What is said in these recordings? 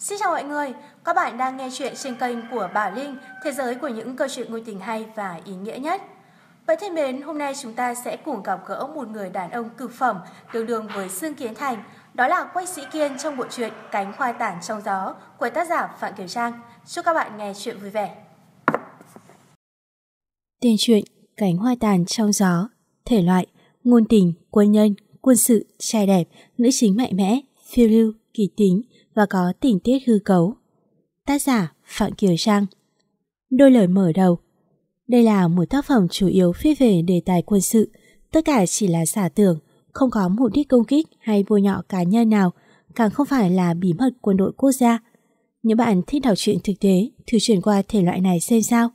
Xin chào mọi người, các bạn đang nghe chuyện trên kênh của Bà Linh, thế giới của những câu chuyện ngôi tình hay và ý nghĩa nhất. Vậy thân mến, hôm nay chúng ta sẽ cùng gặp gỡ một người đàn ông cực phẩm tương đương với Dương Kiến Thành, đó là Quách Sĩ Kiên trong bộ truyện Cánh khoai tản trong gió của tác giả Phạm Kiều Trang. Chúc các bạn nghe chuyện vui vẻ. Tên truyện Cánh hoa tàn trong gió Thể loại Ngôn tình, quân nhân, quân sự, trai đẹp, nữ chính mạnh mẽ, phiêu lưu, kỳ tính và có tình tiết hư cấu. Tác giả Phạm Kiều Trang Đôi lời mở đầu Đây là một tác phẩm chủ yếu viết về đề tài quân sự, tất cả chỉ là giả tưởng, không có mục đích công kích hay bôi nhọ cá nhân nào, càng không phải là bí mật quân đội quốc gia. Những bạn thích đọc truyện thực tế, thử chuyển qua thể loại này xem sao.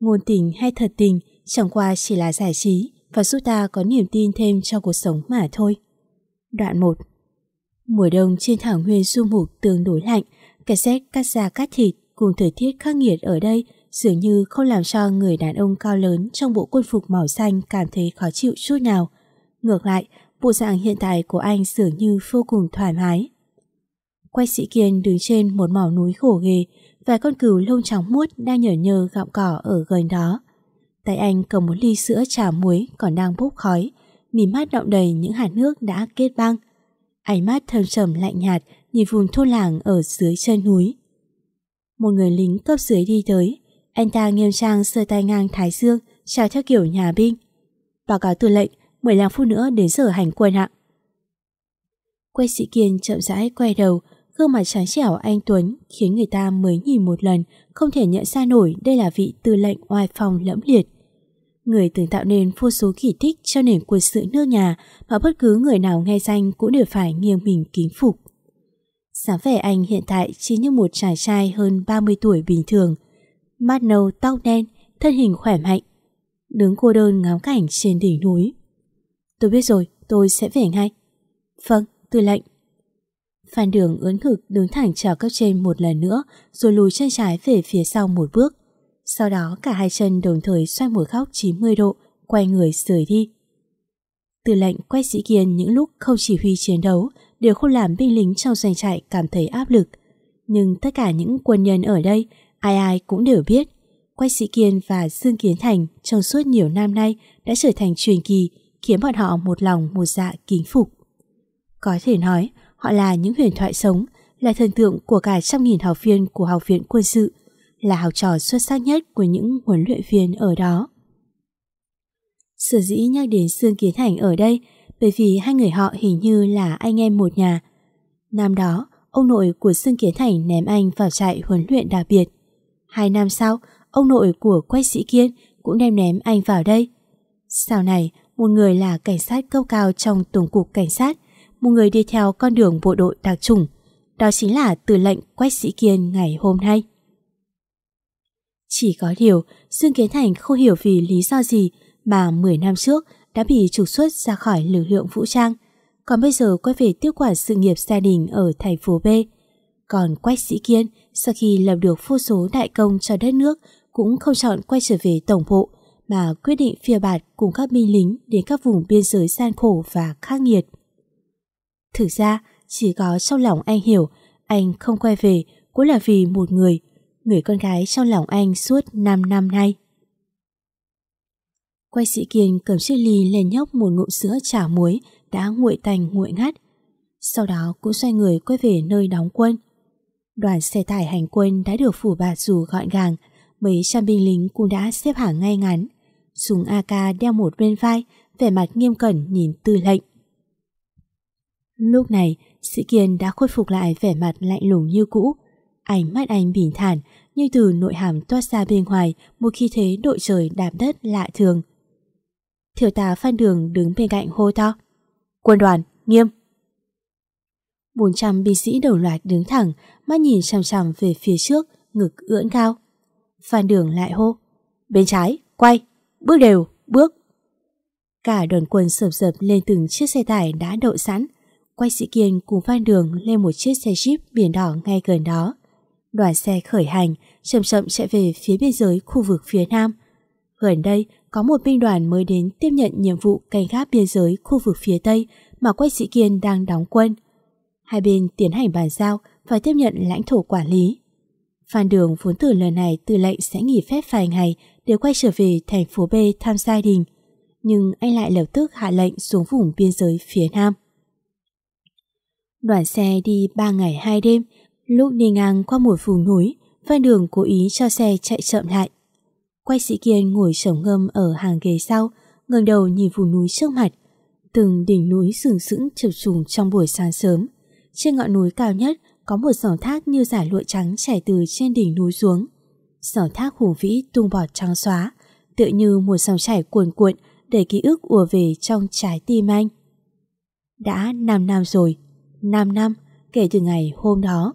Ngôn tình hay thật tình chẳng qua chỉ là giải trí và giúp ta có niềm tin thêm cho cuộc sống mà thôi. Đoạn 1 Mùa đông trên thảo nguyên du mục tương đối lạnh, cái rét cắt da cắt thịt cùng thời tiết khắc nghiệt ở đây dường như không làm cho người đàn ông cao lớn trong bộ quân phục màu xanh cảm thấy khó chịu chút nào. Ngược lại, bộ dạng hiện tại của anh dường như vô cùng thoải mái. Quay sĩ kiên đứng trên một mỏ núi khổ ghê, vài con cừu lông trắng muốt đang nhở nhơ gặm cỏ ở gần đó. Tay anh cầm một ly sữa trà muối còn đang bốc khói, mì mắt đọng đầy những hạt nước đã kết băng. Ánh mắt thơm trầm lạnh nhạt nhìn vùng thôn làng ở dưới chân núi. Một người lính cấp dưới đi tới, anh ta nghiêm trang sơ tay ngang thái dương, chào theo kiểu nhà binh. Báo cáo tư lệnh, 15 phút nữa đến giờ hành quân ạ. Quay sĩ kiên chậm rãi quay đầu, gương mặt trắng trẻo anh Tuấn khiến người ta mới nhìn một lần không thể nhận ra nổi đây là vị tư lệnh oai phong lẫm liệt. Người từng tạo nên vô số kỳ tích cho nền quân sự nước nhà mà bất cứ người nào nghe danh cũng đều phải nghiêng mình kính phục. Sáng vẻ anh hiện tại chỉ như một chàng trai hơn 30 tuổi bình thường, mắt nâu tóc đen, thân hình khỏe mạnh, đứng cô đơn ngắm cảnh trên đỉnh núi. Tôi biết rồi, tôi sẽ về ngay. Vâng, tư lệnh. Phan Đường ướn ngực đứng thẳng chào cấp trên một lần nữa rồi lùi chân trái về phía sau một bước. Sau đó cả hai chân đồng thời xoay một góc 90 độ, quay người rời đi. Tư lệnh quay sĩ kiên những lúc không chỉ huy chiến đấu đều không làm binh lính trong doanh trại cảm thấy áp lực. Nhưng tất cả những quân nhân ở đây, ai ai cũng đều biết Quách Sĩ Kiên và Dương Kiến Thành trong suốt nhiều năm nay đã trở thành truyền kỳ, khiến bọn họ một lòng một dạ kính phục. Có thể nói, họ là những huyền thoại sống, là thần tượng của cả trăm nghìn học viên của Học viện Quân sự, là học trò xuất sắc nhất của những huấn luyện viên ở đó. Sở dĩ nhắc đến sương Kiến Thành ở đây bởi vì hai người họ hình như là anh em một nhà. Năm đó, ông nội của sương Kiến Thành ném anh vào trại huấn luyện đặc biệt. Hai năm sau, ông nội của Quách Sĩ Kiên cũng đem ném anh vào đây. Sau này, một người là cảnh sát cao cao trong Tổng cục Cảnh sát, một người đi theo con đường bộ đội đặc trùng. Đó chính là từ lệnh Quách Sĩ Kiên ngày hôm nay. Chỉ có điều, Dương Kiến Thành không hiểu vì lý do gì mà 10 năm trước đã bị trục xuất ra khỏi lực lượng vũ trang, còn bây giờ quay về tiếp quản sự nghiệp gia đình ở thành phố B. Còn Quách Sĩ Kiên, sau khi lập được vô số đại công cho đất nước, cũng không chọn quay trở về tổng bộ, mà quyết định phiêu bạt cùng các binh lính đến các vùng biên giới gian khổ và khắc nghiệt. Thực ra, chỉ có trong lòng anh hiểu, anh không quay về cũng là vì một người, người con gái trong lòng anh suốt 5 năm nay. Quay sĩ Kiên cầm chiếc ly lên nhóc một ngụm sữa chả muối đã nguội tành nguội ngắt. Sau đó cũng xoay người quay về nơi đóng quân. Đoàn xe tải hành quân đã được phủ bạt dù gọn gàng, mấy trăm binh lính cũng đã xếp hàng ngay ngắn. Súng AK đeo một bên vai, vẻ mặt nghiêm cẩn nhìn tư lệnh. Lúc này, Sĩ Kiên đã khôi phục lại vẻ mặt lạnh lùng như cũ. Ánh mắt anh bình thản, như từ nội hàm toát ra bên ngoài một khí thế đội trời đạp đất lạ thường. Thiếu tá Phan Đường đứng bên cạnh hô to. Quân đoàn, nghiêm! 400 binh sĩ đầu loạt đứng thẳng, mắt nhìn chằm chằm về phía trước, ngực ưỡn cao. Phan Đường lại hô. Bên trái, quay, bước đều, bước. Cả đoàn quân sợp sập lên từng chiếc xe tải đã đậu sẵn. Quay sĩ Kiên cùng Phan Đường lên một chiếc xe jeep biển đỏ ngay gần đó. Đoàn xe khởi hành, chậm chậm chạy về phía biên giới khu vực phía nam. Gần đây, có một binh đoàn mới đến tiếp nhận nhiệm vụ canh gác biên giới khu vực phía Tây mà Quách Sĩ Kiên đang đóng quân. Hai bên tiến hành bàn giao, và tiếp nhận lãnh thổ quản lý. Phan Đường vốn từ lần này tư lệnh sẽ nghỉ phép vài ngày để quay trở về thành phố B thăm gia đình, nhưng anh lại lập tức hạ lệnh xuống vùng biên giới phía Nam. Đoàn xe đi 3 ngày 2 đêm, lúc đi ngang qua một vùng núi, Phan Đường cố ý cho xe chạy chậm lại. Quay sĩ Kiên ngồi sổng ngâm ở hàng ghế sau, ngẩng đầu nhìn vùng núi trước mặt. Từng đỉnh núi sừng sững chập trùng trong buổi sáng sớm. Trên ngọn núi cao nhất có một dòng thác như giải lụa trắng chảy từ trên đỉnh núi xuống. Dòng thác hùng vĩ tung bọt trắng xóa, tựa như một dòng chảy cuồn cuộn để ký ức ùa về trong trái tim anh. Đã 5 năm rồi, 5 năm kể từ ngày hôm đó.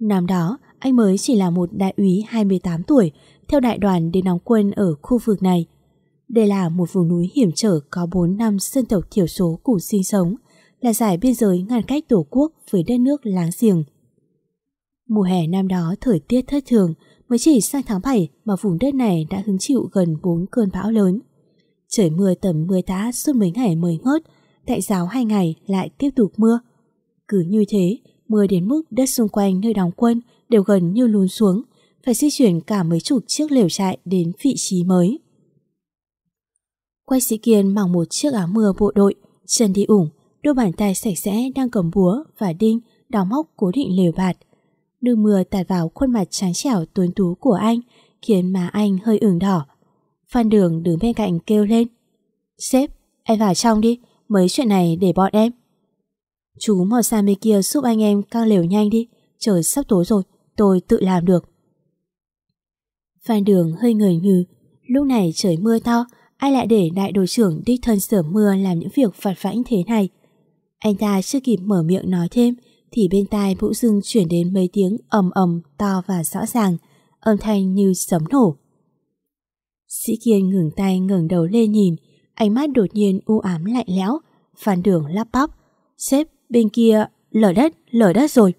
Năm đó, anh mới chỉ là một đại úy 28 tuổi theo đại đoàn đến đóng quân ở khu vực này. Đây là một vùng núi hiểm trở có 4 năm dân tộc thiểu số cùng sinh sống, là giải biên giới ngăn cách tổ quốc với đất nước láng giềng. Mùa hè năm đó thời tiết thất thường, mới chỉ sang tháng 7 mà vùng đất này đã hứng chịu gần 4 cơn bão lớn. Trời mưa tầm mưa tá suốt mấy ngày mới ngớt, tại giáo hai ngày lại tiếp tục mưa. Cứ như thế, mưa đến mức đất xung quanh nơi đóng quân đều gần như lún xuống, phải di chuyển cả mấy chục chiếc lều trại đến vị trí mới. Quay sĩ Kiên mặc một chiếc áo mưa bộ đội, chân đi ủng, đôi bàn tay sạch sẽ đang cầm búa và đinh đào móc cố định lều bạt. Nước mưa tạt vào khuôn mặt trắng trẻo tuấn tú của anh khiến má anh hơi ửng đỏ. Phan Đường đứng bên cạnh kêu lên. Sếp, em vào trong đi, mấy chuyện này để bọn em. Chú mò xa bên kia giúp anh em căng lều nhanh đi, trời sắp tối rồi, tôi tự làm được. Phan Đường hơi ngời ngừ, lúc này trời mưa to, ai lại để đại đội trưởng đích thân sửa mưa làm những việc phạt vãnh thế này. Anh ta chưa kịp mở miệng nói thêm, thì bên tai bỗng dưng chuyển đến mấy tiếng ầm ầm to và rõ ràng, âm thanh như sấm nổ. Sĩ Kiên ngừng tay ngẩng đầu lên nhìn, ánh mắt đột nhiên u ám lạnh lẽo, Phan Đường lắp bắp, "Sếp, bên kia lở đất, lở đất rồi."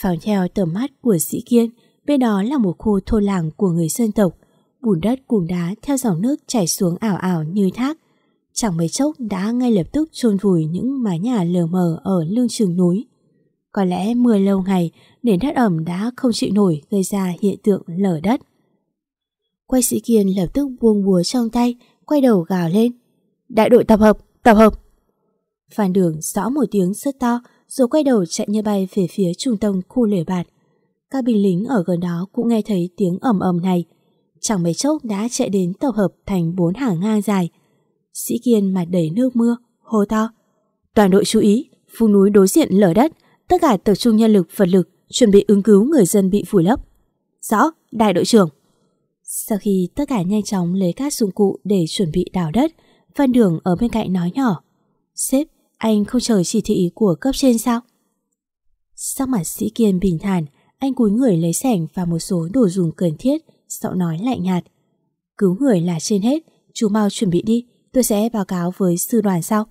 Phóng theo tầm mắt của Sĩ Kiên, bên đó là một khu thôn làng của người dân tộc, bùn đất cùng đá theo dòng nước chảy xuống ảo ảo như thác. Chẳng mấy chốc đã ngay lập tức chôn vùi những mái nhà lờ mờ ở lưng chừng núi. Có lẽ mưa lâu ngày nền đất ẩm đã không chịu nổi gây ra hiện tượng lở đất. Quay sĩ Kiên lập tức buông búa trong tay, quay đầu gào lên. Đại đội tập hợp, tập hợp. Phan đường rõ một tiếng rất to, rồi quay đầu chạy như bay về phía trung tâm khu lửa bạt. Các binh lính ở gần đó cũng nghe thấy tiếng ầm ầm này. Chẳng mấy chốc đã chạy đến tập hợp thành bốn hàng ngang dài. Sĩ Kiên mặt đầy nước mưa, hô to. Toàn đội chú ý, vùng núi đối diện lở đất, tất cả tập trung nhân lực vật lực chuẩn bị ứng cứu người dân bị vùi lấp. Rõ, đại đội trưởng. Sau khi tất cả nhanh chóng lấy các dụng cụ để chuẩn bị đào đất, Phan Đường ở bên cạnh nói nhỏ. Sếp, anh không chờ chỉ thị của cấp trên sao? Sắc mặt sĩ kiên bình thản, anh cúi người lấy sẻng và một số đồ dùng cần thiết, giọng nói lạnh nhạt. Cứu người là trên hết, chú mau chuẩn bị đi, tôi sẽ báo cáo với sư đoàn sau.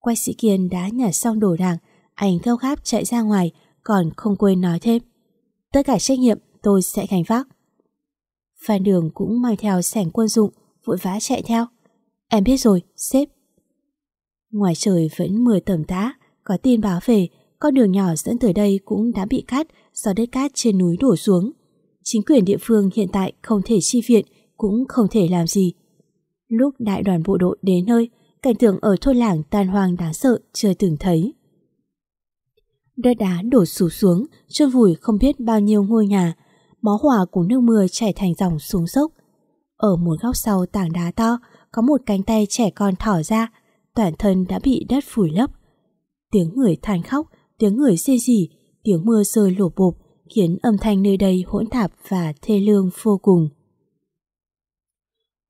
Quay sĩ kiên đã nhặt xong đồ đạc, anh theo gáp chạy ra ngoài, còn không quên nói thêm. Tất cả trách nhiệm tôi sẽ gánh vác. Phan Đường cũng mang theo sẻng quân dụng, vội vã chạy theo. Em biết rồi, sếp. Ngoài trời vẫn mưa tầm tã, có tin báo về, con đường nhỏ dẫn tới đây cũng đã bị cắt do đất cát trên núi đổ xuống. Chính quyền địa phương hiện tại không thể chi viện, cũng không thể làm gì. Lúc đại đoàn bộ đội đến nơi, cảnh tượng ở thôn làng tan hoang đáng sợ chưa từng thấy. Đất đá đổ sụp xuống, chôn vùi không biết bao nhiêu ngôi nhà, mó hòa của nước mưa chảy thành dòng xuống dốc. Ở một góc sau tảng đá to, có một cánh tay trẻ con thỏ ra, toàn thân đã bị đất phủi lấp. Tiếng người than khóc, tiếng người xê rỉ, tiếng mưa rơi lổ bộp, khiến âm thanh nơi đây hỗn tạp và thê lương vô cùng.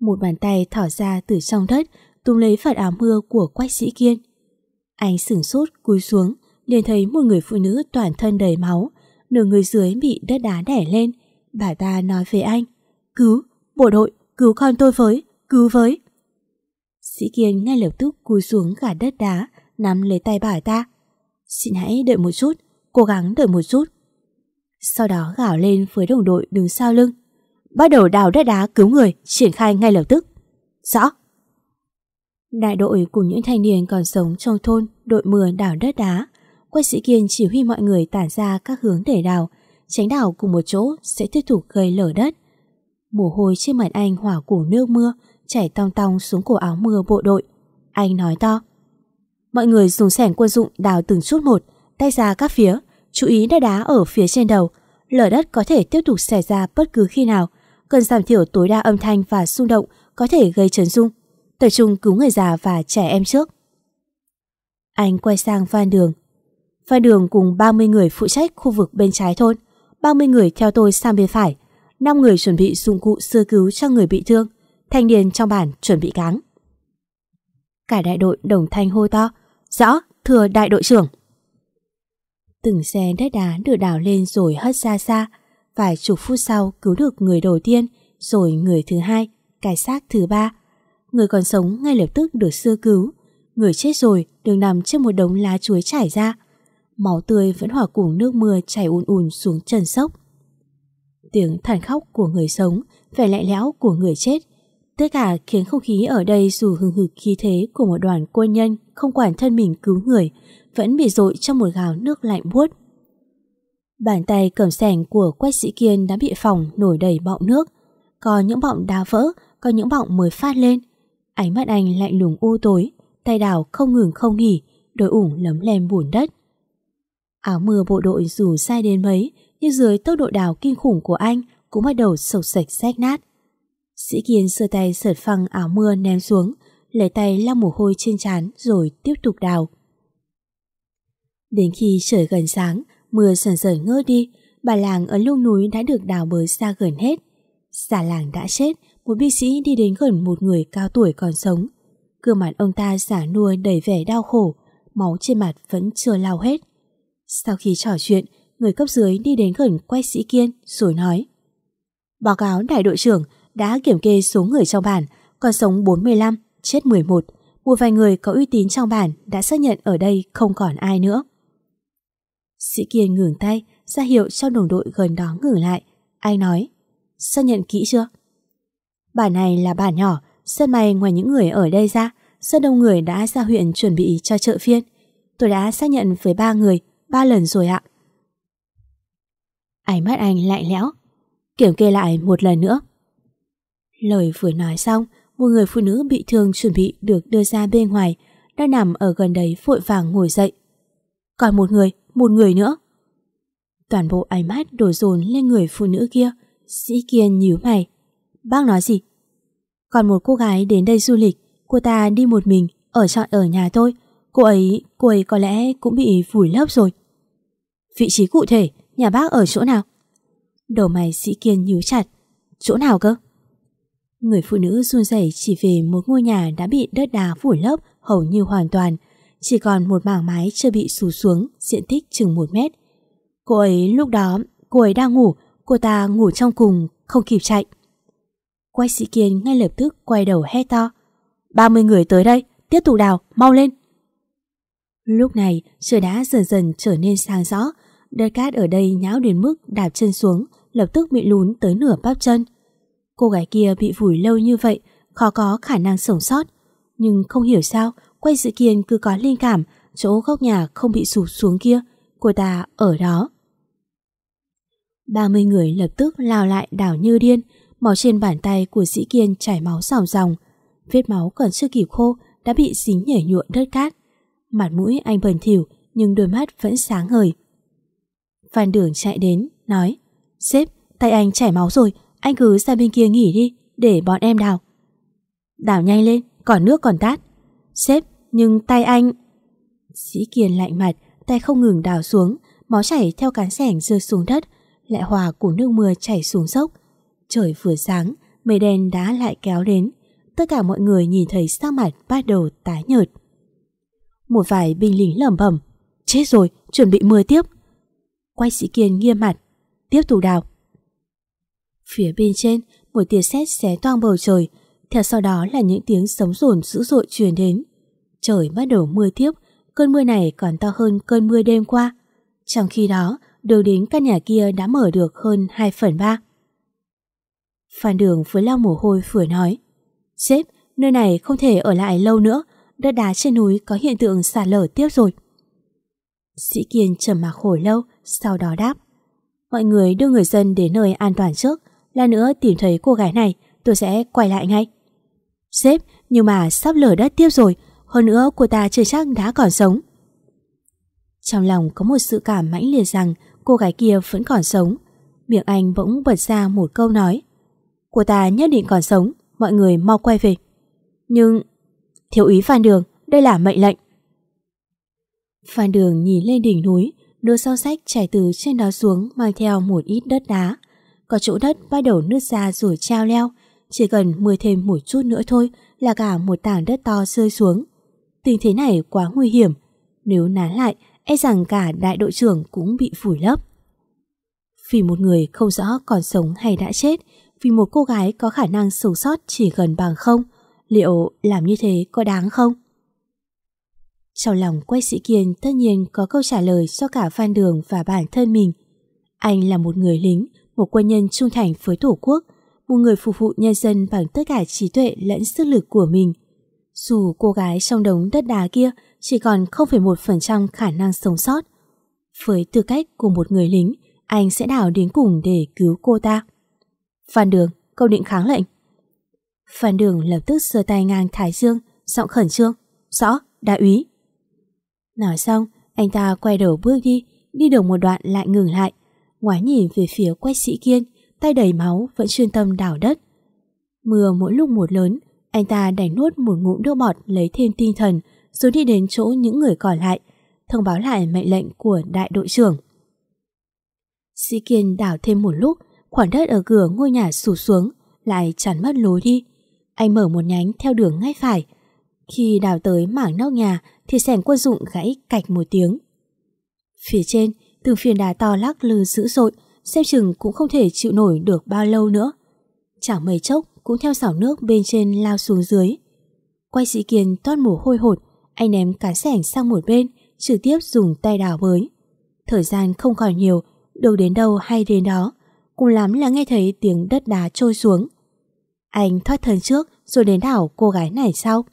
Một bàn tay thỏ ra từ trong đất, túm lấy vạt áo mưa của quách sĩ kiên. Anh sửng sốt cúi xuống, liền thấy một người phụ nữ toàn thân đầy máu, nửa người dưới bị đất đá đẻ lên. Bà ta nói với anh, cứu, bộ đội, cứu con tôi với, cứu với. Sĩ Kiên ngay lập tức cúi xuống cả đất đá, nắm lấy tay bà ta. Xin hãy đợi một chút, cố gắng đợi một chút. Sau đó gào lên với đồng đội đứng sau lưng. Bắt đầu đào đất đá cứu người, triển khai ngay lập tức. Rõ. Đại đội cùng những thanh niên còn sống trong thôn đội mưa đào đất đá Quách sĩ kiên chỉ huy mọi người tản ra các hướng để đào, tránh đào cùng một chỗ sẽ tiếp tục gây lở đất. Mồ hôi trên mặt anh hỏa của nước mưa chảy tong tong xuống cổ áo mưa bộ đội. Anh nói to. Mọi người dùng sẻng quân dụng đào từng chút một, tay ra các phía, chú ý đá đá ở phía trên đầu. Lở đất có thể tiếp tục xảy ra bất cứ khi nào, cần giảm thiểu tối đa âm thanh và xung động có thể gây chấn rung. Tập trung cứu người già và trẻ em trước. Anh quay sang Phan Đường. Phan Đường cùng 30 người phụ trách khu vực bên trái thôn, 30 người theo tôi sang bên phải, 5 người chuẩn bị dụng cụ sơ cứu cho người bị thương, thanh niên trong bản chuẩn bị cáng. Cả đại đội đồng thanh hô to, rõ, thưa đại đội trưởng. Từng xe đất đá được đào lên rồi hất ra xa, vài chục phút sau cứu được người đầu tiên, rồi người thứ hai, cái xác thứ ba. Người còn sống ngay lập tức được sơ cứu, người chết rồi được nằm trên một đống lá chuối trải ra. Máu tươi vẫn hòa cùng nước mưa chảy ùn ùn xuống trần sốc. Tiếng thản khóc của người sống, vẻ lẽ lẽo của người chết Tất cả khiến không khí ở đây dù hừng hực khí thế của một đoàn quân nhân không quản thân mình cứu người, vẫn bị dội trong một gào nước lạnh buốt. Bàn tay cầm sẻng của Quách Sĩ Kiên đã bị phòng nổi đầy bọng nước. Có những bọng đá vỡ, có những bọng mới phát lên. Ánh mắt anh lạnh lùng u tối, tay đào không ngừng không nghỉ, đôi ủng lấm lem bùn đất. Áo mưa bộ đội dù sai đến mấy, nhưng dưới tốc độ đào kinh khủng của anh cũng bắt đầu sầu sạch rách nát. Sĩ Kiên sơ tay sợt phăng áo mưa ném xuống, lấy tay lau mồ hôi trên trán rồi tiếp tục đào. Đến khi trời gần sáng, mưa dần dần ngơ đi, bà làng ở lung núi đã được đào bới xa gần hết. Giả làng đã chết, một binh sĩ đi đến gần một người cao tuổi còn sống. Gương mặt ông ta giả nua đầy vẻ đau khổ, máu trên mặt vẫn chưa lau hết. Sau khi trò chuyện, người cấp dưới đi đến gần quay sĩ Kiên rồi nói Báo cáo đại đội trưởng, đã kiểm kê số người trong bản, còn sống 45, chết 11. Một vài người có uy tín trong bản đã xác nhận ở đây không còn ai nữa. Sĩ Kiên ngừng tay, ra hiệu cho đồng đội gần đó ngừng lại. ai nói, xác nhận kỹ chưa? Bản này là bản nhỏ, sân may ngoài những người ở đây ra, rất đông người đã ra huyện chuẩn bị cho chợ phiên. Tôi đã xác nhận với ba người, ba lần rồi ạ. Ánh mắt anh lạnh lẽo, kiểm kê lại một lần nữa. Lời vừa nói xong, một người phụ nữ bị thương chuẩn bị được đưa ra bên ngoài, đang nằm ở gần đấy vội vàng ngồi dậy. Còn một người, một người nữa. Toàn bộ ánh mắt đổ dồn lên người phụ nữ kia, sĩ kiên nhíu mày. Bác nói gì? Còn một cô gái đến đây du lịch, cô ta đi một mình, ở trọn ở nhà thôi. Cô ấy, cô ấy có lẽ cũng bị vùi lấp rồi. Vị trí cụ thể, nhà bác ở chỗ nào? Đầu mày sĩ kiên nhíu chặt. Chỗ nào cơ? Người phụ nữ run rẩy chỉ về một ngôi nhà đã bị đất đá phủ lấp hầu như hoàn toàn, chỉ còn một mảng mái chưa bị xù xuống, diện tích chừng một mét. Cô ấy lúc đó, cô ấy đang ngủ, cô ta ngủ trong cùng, không kịp chạy. Quay sĩ kiên ngay lập tức quay đầu hét to. 30 người tới đây, tiếp tục đào, mau lên. Lúc này, trời đã dần dần trở nên sáng rõ, đất cát ở đây nhão đến mức đạp chân xuống, lập tức bị lún tới nửa bắp chân. Cô gái kia bị vùi lâu như vậy, khó có khả năng sống sót. Nhưng không hiểu sao, quay dự kiên cứ có linh cảm, chỗ góc nhà không bị sụp xuống kia, cô ta ở đó. 30 người lập tức lao lại đảo như điên, máu trên bàn tay của sĩ kiên chảy máu ròng ròng. Vết máu còn chưa kịp khô đã bị dính nhảy nhuộn đất cát. Mặt mũi anh bẩn thỉu nhưng đôi mắt vẫn sáng ngời. Phan Đường chạy đến, nói Sếp, tay anh chảy máu rồi, anh cứ ra bên kia nghỉ đi Để bọn em đào. Đào nhanh lên, còn nước còn tát. Sếp, nhưng tay anh. Sĩ Kiên lạnh mặt Tay không ngừng đào xuống Máu chảy theo cán sẻng rơi xuống đất Lại hòa của nước mưa chảy xuống dốc. Trời vừa sáng Mây đen đã lại kéo đến. Tất cả mọi người nhìn thấy sắc mặt bắt đầu tái nhợt. Một vài binh lính lẩm bẩm Chết rồi, chuẩn bị mưa tiếp. Quay sĩ Kiên nghiêm mặt Tiếp tục đào. Phía bên trên, một tia sét xé toang bầu trời, theo sau đó là những tiếng sấm rồn dữ dội truyền đến. Trời bắt đầu mưa tiếp, cơn mưa này còn to hơn cơn mưa đêm qua. Trong khi đó, đường đến căn nhà kia đã mở được hơn 2 phần 3. Phan Đường với lau mồ hôi vừa nói Sếp, nơi này không thể ở lại lâu nữa Đất đá trên núi có hiện tượng sạt lở tiếp rồi Sĩ Kiên trầm mặc hồi lâu, sau đó đáp. Mọi người đưa người dân đến nơi an toàn trước, là nữa tìm thấy cô gái này, tôi sẽ quay lại ngay. Sếp, nhưng mà sắp lở đất tiếp rồi, hơn nữa cô ta chưa chắc đã còn sống. Trong lòng có một sự cảm mãnh liệt rằng cô gái kia vẫn còn sống. Miệng anh bỗng bật ra một câu nói. Cô ta nhất định còn sống, mọi người mau quay về. Nhưng... Thiếu úy Phan Đường, đây là mệnh lệnh. Phan Đường nhìn lên đỉnh núi, đưa sau sách chảy từ trên đó xuống mang theo một ít đất đá. Có chỗ đất bắt đầu nứt ra rồi treo leo, chỉ cần mưa thêm một chút nữa thôi là cả một tảng đất to rơi xuống. Tình thế này quá nguy hiểm, nếu nán lại e rằng cả đại đội trưởng cũng bị phủi lấp. Vì một người không rõ còn sống hay đã chết, vì một cô gái có khả năng sống sót chỉ gần bằng không, liệu làm như thế có đáng không? Trong lòng quay sĩ kiên tất nhiên có câu trả lời cho cả Phan Đường và bản thân mình. Anh là một người lính, một quân nhân trung thành với Tổ quốc, một người phục vụ nhân dân bằng tất cả trí tuệ lẫn sức lực của mình. Dù cô gái trong đống đất đá kia chỉ còn 0,1% khả năng sống sót. Với tư cách của một người lính, anh sẽ đảo đến cùng để cứu cô ta. Phan Đường, câu định kháng lệnh. Phan Đường lập tức giơ tay ngang Thái Dương, giọng khẩn trương. Rõ, đại úy. Nói xong, anh ta quay đầu bước đi, đi được một đoạn lại ngừng lại, ngoái nhìn về phía quách sĩ kiên, tay đầy máu vẫn chuyên tâm đảo đất. Mưa mỗi lúc một lớn, anh ta đành nuốt một ngụm nước bọt lấy thêm tinh thần rồi đi đến chỗ những người còn lại, thông báo lại mệnh lệnh của đại đội trưởng. Sĩ Kiên đảo thêm một lúc, khoảng đất ở cửa ngôi nhà sụt xuống, lại chắn mất lối đi. Anh mở một nhánh theo đường ngay phải. Khi đào tới mảng nóc nhà thì sẻng quân dụng gãy cạch một tiếng. Phía trên, từng phiền đá to lắc lư dữ dội, xem chừng cũng không thể chịu nổi được bao lâu nữa. Chẳng mấy chốc cũng theo xảo nước bên trên lao xuống dưới. Quay sĩ kiên toát mồ hôi hột, anh ném cá sẻng sang một bên, trực tiếp dùng tay đào bới. Thời gian không còn nhiều, được đến đâu hay đến đó, cùng lắm là nghe thấy tiếng đất đá trôi xuống. Anh thoát thân trước rồi đến đảo cô gái này sau.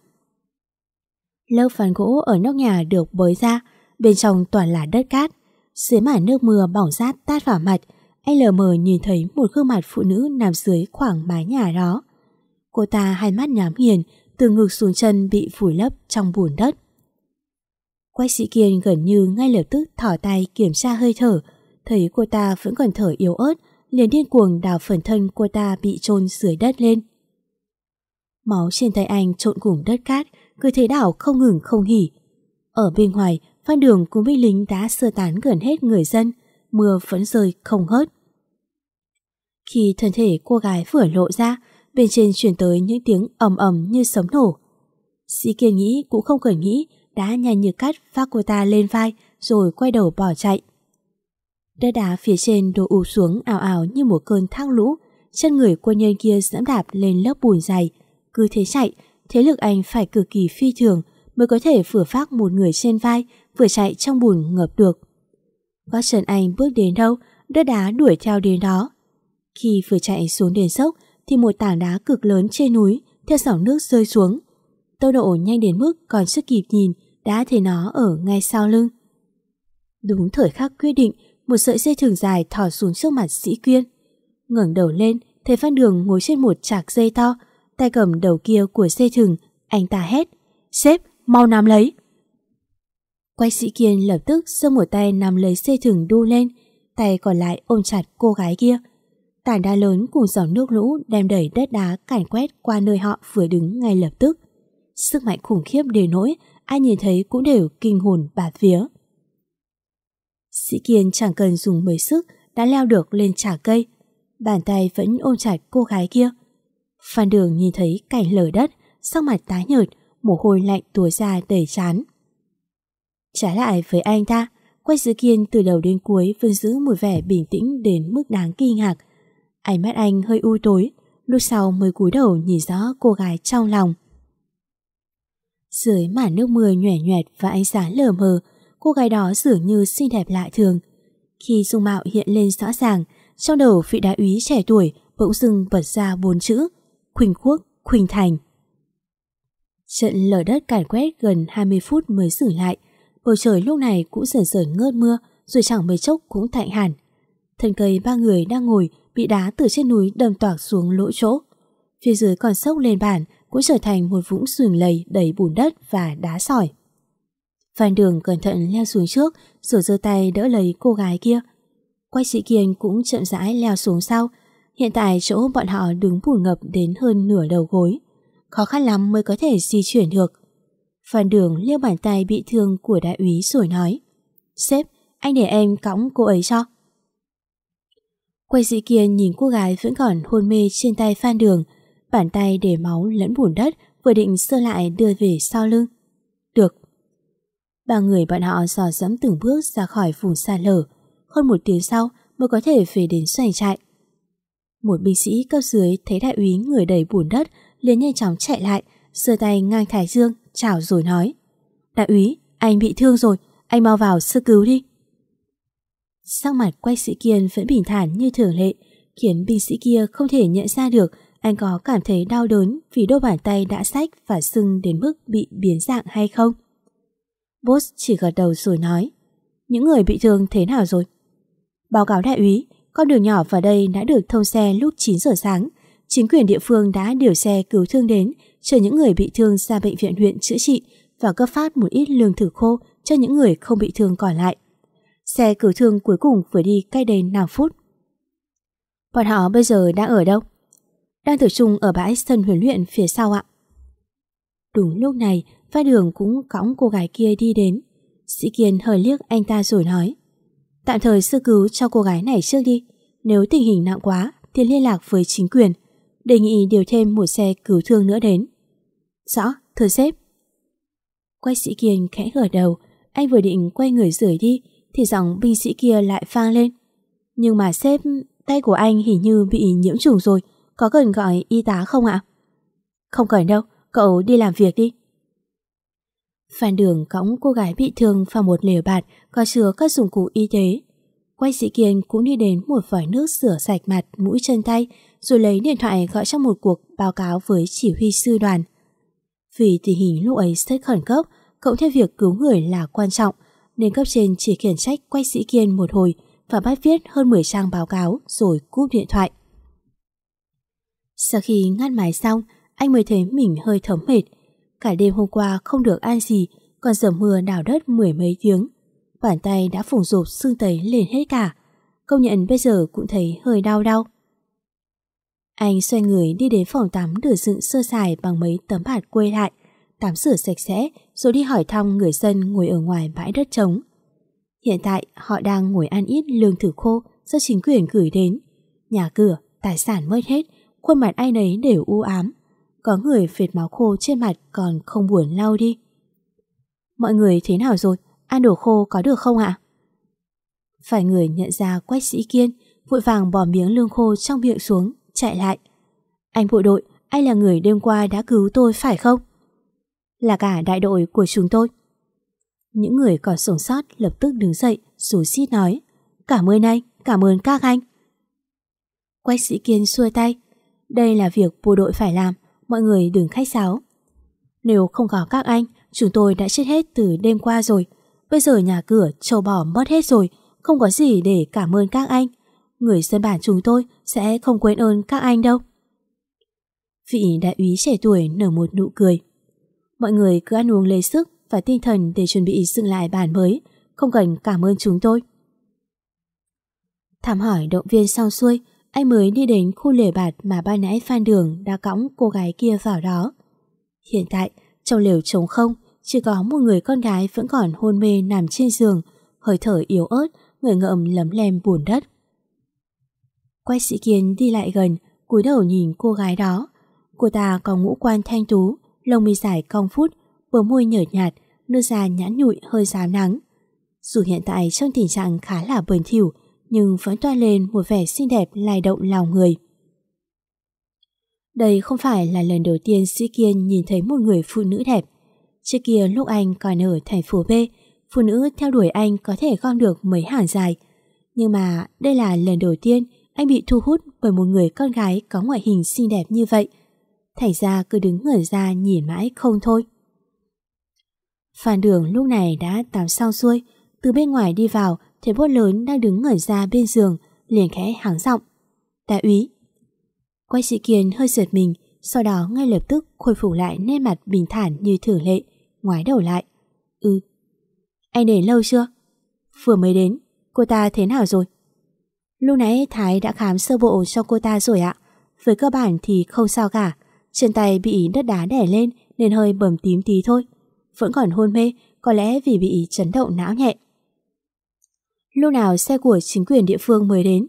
Lớp phán gỗ ở nóc nhà được bới ra, bên trong toàn là đất cát. Dưới màn nước mưa bỏng rát tát vào mặt, LM nhìn thấy một gương mặt phụ nữ nằm dưới khoảng mái nhà đó. Cô ta hai mắt nhắm nghiền, từ ngực xuống chân bị vùi lấp trong bùn đất. Quách sĩ kiên gần như ngay lập tức thỏ tay kiểm tra hơi thở, thấy cô ta vẫn còn thở yếu ớt, liền điên cuồng đào phần thân cô ta bị chôn dưới đất lên. Máu trên tay anh trộn cùng đất cát, cứ thế đảo không ngừng không nghỉ. Ở bên ngoài, Phan Đường cùng binh lính đã sơ tán gần hết người dân, mưa vẫn rơi không hớt. Khi thân thể cô gái vừa lộ ra, bên trên truyền tới những tiếng ầm ầm như sấm nổ. Sĩ kia nghĩ cũng không cần nghĩ, đã nhanh như cắt phát cô ta lên vai rồi quay đầu bỏ chạy. Đất đá phía trên đổ ụp xuống ảo ảo như một cơn thác lũ, chân người quân nhân kia dẫm đạp lên lớp bùn dày. Cứ thế chạy, thế lực anh phải cực kỳ phi thường mới có thể vừa phát một người trên vai, vừa chạy trong bùn ngập được. Gót chân anh bước đến đâu, đất đá đuổi theo đến đó. Khi vừa chạy xuống đền sốc, thì một tảng đá cực lớn trên núi theo dòng nước rơi xuống. Tốc độ nhanh đến mức còn chưa kịp nhìn đã thấy nó ở ngay sau lưng. Đúng thời khắc quyết định, một sợi dây thừng dài thỏ xuống trước mặt sĩ quyên. ngẩng đầu lên, thấy Phan Đường ngồi trên một chạc dây to, tay cầm đầu kia của dây thừng, anh ta hét. Sếp, mau nắm lấy. Quay sĩ kiên lập tức giơ một tay nắm lấy dây thừng đu lên, tay còn lại ôm chặt cô gái kia. Tảng đá lớn cùng dòng nước lũ đem đẩy đất đá càn quét qua nơi họ vừa đứng ngay lập tức. Sức mạnh khủng khiếp đến nỗi ai nhìn thấy cũng đều kinh hồn bạt vía. Sĩ Kiên chẳng cần dùng mấy sức đã leo được lên trả cây. Bàn tay vẫn ôm chặt cô gái kia. Phan Đường nhìn thấy cảnh lở đất, sắc mặt tái nhợt, mồ hôi lạnh túa ra đầy chán. Trái lại với anh ta, Quách Dư Kiên từ đầu đến cuối vẫn giữ một vẻ bình tĩnh đến mức đáng kinh ngạc. Ánh mắt anh hơi u tối, lúc sau mới cúi đầu nhìn rõ cô gái trong lòng. Dưới màn nước mưa nhòe nhòe và ánh sáng lờ mờ, cô gái đó dường như xinh đẹp lạ thường. Khi dung mạo hiện lên rõ ràng, trong đầu vị đại úy trẻ tuổi bỗng dưng bật ra bốn chữ Khuynh Quốc, Khuynh Thành. Trận lở đất càn quét gần 20 phút mới dừng lại bầu trời lúc này cũng dần dần ngớt mưa, rồi chẳng mấy chốc cũng thạnh hẳn. Thân cây ba người đang ngồi bị đá từ trên núi đâm toạc xuống lỗ chỗ. Phía dưới còn sốc lên bàn cũng trở thành một vũng sườn lầy đầy bùn đất và đá sỏi. Phan Đường cẩn thận leo xuống trước rồi giơ tay đỡ lấy cô gái kia. Quách sĩ Kiên cũng chậm rãi leo xuống sau. Hiện tại chỗ bọn họ đứng bùn ngập đến hơn nửa đầu gối. Khó khăn lắm mới có thể di chuyển được. Phan Đường liêu bàn tay bị thương của đại úy rồi nói Sếp, anh để em cõng cô ấy cho. Quay sĩ kia nhìn cô gái vẫn còn hôn mê trên tay Phan Đường bàn tay để máu lẫn bùn đất vừa định sơ lại đưa về sau lưng. Được. Ba người bọn họ dò dẫm từng bước ra khỏi vùng xa lở. Hơn một tiếng sau mới có thể về đến xoành trại. Một binh sĩ cấp dưới thấy đại úy người đầy bùn đất liền nhanh chóng chạy lại, giơ tay ngang thái dương, chào rồi nói. Đại úy, anh bị thương rồi, anh mau vào sơ cứu đi. Sắc mặt quay sĩ Kiên vẫn bình thản như thường lệ, khiến binh sĩ kia không thể nhận ra được anh có cảm thấy đau đớn vì đôi bàn tay đã sách và sưng đến mức bị biến dạng hay không? Boss chỉ gật đầu rồi nói Những người bị thương thế nào rồi? Báo cáo đại úy, con đường nhỏ vào đây đã được thông xe lúc 9 giờ sáng. Chính quyền địa phương đã điều xe cứu thương đến, chờ những người bị thương ra bệnh viện huyện chữa trị và cấp phát một ít lương thực khô cho những người không bị thương còn lại. Xe cứu thương cuối cùng vừa đi cách đây 5 phút. Bọn họ bây giờ đang ở đâu? đang tập trung ở bãi sân huấn luyện phía sau ạ. Đúng lúc này, Phát Đường cũng cõng cô gái kia đi đến. Sĩ Kiên hơi liếc anh ta rồi nói Tạm thời sơ cứu cho cô gái này trước đi. Nếu tình hình nặng quá thì liên lạc với chính quyền. Đề nghị điều thêm một xe cứu thương nữa đến. Rõ, thưa sếp. Quay sĩ Kiên khẽ gật đầu, anh vừa định quay người rời đi thì giọng binh sĩ kia lại vang lên. Nhưng mà sếp, tay của anh hình như bị nhiễm trùng rồi, có cần gọi y tá không ạ? Không cần đâu, cậu đi làm việc đi. Phan Đường cõng cô gái bị thương vào một lều bạt có chứa các dụng cụ y tế. Quay sĩ Kiên cũng đi đến một vòi nước rửa sạch mặt, mũi chân tay, rồi lấy điện thoại gọi trong một cuộc báo cáo với chỉ huy sư đoàn. Vì tình hình lúc ấy rất khẩn cấp, cộng thêm việc cứu người là quan trọng, nên cấp trên chỉ khiển trách quay sĩ Kiên một hồi và bắt viết hơn 10 trang báo cáo rồi cúp điện thoại. Sau khi ngắt máy xong, anh mới thấy mình hơi thấm mệt. Cả đêm hôm qua không được ăn gì, còn giờ mưa đào đất mười mấy tiếng. Bàn tay đã phủng rộp xương tấy lên hết cả. Công nhận bây giờ cũng thấy hơi đau đau. Anh xoay người đi đến phòng tắm được dựng sơ sài bằng mấy tấm bạt quê lại, tắm rửa sạch sẽ rồi đi hỏi thăm người dân ngồi ở ngoài bãi đất trống. Hiện tại họ đang ngồi ăn ít lương thực khô do chính quyền gửi đến. Nhà cửa, tài sản mất hết, khuôn mặt ai nấy đều u ám. Có người phệt máu khô trên mặt còn không buồn lau đi. Mọi người thế nào rồi? Ăn đồ khô có được không ạ? Phải người nhận ra quách sĩ kiên, vội vàng bỏ miếng lương khô trong miệng xuống, chạy lại. Anh bộ đội, anh là người đêm qua đã cứu tôi phải không? Là cả đại đội của chúng tôi. Những người còn sống sót lập tức đứng dậy, rủ xít nói. Cảm ơn anh, cảm ơn các anh. Quách sĩ kiên xua tay, đây là việc bộ đội phải làm, mọi người đừng khách sáo. Nếu không có các anh, chúng tôi đã chết hết từ đêm qua rồi. Bây giờ nhà cửa, trầu bò mất hết rồi, không có gì để cảm ơn các anh. Người dân bản chúng tôi sẽ không quên ơn các anh đâu. Vị đại úy trẻ tuổi nở một nụ cười. Mọi người cứ ăn uống lấy sức và tinh thần để chuẩn bị dựng lại bản mới, không cần cảm ơn chúng tôi. Thảm hỏi động viên sau xuôi, anh mới đi đến khu lều bạt mà ban nãy Phan Đường đã cõng cô gái kia vào đó. Hiện tại, trong lều trống không, chỉ có một người con gái vẫn còn hôn mê nằm trên giường, hơi thở yếu ớt, người ngợm lấm lem buồn đất. Quay sĩ Kiên đi lại gần, cúi đầu nhìn cô gái đó. Cô ta có ngũ quan thanh tú, lông mi dài cong phút, bờ môi nhợt nhạt, nước da nhãn nhụi hơi rám nắng. Dù hiện tại trong tình trạng khá là bẩn thỉu, nhưng vẫn toa lên một vẻ xinh đẹp lay động lòng người. Đây không phải là lần đầu tiên Sĩ Kiên nhìn thấy một người phụ nữ đẹp. Trước kia lúc anh còn ở thành phố B, phụ nữ theo đuổi anh có thể gom được mấy hàng dài. Nhưng mà đây là lần đầu tiên anh bị thu hút bởi một người con gái có ngoại hình xinh đẹp như vậy. Thành ra cứ đứng ngửa ra nhìn mãi không thôi. Phan Đường lúc này đã tắm xong xuôi, từ bên ngoài đi vào thấy bốt lớn đang đứng ngẩn ra bên giường, liền khẽ háng giọng. Đại úy. Quay sĩ Kiên hơi giật mình, sau đó ngay lập tức khôi phục lại nét mặt bình thản như thường lệ, ngoái đầu lại. Ừ. Anh đến lâu chưa? Vừa mới đến, cô ta thế nào rồi? Lúc nãy Thái đã khám sơ bộ cho cô ta rồi ạ. Với cơ bản thì không sao cả. Chân tay bị đất đá đẻ lên nên hơi bầm tím tí thôi. Vẫn còn hôn mê, có lẽ vì bị chấn động não nhẹ. Lúc nào xe của chính quyền địa phương mới đến?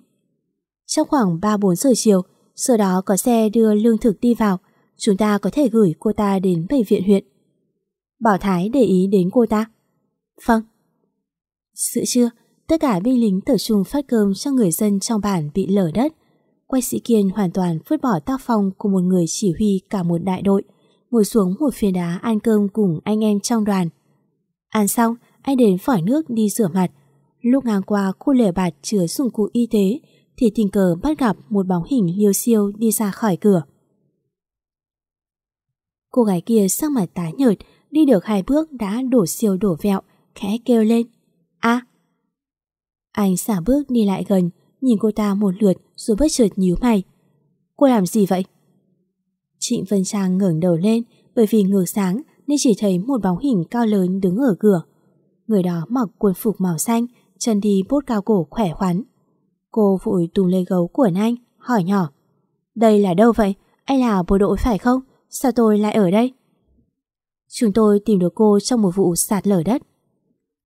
Trong khoảng 3-4 giờ chiều, sau đó có xe đưa lương thực đi vào, chúng ta có thể gửi cô ta đến bệnh viện huyện. Bảo Thái để ý đến cô ta. Vâng. Sữa chưa, tất cả binh lính tập trung phát cơm cho người dân trong bản bị lở đất. Quay sĩ Kiên hoàn toàn vứt bỏ tác phong của một người chỉ huy cả một đại đội, ngồi xuống một phiến đá ăn cơm cùng anh em trong đoàn. Ăn xong, anh đến phỏi nước đi rửa mặt. Lúc ngang qua khu lề bạt chứa dụng cụ y tế, thì tình cờ bắt gặp một bóng hình liêu siêu đi ra khỏi cửa. Cô gái kia sắc mặt tái nhợt, đi được hai bước đã đổ siêu đổ vẹo, khẽ kêu lên. a Anh xả bước đi lại gần, nhìn cô ta một lượt rồi bất chợt nhíu mày. Cô làm gì vậy? Trịnh Vân Trang ngẩng đầu lên bởi vì ngược sáng nên chỉ thấy một bóng hình cao lớn đứng ở cửa. Người đó mặc quần phục màu xanh, chân đi bốt cao cổ khỏe khoắn. Cô vội tùng lấy gấu của anh, hỏi nhỏ. Đây là đâu vậy? Anh là bộ đội phải không? Sao tôi lại ở đây? Chúng tôi tìm được cô trong một vụ sạt lở đất.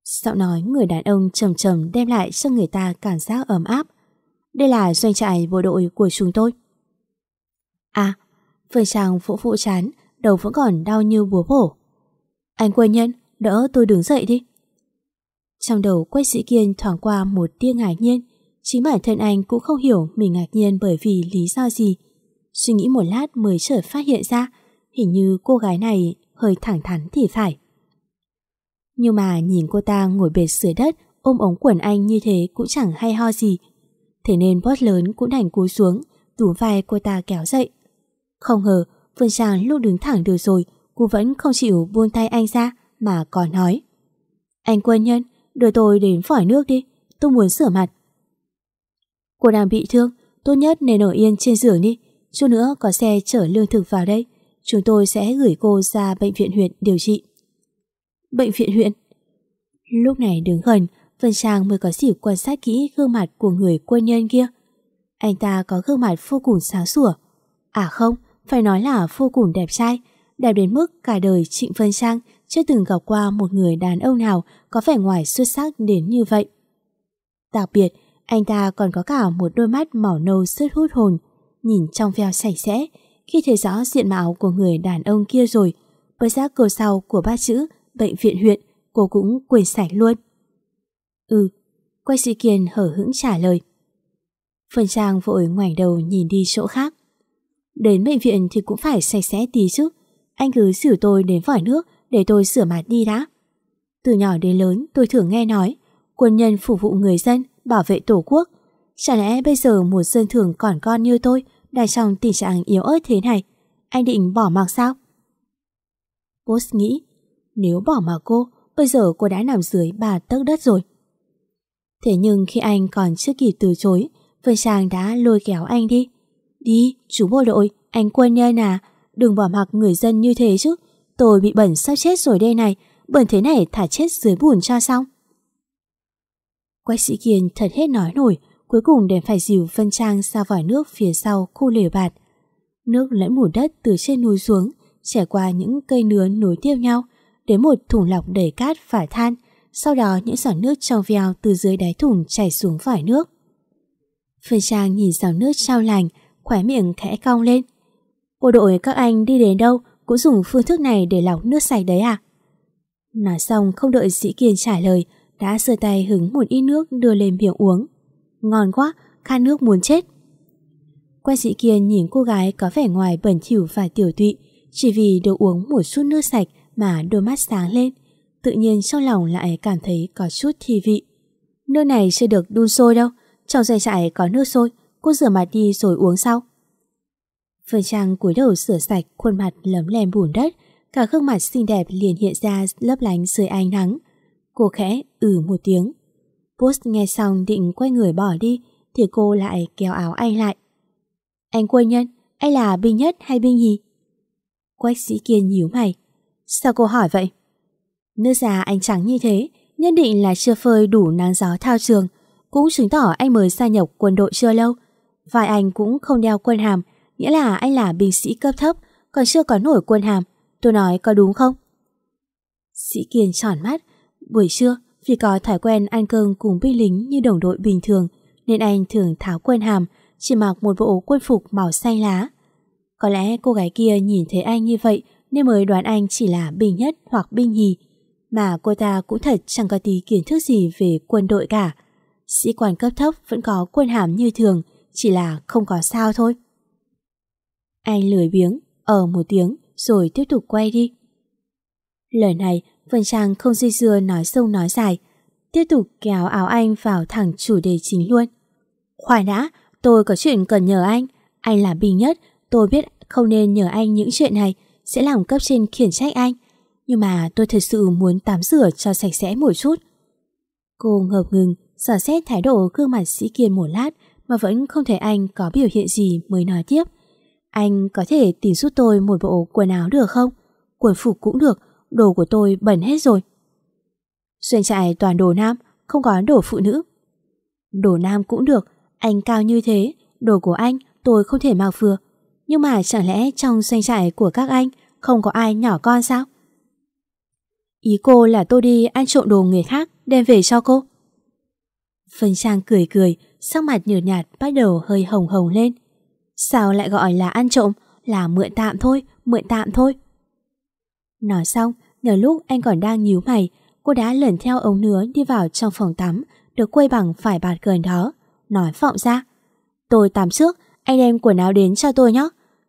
Giọng nói người đàn ông trầm trầm đem lại cho người ta cảm giác ấm áp. Đây là doanh trại bộ đội của chúng tôi. À, Phương Trang vỗ phụ chán, đầu vẫn còn đau như búa bổ. Anh quân nhân, đỡ tôi đứng dậy đi. Trong đầu quách sĩ kiên thoáng qua một tia ngạc nhiên, chính bản thân anh cũng không hiểu mình ngạc nhiên bởi vì lý do gì. Suy nghĩ một lát mới chợt phát hiện ra, hình như cô gái này hơi thẳng thắn thì phải. Nhưng mà nhìn cô ta ngồi bệt dưới đất ôm ống quần anh như thế cũng chẳng hay ho gì. Thế nên boss lớn cũng đành cúi xuống, túm vai cô ta kéo dậy. Không ngờ, Phương Trang lúc đứng thẳng được rồi, cô vẫn không chịu buông tay anh ra mà còn nói. Anh quân nhân, đưa tôi đến phỏi nước đi, tôi muốn sửa mặt. Cô đang bị thương, tốt nhất nên ở yên trên giường đi, chút nữa có xe chở lương thực vào đây. Chúng tôi sẽ gửi cô ra bệnh viện huyện điều trị. Bệnh viện huyện? Lúc này đứng gần, Vân Trang mới có dịp quan sát kỹ gương mặt của người quân nhân kia. Anh ta có gương mặt vô cùng sáng sủa. À không, phải nói là vô cùng đẹp trai, đẹp đến mức cả đời Trịnh Vân Trang chưa từng gặp qua một người đàn ông nào có vẻ ngoài xuất sắc đến như vậy. Đặc biệt, anh ta còn có cả một đôi mắt màu nâu sướt hút hồn, nhìn trong veo sạch sẽ. Khi thấy rõ diện mạo của người đàn ông kia rồi, bởi giác câu sau của ba chữ bệnh viện huyện, cô cũng quên sạch luôn. Ừ, quay sĩ kiên hở hững trả lời. Phần Trang vội ngoảnh đầu nhìn đi chỗ khác. Đến bệnh viện thì cũng phải sạch sẽ tí chứ. Anh cứ xử tôi đến vỏi nước để tôi sửa mặt đi đã. Từ nhỏ đến lớn tôi thường nghe nói quân nhân phục vụ người dân, bảo vệ tổ quốc. Chả lẽ bây giờ một dân thường còn con như tôi đang trong tình trạng yếu ớt thế này, anh định bỏ mặc sao? Boss nghĩ, nếu bỏ mặc cô, bây giờ cô đã nằm dưới bà tấc đất rồi. Thế nhưng khi anh còn chưa kịp từ chối, Vân Trang đã lôi kéo anh đi. Đi, chú bộ đội, anh quân nhân à, đừng bỏ mặc người dân như thế chứ. Tôi bị bẩn sắp chết rồi đây này, bẩn thế này thả chết dưới bùn cho xong. Quách sĩ Kiên thật hết nói nổi, cuối cùng đành phải dìu Vân Trang ra vòi nước phía sau khu lều bạt. Nước lẫn mùn đất từ trên núi xuống, trải qua những cây nứa nối tiếp nhau, đến một thùng lọc đầy cát và than, sau đó những giọt nước trong veo từ dưới đáy thùng chảy xuống vòi nước. Vân Trang nhìn dòng nước trao lành, khóe miệng khẽ cong lên. Bộ đội các anh đi đến đâu cũng dùng phương thức này để lọc nước sạch đấy à? Nói xong không đợi sĩ Kiên trả lời, đã sơ tay hứng một ít nước đưa lên miệng uống. Ngon quá, khát nước muốn chết. Quay sĩ kia nhìn cô gái có vẻ ngoài bẩn thỉu và tiểu tụy, chỉ vì được uống một chút nước sạch mà đôi mắt sáng lên. Tự nhiên trong lòng lại cảm thấy có chút thi vị. Nước này chưa được đun sôi đâu, trong dây trại có nước sôi, cô rửa mặt đi rồi uống sau. Phương Trang cúi đầu sửa sạch khuôn mặt lấm lem bùn đất, cả gương mặt xinh đẹp liền hiện ra lấp lánh dưới ánh nắng. Cô khẽ ừ một tiếng. Post nghe xong định quay người bỏ đi, thì cô lại kéo áo anh lại. Anh quân nhân, anh là binh nhất hay binh nhì? Quách sĩ kiên nhíu mày. Sao cô hỏi vậy? Nước da anh trắng như thế, nhất định là chưa phơi đủ nắng gió thao trường, cũng chứng tỏ anh mới gia nhập quân đội chưa lâu. Vai anh cũng không đeo quân hàm, nghĩa là anh là binh sĩ cấp thấp, còn chưa có nổi quân hàm. Tôi nói có đúng không? Sĩ Kiên tròn mắt. Buổi trưa, vì có thói quen ăn cơm cùng binh lính như đồng đội bình thường, nên anh thường tháo quân hàm, chỉ mặc một bộ quân phục màu xanh lá. Có lẽ cô gái kia nhìn thấy anh như vậy nên mới đoán anh chỉ là binh nhất hoặc binh nhì, mà cô ta cũng thật chẳng có tí kiến thức gì về quân đội cả. Sĩ quan cấp thấp vẫn có quân hàm như thường, chỉ là không có sao thôi. Anh lười biếng, ở một tiếng, rồi tiếp tục quay đi. Lời này, Vân Trang không dây dưa nói sâu nói dài, tiếp tục kéo áo anh vào thẳng chủ đề chính luôn. Khoan đã, tôi có chuyện cần nhờ anh, anh là bình nhất, tôi biết không nên nhờ anh những chuyện này, sẽ làm cấp trên khiển trách anh. Nhưng mà tôi thật sự muốn tắm rửa cho sạch sẽ một chút. Cô ngập ngừng, dò xét thái độ gương mặt sĩ kiên một lát mà vẫn không thấy anh có biểu hiện gì mới nói tiếp. Anh có thể tìm giúp tôi một bộ quần áo được không? Quần phục cũng được, đồ của tôi bẩn hết rồi. Xuyên trại toàn đồ nam, không có đồ phụ nữ. Đồ nam cũng được, anh cao như thế, đồ của anh tôi không thể mặc vừa. Nhưng mà chẳng lẽ trong doanh trại của các anh không có ai nhỏ con sao? Ý cô là tôi đi ăn trộm đồ người khác đem về cho cô. Phân Trang cười cười, sắc mặt nhợt nhạt bắt đầu hơi hồng hồng lên. Sao lại gọi là ăn trộm, là mượn tạm thôi, mượn tạm thôi. Nói xong, nhờ lúc anh còn đang nhíu mày, cô đã lẩn theo ống nứa đi vào trong phòng tắm, được quây bằng phải bạt gần đó, nói vọng ra. Tôi tắm trước, anh đem quần áo đến cho tôi nhé.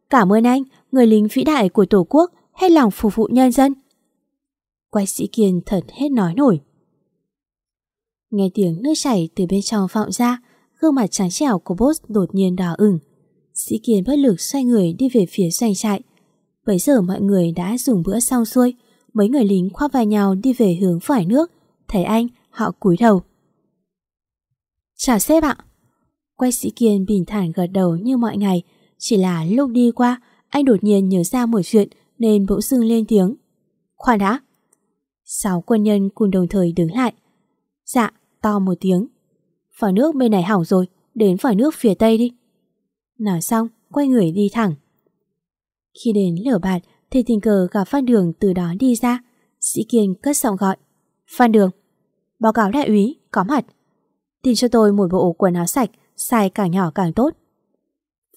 Cảm ơn anh, người lính vĩ đại của Tổ quốc, hết lòng phục vụ nhân dân. Quay sĩ Kiên thật hết nói nổi. Nghe tiếng nước chảy từ bên trong vọng ra, gương mặt trắng trẻo của boss đột nhiên đỏ ửng. Sĩ Kiên bất lực xoay người đi về phía doanh trại. Bây giờ mọi người đã dùng bữa xong xuôi, mấy người lính khoác vai nhau đi về hướng phải nước. Thấy anh, họ cúi đầu. Chào sếp ạ. Quay sĩ Kiên bình thản gật đầu như mọi ngày, chỉ là lúc đi qua, anh đột nhiên nhớ ra một chuyện nên bỗng dưng lên tiếng. Khoan đã. Sáu quân nhân cùng đồng thời đứng lại. Dạ, to một tiếng. Phỏ nước bên này hỏng rồi, đến phỏ nước phía tây đi. Nói xong, quay người đi thẳng. Khi đến lửa bạt, thì tình cờ gặp Phan Đường từ đó đi ra. Sĩ Kiên cất giọng gọi. Phan Đường, báo cáo đại úy, có mặt. Tìm cho tôi một bộ quần áo sạch, xài càng nhỏ càng tốt.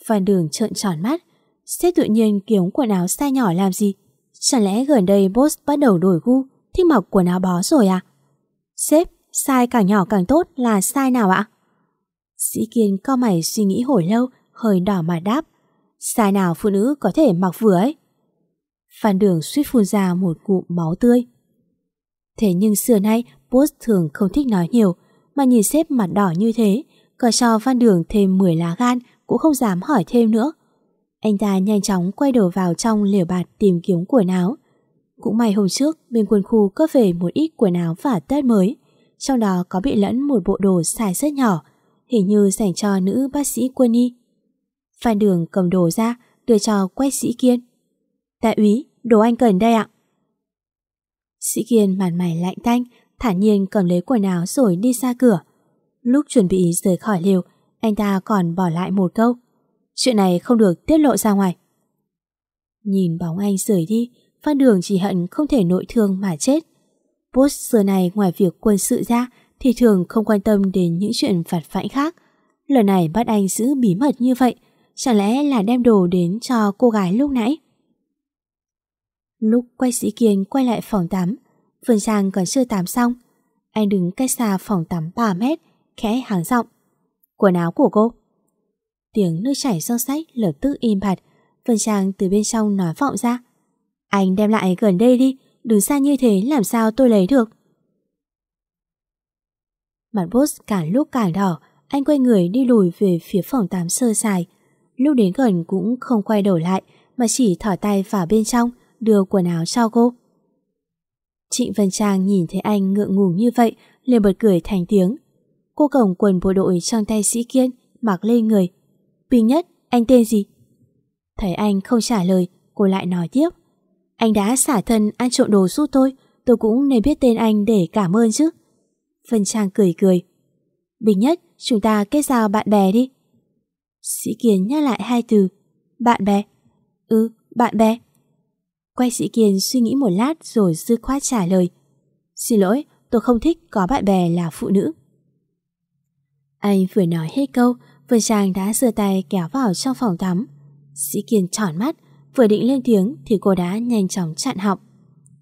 Phan Đường trợn tròn mắt. Sếp tự nhiên kiếm quần áo size nhỏ làm gì? Chẳng lẽ gần đây boss bắt đầu đổi gu, thích mặc quần áo bó rồi à? Sếp, size càng nhỏ càng tốt là size nào ạ? Sĩ Kiên co mày suy nghĩ hồi lâu, hơi đỏ mà đáp. Size nào phụ nữ có thể mặc vừa ấy? Phan Đường suýt phun ra một cụm máu tươi. Thế nhưng xưa nay, Post thường không thích nói nhiều, mà nhìn sếp mặt đỏ như thế, có cho Phan Đường thêm 10 lá gan cũng không dám hỏi thêm nữa. Anh ta nhanh chóng quay đầu vào trong liều bạt tìm kiếm quần áo. Cũng may hôm trước bên quân khu có về một ít quần áo và tết mới, trong đó có bị lẫn một bộ đồ xài rất nhỏ, hình như dành cho nữ bác sĩ quân y. Phan Đường cầm đồ ra, đưa cho quét sĩ Kiên. Đại úy, đồ anh cần đây ạ. Sĩ Kiên mặt mày lạnh tanh, thản nhiên cầm lấy quần áo rồi đi ra cửa. Lúc chuẩn bị rời khỏi liều, anh ta còn bỏ lại một câu. Chuyện này không được tiết lộ ra ngoài. Nhìn bóng anh rời đi, Phan Đường chỉ hận không thể nội thương mà chết. Boss xưa này ngoài việc quân sự ra thì thường không quan tâm đến những chuyện phạt phãnh khác. Lần này bắt anh giữ bí mật như vậy, chẳng lẽ là đem đồ đến cho cô gái lúc nãy? Lúc quay sĩ Kiên quay lại phòng tắm, Phương Giang còn chưa tắm xong. Anh đứng cách xa phòng tắm 3 mét, khẽ hàng giọng. Quần áo của cô. Tiếng nước chảy rau sách lập tức im bặt. Vân Trang từ bên trong nói vọng ra. Anh đem lại gần đây đi, đứng xa như thế làm sao tôi lấy được. Mặt boss càng lúc càng đỏ, anh quay người đi lùi về phía phòng tắm sơ sài. Lúc đến gần cũng không quay đầu lại, mà chỉ thỏ tay vào bên trong, đưa quần áo cho cô. Trịnh Vân Trang nhìn thấy anh ngượng ngùng như vậy, liền bật cười thành tiếng. Cô cổng quần bộ đội trong tay sĩ kiên, mặc lên người. Bình nhất, anh tên gì? Thấy anh không trả lời, cô lại nói tiếp. Anh đã xả thân ăn trộm đồ giúp tôi, tôi cũng nên biết tên anh để cảm ơn chứ. Vân Trang cười cười. Bình nhất, chúng ta kết giao bạn bè đi. Sĩ Kiên nhắc lại hai từ. Bạn bè? Ừ, bạn bè. Quay sĩ Kiên suy nghĩ một lát rồi dư khoát trả lời. Xin lỗi, tôi không thích có bạn bè là phụ nữ. Anh vừa nói hết câu, Vân Trang đã giơ tay kéo vào trong phòng tắm. Sĩ Kiên tròn mắt, vừa định lên tiếng thì cô đã nhanh chóng chặn họng.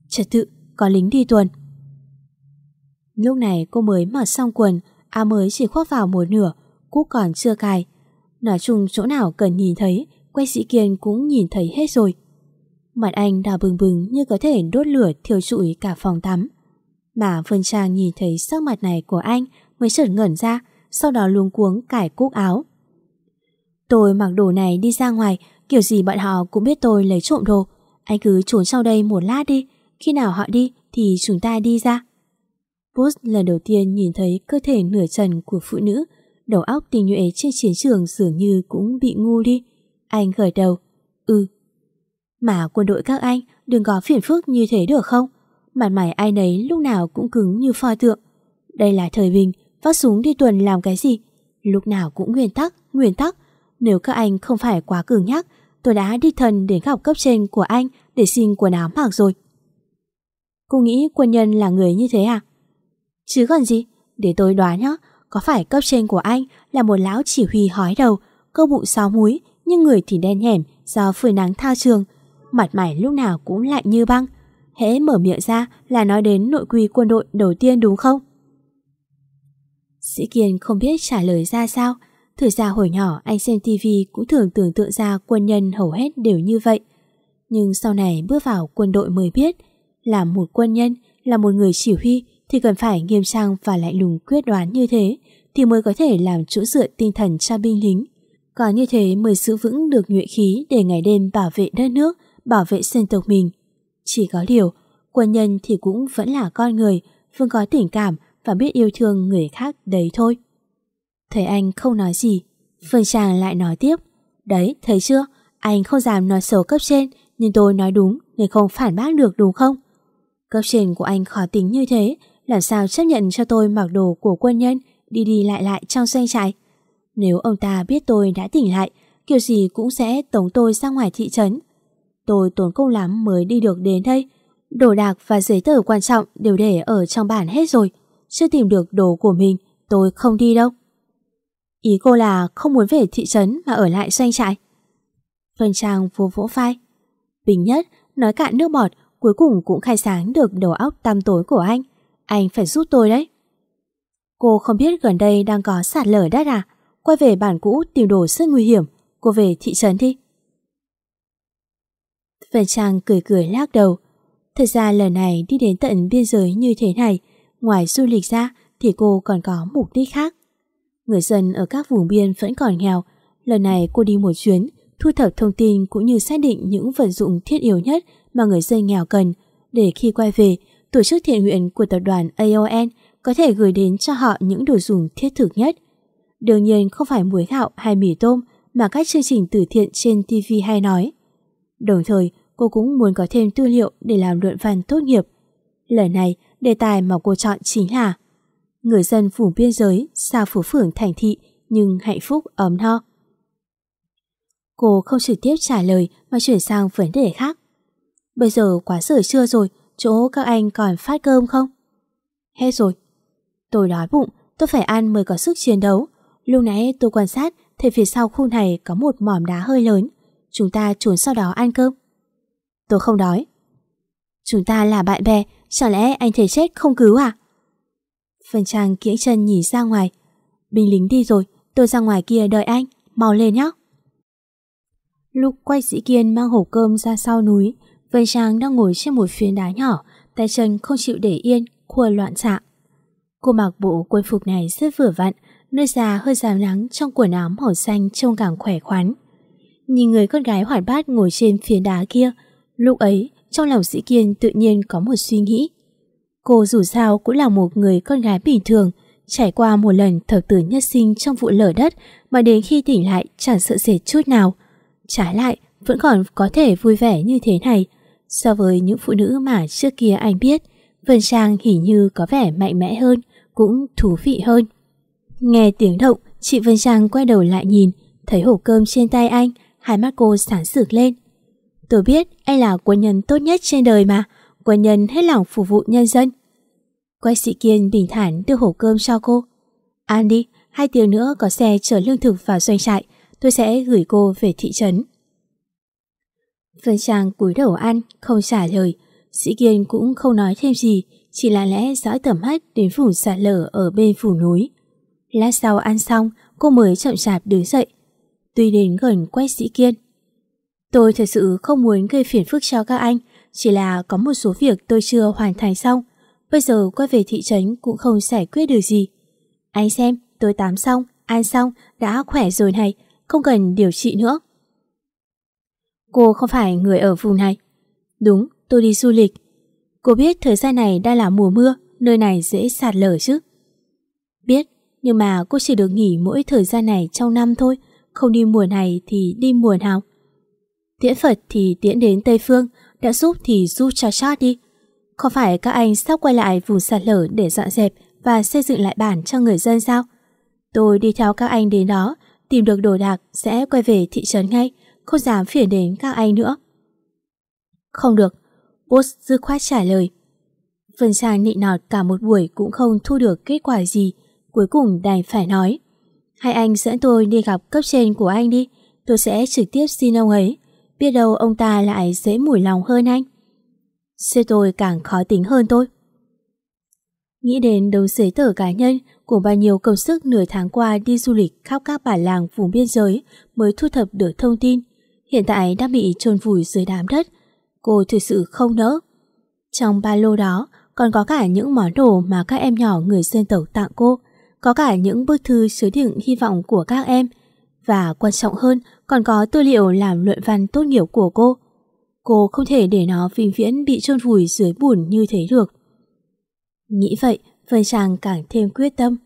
Trật tự, có lính đi tuần. Lúc này cô mới mở xong quần, áo mới chỉ khoác vào một nửa, cúc còn chưa cài. Nói chung chỗ nào cần nhìn thấy, quay sĩ Kiên cũng nhìn thấy hết rồi. Mặt anh đỏ bừng bừng như có thể đốt lửa thiêu trụi cả phòng tắm. Mà Vân Trang nhìn thấy sắc mặt này của anh mới chợt ngẩn ra, sau đó luống cuống cải cúc áo. Tôi mặc đồ này đi ra ngoài, kiểu gì bọn họ cũng biết tôi lấy trộm đồ. Anh cứ trốn sau đây một lát đi, khi nào họ đi thì chúng ta đi ra. Boots lần đầu tiên nhìn thấy cơ thể nửa trần của phụ nữ, đầu óc tình nhuệ trên chiến trường dường như cũng bị ngu đi. Anh gởi đầu, ừ. Mà quân đội các anh đừng có phiền phức như thế được không? Mặt mày ai nấy lúc nào cũng cứng như pho tượng. Đây là thời bình, vác súng đi tuần làm cái gì? Lúc nào cũng nguyên tắc, nguyên tắc. Nếu các anh không phải quá cứng nhắc, tôi đã đi thần đến gặp cấp trên của anh để xin quần áo mặc rồi. Cô nghĩ quân nhân là người như thế à? Chứ còn gì, để tôi đoán nhá, có phải cấp trên của anh là một lão chỉ huy hói đầu, cơ bụng sáu múi, nhưng người thì đen hẻm do phơi nắng tha trường, mặt mày lúc nào cũng lạnh như băng. Hễ mở miệng ra là nói đến nội quy quân đội đầu tiên đúng không? Sĩ Kiên không biết trả lời ra sao. Thử ra hồi nhỏ anh xem tivi cũng thường tưởng tượng ra quân nhân hầu hết đều như vậy. Nhưng sau này bước vào quân đội mới biết, là một quân nhân, là một người chỉ huy thì cần phải nghiêm trang và lạnh lùng quyết đoán như thế thì mới có thể làm chỗ dựa tinh thần cho binh lính. Có như thế mới giữ vững được nhuệ khí để ngày đêm bảo vệ đất nước, bảo vệ dân tộc mình. Chỉ có điều, quân nhân thì cũng vẫn là con người, vẫn có tình cảm và biết yêu thương người khác đấy thôi. Thấy anh không nói gì, Phương Trang lại nói tiếp. Đấy, thấy chưa? Anh không dám nói xấu cấp trên, nhưng tôi nói đúng nên không phản bác được đúng không? Cấp trên của anh khó tính như thế, làm sao chấp nhận cho tôi mặc đồ của quân nhân đi đi lại lại trong doanh trại? Nếu ông ta biết tôi đã tỉnh lại, kiểu gì cũng sẽ tống tôi ra ngoài thị trấn. Tôi tốn công lắm mới đi được đến đây. Đồ đạc và giấy tờ quan trọng đều để ở trong bản hết rồi. Chưa tìm được đồ của mình, tôi không đi đâu. Ý cô là không muốn về thị trấn mà ở lại doanh trại. Vân Trang vô vỗ vai. Bình nhất, nói cạn nước bọt, cuối cùng cũng khai sáng được đầu óc tăm tối của anh. Anh phải giúp tôi đấy. Cô không biết gần đây đang có sạt lở đất à? Quay về bản cũ tìm đồ rất nguy hiểm. Cô về thị trấn đi. Vân Trang cười cười lắc đầu. Thật ra lần này đi đến tận biên giới như thế này, ngoài du lịch ra thì cô còn có mục đích khác. Người dân ở các vùng biên vẫn còn nghèo. Lần này cô đi một chuyến, thu thập thông tin cũng như xác định những vật dụng thiết yếu nhất mà người dân nghèo cần, để khi quay về, tổ chức thiện nguyện của tập đoàn AON có thể gửi đến cho họ những đồ dùng thiết thực nhất. Đương nhiên không phải muối gạo hay mì tôm mà các chương trình từ thiện trên TV hay nói. Đồng thời, cô cũng muốn có thêm tư liệu để làm luận văn tốt nghiệp. Lần này, đề tài mà cô chọn chính là Người dân vùng biên giới, xa phố phường thành thị nhưng hạnh phúc ấm no. Cô không trực tiếp trả lời mà chuyển sang vấn đề khác. Bây giờ quá giờ trưa rồi, chỗ các anh còn phát cơm không? Hết rồi. Tôi đói bụng, tôi phải ăn mới có sức chiến đấu. Lúc nãy tôi quan sát thấy phía sau khu này có một mỏm đá hơi lớn. Chúng ta trốn sau đó ăn cơm. Tôi không đói. Chúng ta là bạn bè, chẳng lẽ anh thể chết không cứu à? Phần Trang kiễng chân nhìn ra ngoài. Binh lính đi rồi, tôi ra ngoài kia đợi anh, mau lên nhé. Lúc quay sĩ kiên mang hộp cơm ra sau núi, Vân Trang đang ngồi trên một phiến đá nhỏ, tay chân không chịu để yên, khua loạn xạ. Cô mặc bộ quân phục này rất vừa vặn, nơi già hơi rào nắng trong quần áo màu xanh trông càng khỏe khoắn. Nhìn người con gái hoạt bát ngồi trên phiến đá kia, lúc ấy trong lòng Sĩ Kiên tự nhiên có một suy nghĩ. Cô dù sao cũng là một người con gái bình thường, trải qua một lần thập tử nhất sinh trong vụ lở đất mà đến khi tỉnh lại chẳng sợ sệt chút nào. Trái lại, vẫn còn có thể vui vẻ như thế này. So với những phụ nữ mà trước kia anh biết, Vân Trang hình như có vẻ mạnh mẽ hơn, cũng thú vị hơn. Nghe tiếng động, chị Vân Trang quay đầu lại nhìn, thấy hổ cơm trên tay anh, hai mắt cô sáng sực lên. Tôi biết anh là quân nhân tốt nhất trên đời mà, quân nhân hết lòng phục vụ nhân dân. Quay sĩ Kiên bình thản đưa hộp cơm cho cô. Ăn đi, hai tiếng nữa có xe chở lương thực vào doanh trại, tôi sẽ gửi cô về thị trấn. Vân Trang cúi đầu ăn, không trả lời. Sĩ Kiên cũng không nói thêm gì, chỉ là lẽ dõi tầm mắt đến vùng sạt lở ở bên phủ núi. Lát sau ăn xong, cô mới chậm chạp đứng dậy. Tuy đến gần quay Sĩ Kiên. Tôi thật sự không muốn gây phiền phức cho các anh, chỉ là có một số việc tôi chưa hoàn thành xong. Bây giờ quay về thị trấn cũng không giải quyết được gì. Anh xem, tôi tắm xong, ăn xong, đã khỏe rồi này, không cần điều trị nữa. Cô không phải người ở vùng này. Đúng, tôi đi du lịch. Cô biết thời gian này đang là mùa mưa, nơi này dễ sạt lở chứ. Biết, nhưng mà cô chỉ được nghỉ mỗi thời gian này trong năm thôi, không đi mùa này thì đi mùa nào. Tiễn Phật thì tiễn đến Tây Phương, đã giúp thì giúp cho chót đi. Không phải các anh sắp quay lại vùng sạt lở để dọn dẹp và xây dựng lại bản cho người dân sao? Tôi đi theo các anh đến đó, tìm được đồ đạc sẽ quay về thị trấn ngay, không dám phiền đến các anh nữa. Không được, Boss dư khoát trả lời. Vân Trang nịnh nọt cả một buổi cũng không thu được kết quả gì, cuối cùng đành phải nói. Hai anh dẫn tôi đi gặp cấp trên của anh đi, tôi sẽ trực tiếp xin ông ấy. Biết đâu ông ta lại dễ mùi lòng hơn anh. Xe tôi càng khó tính hơn tôi. Nghĩ đến đống giấy tờ cá nhân của bao nhiêu công sức nửa tháng qua đi du lịch khắp các bản làng vùng biên giới mới thu thập được thông tin, hiện tại đã bị chôn vùi dưới đám đất. Cô thực sự không nỡ. Trong ba lô đó còn có cả những món đồ mà các em nhỏ người dân tộc tặng cô, có cả những bức thư chứa đựng hy vọng của các em, và quan trọng hơn còn có tư liệu làm luận văn tốt nghiệp của cô. Cô không thể để nó vĩnh viễn bị chôn vùi dưới bùn như thế được. Nghĩ vậy, Vân Trang càng thêm quyết tâm.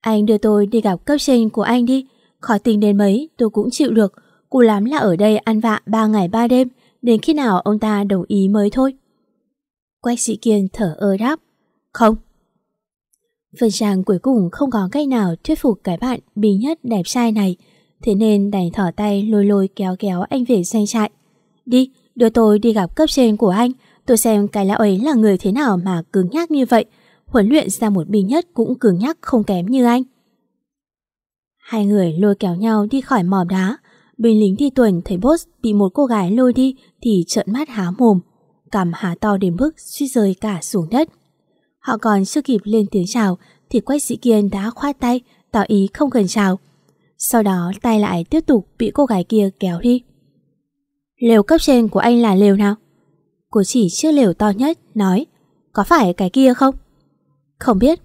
Anh đưa tôi đi gặp cấp trên của anh đi, khỏi tình đến mấy tôi cũng chịu được, cụ lắm là ở đây ăn vạ ba ngày ba đêm, đến khi nào ông ta đồng ý mới thôi. Quách sĩ kiên thở ơ đáp, không phần chàng cuối cùng không có cách nào thuyết phục cái bạn bí nhất đẹp trai này, thế nên đành thỏ tay lôi lôi kéo kéo anh về doanh trại. Đi, đưa tôi đi gặp cấp trên của anh, tôi xem cái lão ấy là người thế nào mà cứng nhắc như vậy, huấn luyện ra một bí nhất cũng cứng nhắc không kém như anh. Hai người lôi kéo nhau đi khỏi mỏm đá, binh lính đi tuần thấy boss bị một cô gái lôi đi thì trợn mắt há mồm, cằm há to đến mức suy rơi cả xuống đất. Họ còn chưa kịp lên tiếng chào thì quách sĩ kiên đã khoát tay tỏ ý không cần chào. Sau đó tay lại tiếp tục bị cô gái kia kéo đi. Lều cấp trên của anh là lều nào? Cô chỉ chiếc lều to nhất, nói Có phải cái kia không? Không biết.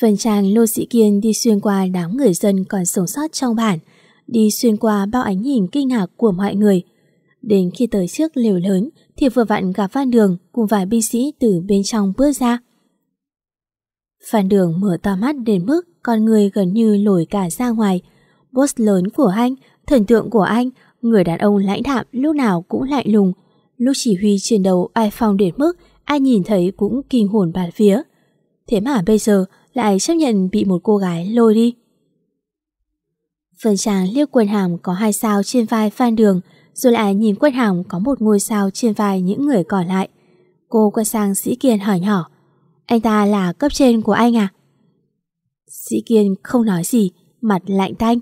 Phần trang Lô Sĩ Kiên đi xuyên qua đám người dân còn sống sót trong bản, đi xuyên qua bao ánh nhìn kinh ngạc của mọi người. Đến khi tới trước lều lớn thì vừa vặn gặp Phan Đường cùng vài binh sĩ từ bên trong bước ra. Phan Đường mở to mắt đến mức con người gần như lồi cả ra ngoài. Boss lớn của anh, thần tượng của anh, người đàn ông lãnh đạm lúc nào cũng lạnh lùng. Lúc chỉ huy chiến đấu ai phong đến mức ai nhìn thấy cũng kinh hồn bạt phía. Thế mà bây giờ lại chấp nhận bị một cô gái lôi đi. Phần chàng liếc quần hàm có hai sao trên vai Phan Đường, rồi lại nhìn quần hàng có một ngôi sao trên vai những người còn lại. Cô quay sang Sĩ Kiên hỏi nhỏ, anh ta là cấp trên của anh à? Sĩ Kiên không nói gì, mặt lạnh tanh.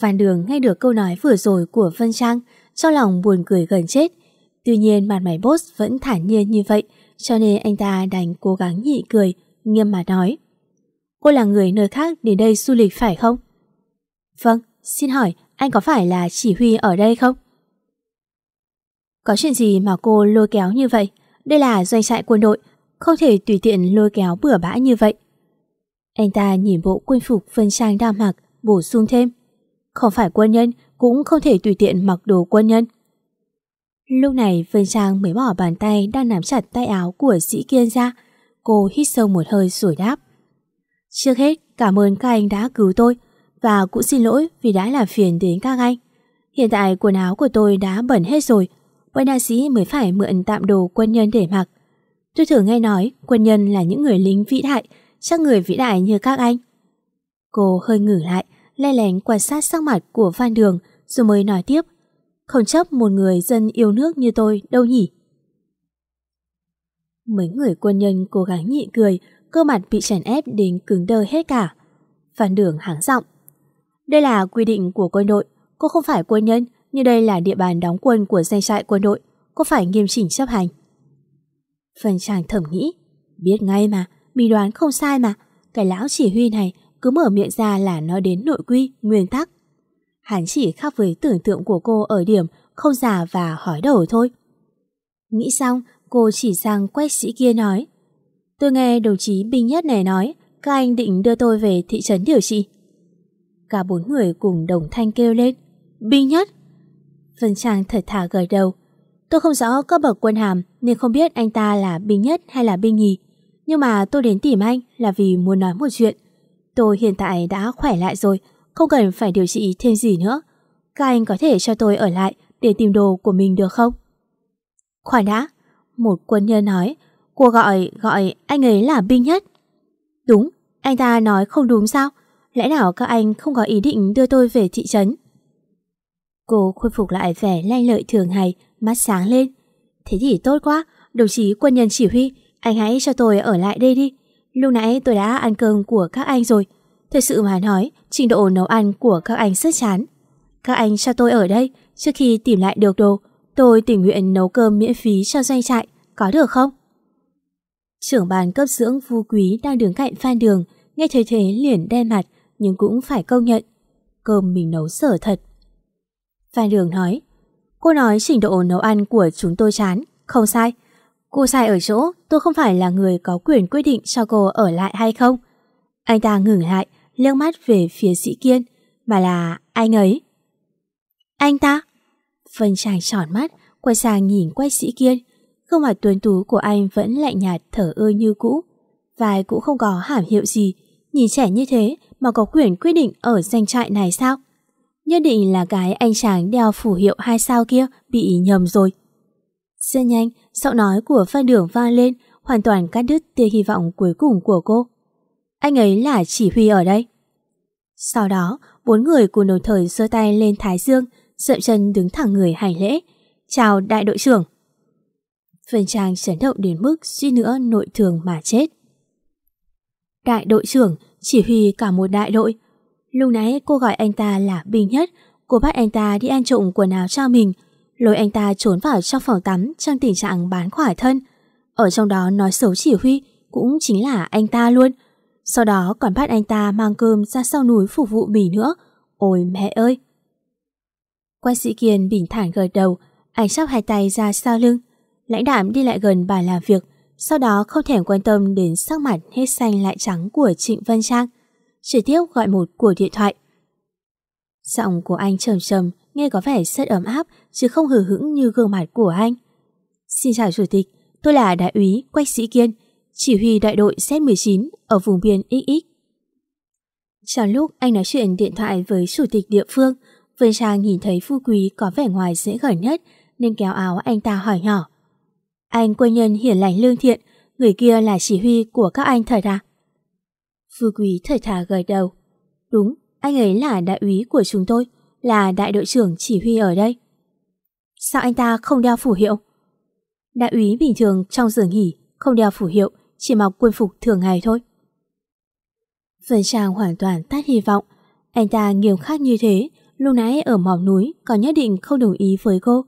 Phan Đường nghe được câu nói vừa rồi của Vân Trang, cho lòng buồn cười gần chết. Tuy nhiên mặt mày boss vẫn thản nhiên như vậy, cho nên anh ta đành cố gắng nhị cười, nghiêm mà nói. Cô là người nơi khác đến đây du lịch phải không? Vâng, xin hỏi anh có phải là chỉ huy ở đây không? Có chuyện gì mà cô lôi kéo như vậy? Đây là doanh trại quân đội, không thể tùy tiện lôi kéo bừa bãi như vậy. Anh ta nhìn bộ quân phục phân trang đang mặc, bổ sung thêm. Không phải quân nhân, cũng không thể tùy tiện mặc đồ quân nhân. Lúc này Vân Trang mới bỏ bàn tay đang nắm chặt tay áo của sĩ kiên ra. Cô hít sâu một hơi rồi đáp. Trước hết, cảm ơn các anh đã cứu tôi và cũng xin lỗi vì đã làm phiền đến các anh. Hiện tại quần áo của tôi đã bẩn hết rồi, bọn đại sĩ mới phải mượn tạm đồ quân nhân để mặc. Tôi thường nghe nói quân nhân là những người lính vĩ đại, chắc người vĩ đại như các anh. Cô hơi ngử lại, le lén quan sát sắc mặt của Phan Đường rồi mới nói tiếp. Không chấp một người dân yêu nước như tôi đâu nhỉ? Mấy người quân nhân cố gắng nhịn cười, cơ mặt bị chèn ép đến cứng đơ hết cả. Phan Đường háng giọng. Đây là quy định của quân đội, cô không phải quân nhân, nhưng đây là địa bàn đóng quân của danh trại quân đội, cô phải nghiêm chỉnh chấp hành. Phần chàng thầm nghĩ, biết ngay mà, mình đoán không sai mà, cái lão chỉ huy này cứ mở miệng ra là nói đến nội quy, nguyên tắc. Hắn chỉ khác với tưởng tượng của cô ở điểm không già và hỏi đầu thôi. Nghĩ xong, cô chỉ sang quách sĩ kia nói. Tôi nghe đồng chí binh nhất này nói, các anh định đưa tôi về thị trấn điều trị. Cả bốn người cùng đồng thanh kêu lên. Binh nhất! Vân Trang thật thà gật đầu. Tôi không rõ các bậc quân hàm nên không biết anh ta là binh nhất hay là binh nhì. Nhưng mà tôi đến tìm anh là vì muốn nói một chuyện. Tôi hiện tại đã khỏe lại rồi, không cần phải điều trị thêm gì nữa. Các anh có thể cho tôi ở lại để tìm đồ của mình được không? Khoan đã, một quân nhân nói, cô gọi, gọi anh ấy là binh nhất. Đúng, anh ta nói không đúng sao? Lẽ nào các anh không có ý định đưa tôi về thị trấn? Cô khôi phục lại vẻ lanh lợi thường ngày, mắt sáng lên. Thế thì tốt quá, đồng chí quân nhân chỉ huy, anh hãy cho tôi ở lại đây đi. Lúc nãy tôi đã ăn cơm của các anh rồi. Thật sự mà nói, trình độ nấu ăn của các anh rất chán. Các anh cho tôi ở đây, trước khi tìm lại được đồ, tôi tình nguyện nấu cơm miễn phí cho doanh trại, có được không? Trưởng bàn cấp dưỡng Vu Quý đang đứng cạnh Phan Đường, nghe thấy thế liền đen mặt, nhưng cũng phải công nhận. Cơm mình nấu sở thật. Phan Đường nói, cô nói trình độ nấu ăn của chúng tôi chán, không sai. Cô sai ở chỗ tôi không phải là người có quyền quyết định cho cô ở lại hay không. Anh ta ngừng lại, liếc mắt về phía sĩ kiên, mà là anh ấy. Anh ta? Phân chàng tròn mắt, quay sang nhìn quay sĩ kiên. Gương mặt tuấn tú của anh vẫn lạnh nhạt thở ơ như cũ. Vai cũng không có hàm hiệu gì. Nhìn trẻ như thế mà có quyền quyết định ở danh trại này sao? Nhất định là cái anh chàng đeo phủ hiệu hai sao kia bị nhầm rồi. Rất nhanh, giọng nói của Phan Đường vang lên, hoàn toàn cắt đứt tia hy vọng cuối cùng của cô. Anh ấy là chỉ huy ở đây. Sau đó, bốn người cùng đồng thời giơ tay lên Thái Dương, dậm chân đứng thẳng người hành lễ. Chào đại đội trưởng. Vân Trang chấn động đến mức suy nữa nội thường mà chết. Đại đội trưởng chỉ huy cả một đại đội. Lúc nãy cô gọi anh ta là Bình Nhất, cô bắt anh ta đi ăn trộm quần áo cho mình, lôi anh ta trốn vào trong phòng tắm trong tình trạng bán khỏa thân. Ở trong đó nói xấu chỉ huy cũng chính là anh ta luôn. Sau đó còn bắt anh ta mang cơm ra sau núi phục vụ mì nữa. Ôi mẹ ơi! Quay sĩ Kiên bình thản gật đầu, anh sắp hai tay ra sau lưng. Lãnh đạm đi lại gần bà làm việc, sau đó không thèm quan tâm đến sắc mặt hết xanh lại trắng của Trịnh Vân Trang. Trực tiếp gọi một cuộc điện thoại. Giọng của anh trầm trầm, nghe có vẻ rất ấm áp, chứ không hử hững như gương mặt của anh. Xin chào Chủ tịch, tôi là Đại úy Quách Sĩ Kiên, chỉ huy đại đội Z-19 ở vùng biên XX. Trong lúc anh nói chuyện điện thoại với Chủ tịch địa phương, Vân Trang nhìn thấy Phu Quý có vẻ ngoài dễ gần nhất nên kéo áo anh ta hỏi nhỏ. Anh quân nhân hiển lành lương thiện, người kia là chỉ huy của các anh thật à? Phu Quý thời thà gật đầu. Đúng, anh ấy là đại úy của chúng tôi, là đại đội trưởng chỉ huy ở đây. Sao anh ta không đeo phủ hiệu? Đại úy bình thường trong giờ nghỉ không đeo phủ hiệu, chỉ mặc quân phục thường ngày thôi. Vân Trang hoàn toàn tắt hy vọng. Anh ta nghiêm khắc như thế, lúc nãy ở mỏm núi còn nhất định không đồng ý với cô.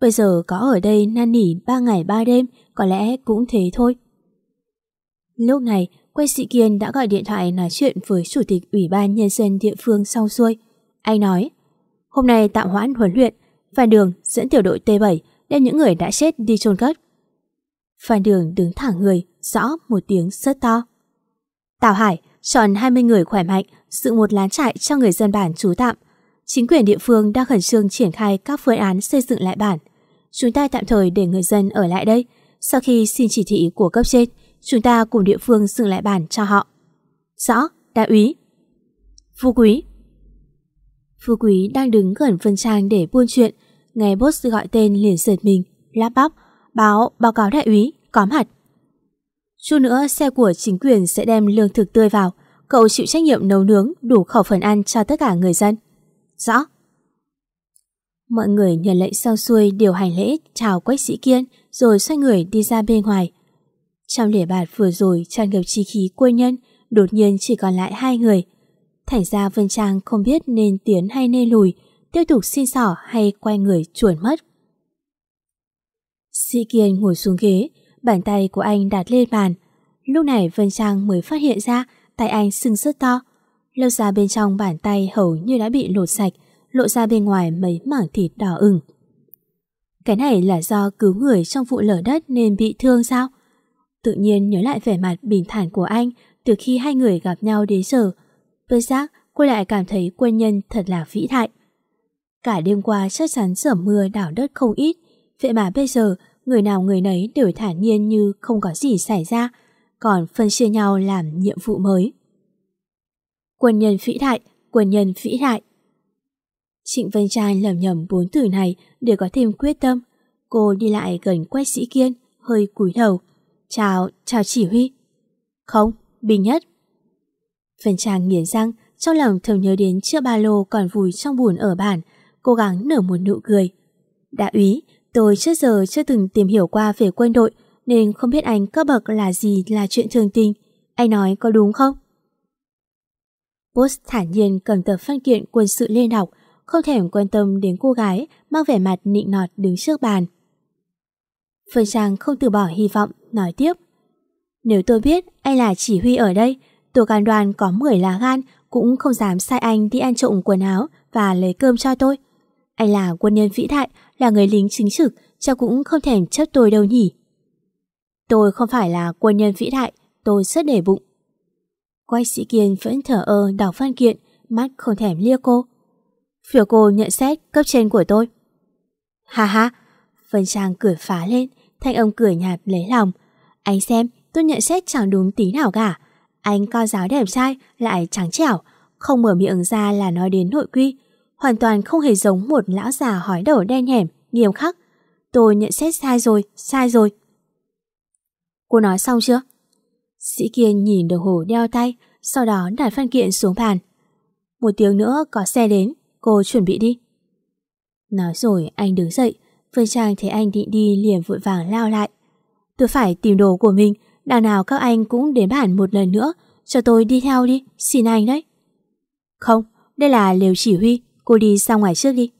Bây giờ có ở đây năn nỉ ba ngày ba đêm, có lẽ cũng thế thôi. Lúc này, Quay Sĩ Kiên đã gọi điện thoại nói chuyện với Chủ tịch Ủy ban Nhân dân địa phương sau xuôi. Anh nói, hôm nay tạm hoãn huấn luyện, Phan Đường dẫn tiểu đội T7 đem những người đã chết đi chôn cất. Phan Đường đứng thẳng người, rõ một tiếng rất to. Tào Hải chọn 20 người khỏe mạnh, dựng một lán trại cho người dân bản trú tạm. Chính quyền địa phương đang khẩn trương triển khai các phương án xây dựng lại bản. Chúng ta tạm thời để người dân ở lại đây. Sau khi xin chỉ thị của cấp trên, chúng ta cùng địa phương dựng lại bản cho họ. Rõ, đại úy. Phu quý. Phu quý đang đứng gần phân trang để buôn chuyện. Nghe boss gọi tên liền giật mình, lắp bắp, báo, báo cáo đại úy, có mặt. Chút nữa xe của chính quyền sẽ đem lương thực tươi vào, cậu chịu trách nhiệm nấu nướng đủ khẩu phần ăn cho tất cả người dân. Rõ. Mọi người nhận lệnh sau xuôi điều hành lễ chào Quách Sĩ Kiên rồi xoay người đi ra bên ngoài. Trong lễ bạt vừa rồi tràn ngập chi khí quân nhân, đột nhiên chỉ còn lại hai người. Thành ra Vân Trang không biết nên tiến hay nên lùi, tiếp tục xin xỏ hay quay người chuồn mất. Sĩ Kiên ngồi xuống ghế, bàn tay của anh đặt lên bàn. Lúc này Vân Trang mới phát hiện ra tay anh sưng rất to. Lâu ra bên trong bàn tay hầu như đã bị lột sạch, lộ ra bên ngoài mấy mảng thịt đỏ ửng. Cái này là do cứu người trong vụ lở đất nên bị thương sao? Tự nhiên nhớ lại vẻ mặt bình thản của anh từ khi hai người gặp nhau đến giờ. Bất giác, cô lại cảm thấy quân nhân thật là vĩ đại. Cả đêm qua chắc chắn sở mưa đảo đất không ít, vậy mà bây giờ người nào người nấy đều thản nhiên như không có gì xảy ra, còn phân chia nhau làm nhiệm vụ mới. Quân nhân vĩ đại, quân nhân vĩ đại. Trịnh Vân Trang lầm nhầm bốn từ này để có thêm quyết tâm. Cô đi lại gần Quách Sĩ Kiên, hơi cúi đầu. Chào, chào chỉ huy. Không, bình nhất. Vân Trang nghiến răng, trong lòng thường nhớ đến chiếc ba lô còn vùi trong bùn ở bản, cố gắng nở một nụ cười. Đại úy, tôi trước giờ chưa từng tìm hiểu qua về quân đội nên không biết anh cấp bậc là gì là chuyện thường tình. Anh nói có đúng không? Boss thản nhiên cầm tờ văn kiện quân sự lên đọc, không thèm quan tâm đến cô gái mang vẻ mặt nịnh nọt đứng trước bàn. Phương Trang không từ bỏ hy vọng, nói tiếp. Nếu tôi biết anh là chỉ huy ở đây, tổ cán đoàn có 10 lá gan cũng không dám sai anh đi ăn trộm quần áo và lấy cơm cho tôi. Anh là quân nhân vĩ đại, là người lính chính trực, chắc cũng không thèm chấp tôi đâu nhỉ. Tôi không phải là quân nhân vĩ đại, tôi rất để bụng. Quách sĩ kiên vẫn thở ơ đọc văn kiện, mắt không thèm lia cô. Phiểu cô nhận xét cấp trên của tôi. Ha ha, Vân Trang cười phá lên, thanh âm cười nhạt lấy lòng. Anh xem, tôi nhận xét chẳng đúng tí nào cả. Anh cao giáo đẹp trai, lại trắng trẻo, không mở miệng ra là nói đến nội quy. Hoàn toàn không hề giống một lão già hói đầu đen hẻm, nghiêm khắc. Tôi nhận xét sai rồi, sai rồi. Cô nói xong chưa? Sĩ Kiên nhìn đồng hồ đeo tay, sau đó đặt văn kiện xuống bàn. Một tiếng nữa có xe đến, cô chuẩn bị đi. Nói rồi anh đứng dậy, Phương Trang thấy anh định đi liền vội vàng lao lại. Tôi phải tìm đồ của mình, đằng nào các anh cũng đến bản một lần nữa, cho tôi đi theo đi, xin anh đấy. Không, đây là liều chỉ huy, cô đi ra ngoài trước đi.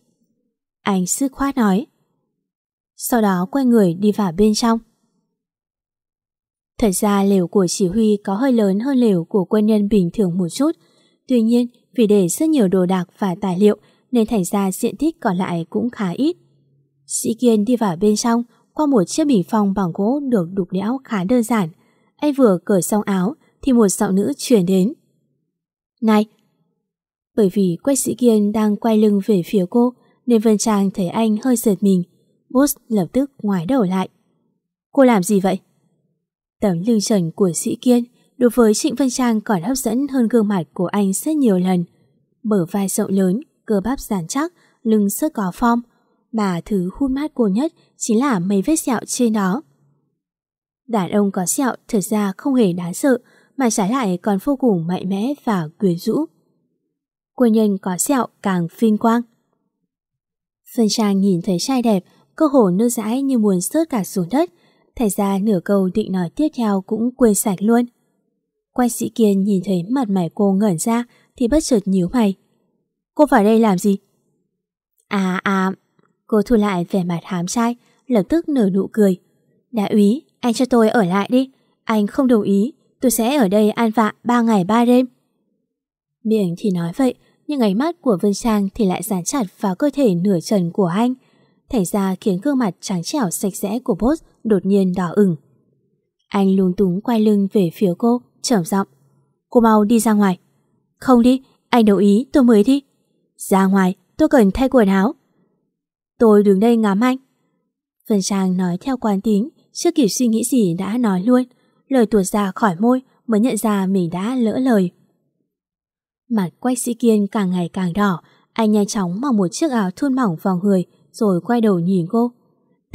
Anh sức khoát nói. Sau đó quay người đi vào bên trong. Thật ra lều của chỉ huy có hơi lớn hơn lều của quân nhân bình thường một chút. Tuy nhiên, vì để rất nhiều đồ đạc và tài liệu nên thành ra diện tích còn lại cũng khá ít. Sĩ Kiên đi vào bên trong qua một chiếc bình phong bằng gỗ được đục đẽo khá đơn giản. Anh vừa cởi xong áo thì một giọng nữ chuyển đến. Này! Bởi vì Quách Sĩ Kiên đang quay lưng về phía cô nên Vân Trang thấy anh hơi giật mình. Boss lập tức ngoái đầu lại. Cô làm gì vậy? Tấm lưng trần của Sĩ Kiên đối với Trịnh Vân Trang còn hấp dẫn hơn gương mặt của anh rất nhiều lần. Bờ vai rộng lớn, cơ bắp giàn chắc, lưng rất có form, mà thứ hút mát cô nhất chính là mấy vết sẹo trên đó. Đàn ông có sẹo thật ra không hề đáng sợ, mà trái lại còn vô cùng mạnh mẽ và quyến rũ. Quân nhân có sẹo càng vinh quang. Vân Trang nhìn thấy trai đẹp, cơ hồ nơ dãi như muốn rớt cả xuống đất, Thành ra nửa câu định nói tiếp theo cũng quên sạch luôn. Quay sĩ kiên nhìn thấy mặt mày cô ngẩn ra thì bất chợt nhíu mày. Cô vào đây làm gì? À à, cô thu lại vẻ mặt hám trai, lập tức nở nụ cười. Đại úy, anh cho tôi ở lại đi. Anh không đồng ý, tôi sẽ ở đây ăn vạ ba ngày ba đêm. Miệng thì nói vậy, nhưng ánh mắt của Vân Trang thì lại dán chặt vào cơ thể nửa trần của anh. Thành ra khiến gương mặt trắng trẻo sạch sẽ của boss đột nhiên đỏ ửng. Anh lúng túng quay lưng về phía cô, trầm giọng. Cô mau đi ra ngoài. Không đi, anh đồng ý tôi mới đi. Ra ngoài, tôi cần thay quần áo. Tôi đứng đây ngắm anh. Vân Trang nói theo quán tính, chưa kịp suy nghĩ gì đã nói luôn. Lời tuột ra khỏi môi mới nhận ra mình đã lỡ lời. Mặt quách sĩ kiên càng ngày càng đỏ, anh nhanh chóng mặc một chiếc áo thun mỏng vào người rồi quay đầu nhìn cô.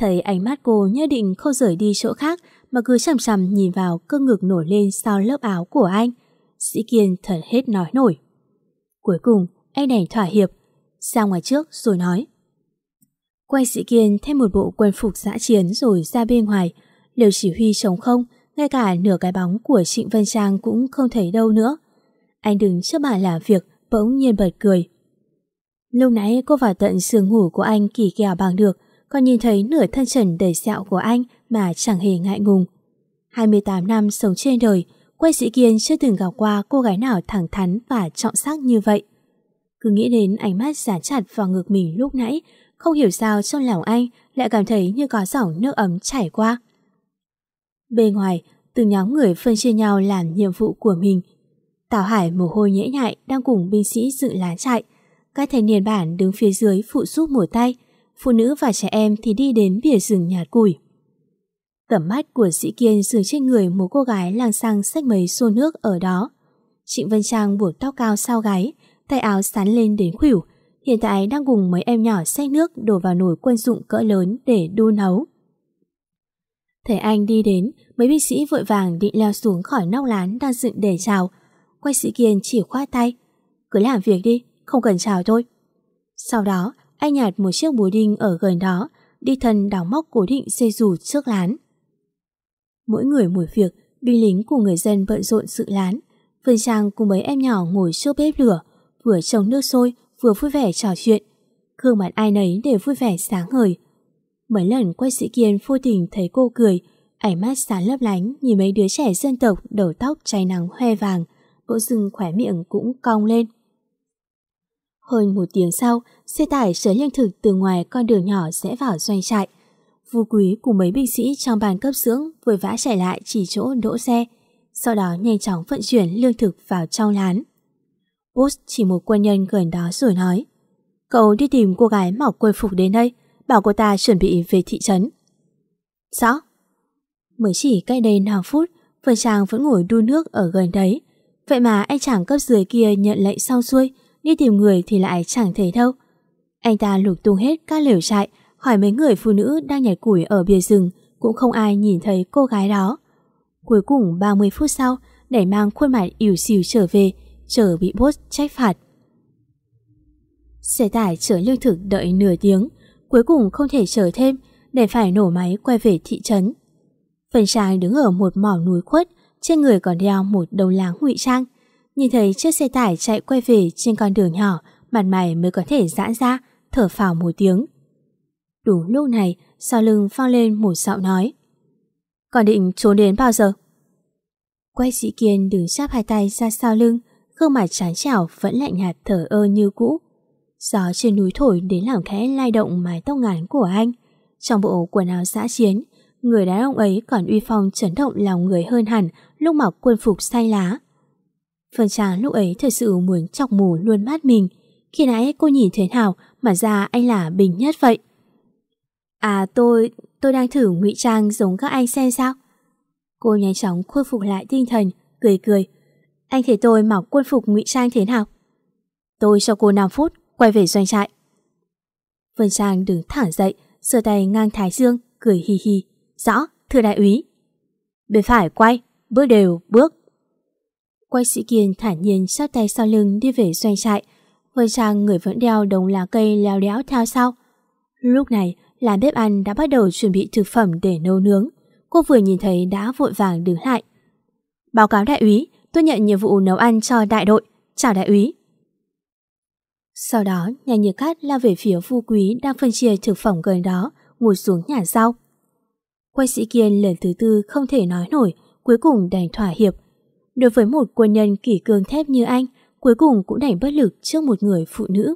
Thấy ánh mắt cô nhất định không rời đi chỗ khác mà cứ chằm chằm nhìn vào cơ ngực nổi lên sau lớp áo của anh. Sĩ Kiên thật hết nói nổi. Cuối cùng, anh đành thỏa hiệp, ra ngoài trước rồi nói. Quay Sĩ Kiên thêm một bộ quân phục dã chiến rồi ra bên ngoài, liều chỉ huy trống không, ngay cả nửa cái bóng của Trịnh Vân Trang cũng không thấy đâu nữa. Anh đứng trước bàn làm việc, bỗng nhiên bật cười. Lúc nãy cô vào tận giường ngủ của anh kỳ kèo bằng được, còn nhìn thấy nửa thân trần đầy sẹo của anh mà chẳng hề ngại ngùng. 28 năm sống trên đời, quay sĩ kiên chưa từng gặp qua cô gái nào thẳng thắn và trọng sắc như vậy. Cứ nghĩ đến ánh mắt dán chặt vào ngực mình lúc nãy, không hiểu sao trong lòng anh lại cảm thấy như có dòng nước ấm chảy qua. Bên ngoài, từng nhóm người phân chia nhau làm nhiệm vụ của mình. Tào Hải mồ hôi nhễ nhại đang cùng binh sĩ dựng lá trại. Các thanh niên bản đứng phía dưới phụ giúp một tay, phụ nữ và trẻ em thì đi đến bìa rừng nhạt củi. Tầm mắt của sĩ kiên dừng trên người một cô gái lang sang xách mấy xô nước ở đó. Trịnh Vân Trang buộc tóc cao sau gáy, tay áo sán lên đến khuỷu, hiện tại đang cùng mấy em nhỏ xách nước đổ vào nồi quân dụng cỡ lớn để đun nấu. Thấy anh đi đến, mấy binh sĩ vội vàng định leo xuống khỏi nóc lán đang dựng để chào. Quay sĩ kiên chỉ khoát tay. Cứ làm việc đi, không cần chào thôi. Sau đó, anh nhặt một chiếc búa đinh ở gần đó, đi thân đào móc cố định xây dù trước lán. Mỗi người một việc, binh lính của người dân bận rộn sự lán. Vân Trang cùng mấy em nhỏ ngồi trước bếp lửa, vừa trồng nước sôi, vừa vui vẻ trò chuyện. Khương mặt ai nấy để vui vẻ sáng ngời. Mấy lần quay sĩ kiên vô tình thấy cô cười, ánh mắt sáng lấp lánh nhìn mấy đứa trẻ dân tộc đầu tóc cháy nắng hoe vàng, bộ rừng khỏe miệng cũng cong lên. Hơn một tiếng sau, xe tải chở lương thực từ ngoài con đường nhỏ sẽ vào doanh trại. Vu Quý cùng mấy binh sĩ trong bàn cấp dưỡng vội vã chạy lại chỉ chỗ đỗ xe, sau đó nhanh chóng vận chuyển lương thực vào trong lán. Boss chỉ một quân nhân gần đó rồi nói Cậu đi tìm cô gái mặc quân phục đến đây, bảo cô ta chuẩn bị về thị trấn. Rõ. Mới chỉ cách đây 5 phút, Vân Trang vẫn ngồi đun nước ở gần đấy. Vậy mà anh chàng cấp dưới kia nhận lệnh xong xuôi, đi tìm người thì lại chẳng thấy đâu. Anh ta lục tung hết các lều trại, hỏi mấy người phụ nữ đang nhảy củi ở bìa rừng, cũng không ai nhìn thấy cô gái đó. Cuối cùng 30 phút sau, đẩy mang khuôn mặt ỉu xìu trở về, chờ bị boss trách phạt. Xe tải chở lương thực đợi nửa tiếng, cuối cùng không thể chở thêm, để phải nổ máy quay về thị trấn. Phần Trang đứng ở một mỏ núi khuất, trên người còn đeo một đầu láng ngụy trang. Nhìn thấy chiếc xe tải chạy quay về trên con đường nhỏ, mặt mày mới có thể giãn ra, thở phào một tiếng. Đúng lúc này, sau lưng phang lên một giọng nói. Còn định trốn đến bao giờ? Quay sĩ kiên đứng chắp hai tay ra sau lưng, gương mặt chán chảo vẫn lạnh nhạt thở ơ như cũ. Gió trên núi thổi đến làm khẽ lay động mái tóc ngắn của anh. Trong bộ quần áo xã chiến, người đàn ông ấy còn uy phong chấn động lòng người hơn hẳn lúc mặc quân phục xanh lá. Phần trà lúc ấy thật sự muốn chọc mù luôn mắt mình. Khi nãy cô nhìn thế nào mà ra anh là bình nhất vậy? À tôi, tôi đang thử ngụy trang giống các anh xem sao? Cô nhanh chóng khôi phục lại tinh thần, cười cười. Anh thấy tôi mặc quân phục ngụy trang thế nào? Tôi cho cô 5 phút, quay về doanh trại. Vân Trang đứng thẳng dậy, sờ tay ngang thái dương, cười hi hi. Rõ, thưa đại úy. Bên phải quay, bước đều, bước. Quay sĩ kiên thản nhiên sát tay sau lưng đi về doanh trại. Vân Trang người vẫn đeo đống lá cây leo đéo theo sau. Lúc này, làm bếp ăn đã bắt đầu chuẩn bị thực phẩm để nấu nướng. Cô vừa nhìn thấy đã vội vàng đứng lại. Báo cáo đại úy, tôi nhận nhiệm vụ nấu ăn cho đại đội. Chào đại úy. Sau đó, nhà nhiệt cát lao về phía phu quý đang phân chia thực phẩm gần đó, ngồi xuống nhà sau. Quay sĩ kiên lần thứ tư không thể nói nổi, cuối cùng đành thỏa hiệp. Đối với một quân nhân kỷ cương thép như anh, cuối cùng cũng đành bất lực trước một người phụ nữ.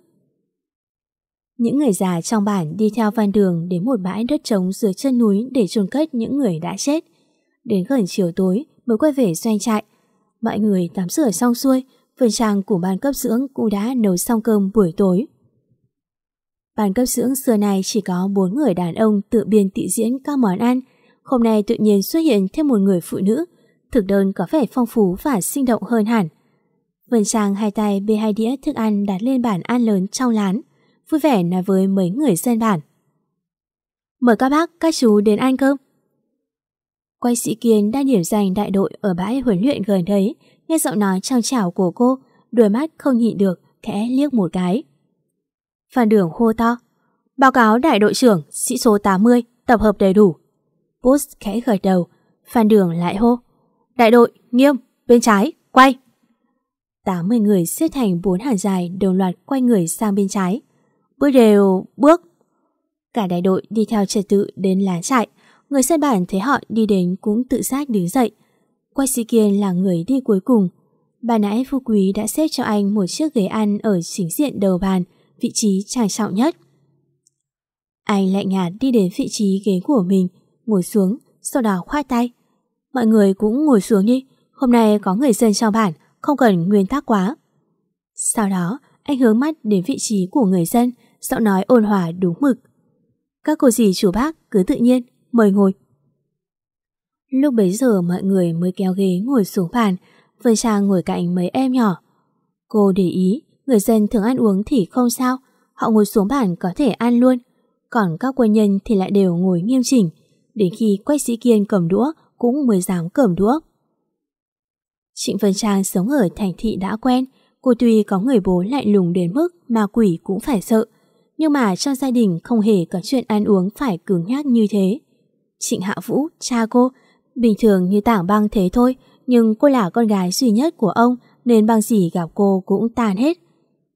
Những người già trong bản đi theo van đường đến một bãi đất trống dưới chân núi để chôn cất những người đã chết. Đến gần chiều tối mới quay về doanh trại. Mọi người tắm rửa xong xuôi, phần Trang của ban cấp dưỡng cũng đã nấu xong cơm buổi tối. Bàn cấp dưỡng xưa này chỉ có bốn người đàn ông tự biên tự diễn các món ăn. Hôm nay tự nhiên xuất hiện thêm một người phụ nữ. Thực đơn có vẻ phong phú và sinh động hơn hẳn. Vân Trang hai tay bê hai đĩa thức ăn đặt lên bàn ăn lớn trong lán. Vui vẻ nói với mấy người dân bản. Mời các bác, các chú đến ăn cơm. Quay sĩ Kiên đang điểm giành đại đội ở bãi huấn luyện gần đấy, nghe giọng nói trong trào của cô, đôi mắt không nhịn được, khẽ liếc một cái. Phan Đường hô to. Báo cáo đại đội trưởng, sĩ số 80, tập hợp đầy đủ. Post khẽ gật đầu, Phan Đường lại hô. Đại đội, nghiêm, bên trái, quay. 80 người xếp thành bốn hàng dài đồng loạt quay người sang bên trái. Bước đều, bước. Cả đại đội đi theo trật tự đến lán trại. Người dân bản thấy họ đi đến cũng tự giác đứng dậy. Quay sĩ kiên là người đi cuối cùng. Bà nãy phu quý đã xếp cho anh một chiếc ghế ăn ở chính diện đầu bàn, vị trí trang trọng nhất. Anh lạnh nhạt đi đến vị trí ghế của mình, ngồi xuống, sau đó khoát tay. Mọi người cũng ngồi xuống đi, hôm nay có người dân trong bản, không cần nguyên tắc quá. Sau đó, anh hướng mắt đến vị trí của người dân, giọng nói ôn hòa đúng mực. Các cô dì chủ bác cứ tự nhiên, mời ngồi. Lúc bấy giờ mọi người mới kéo ghế ngồi xuống bàn, Vân Trang ngồi cạnh mấy em nhỏ. Cô để ý, người dân thường ăn uống thì không sao, họ ngồi xuống bàn có thể ăn luôn. Còn các quân nhân thì lại đều ngồi nghiêm chỉnh, đến khi quách sĩ kiên cầm đũa cũng mới dám cầm đũa. Trịnh Vân Trang sống ở thành thị đã quen, cô tuy có người bố lạnh lùng đến mức mà quỷ cũng phải sợ, nhưng mà trong gia đình không hề có chuyện ăn uống phải cứng nhắc như thế. Trịnh Hạ Vũ, cha cô, bình thường như tảng băng thế thôi, nhưng cô là con gái duy nhất của ông nên băng gì gặp cô cũng tan hết.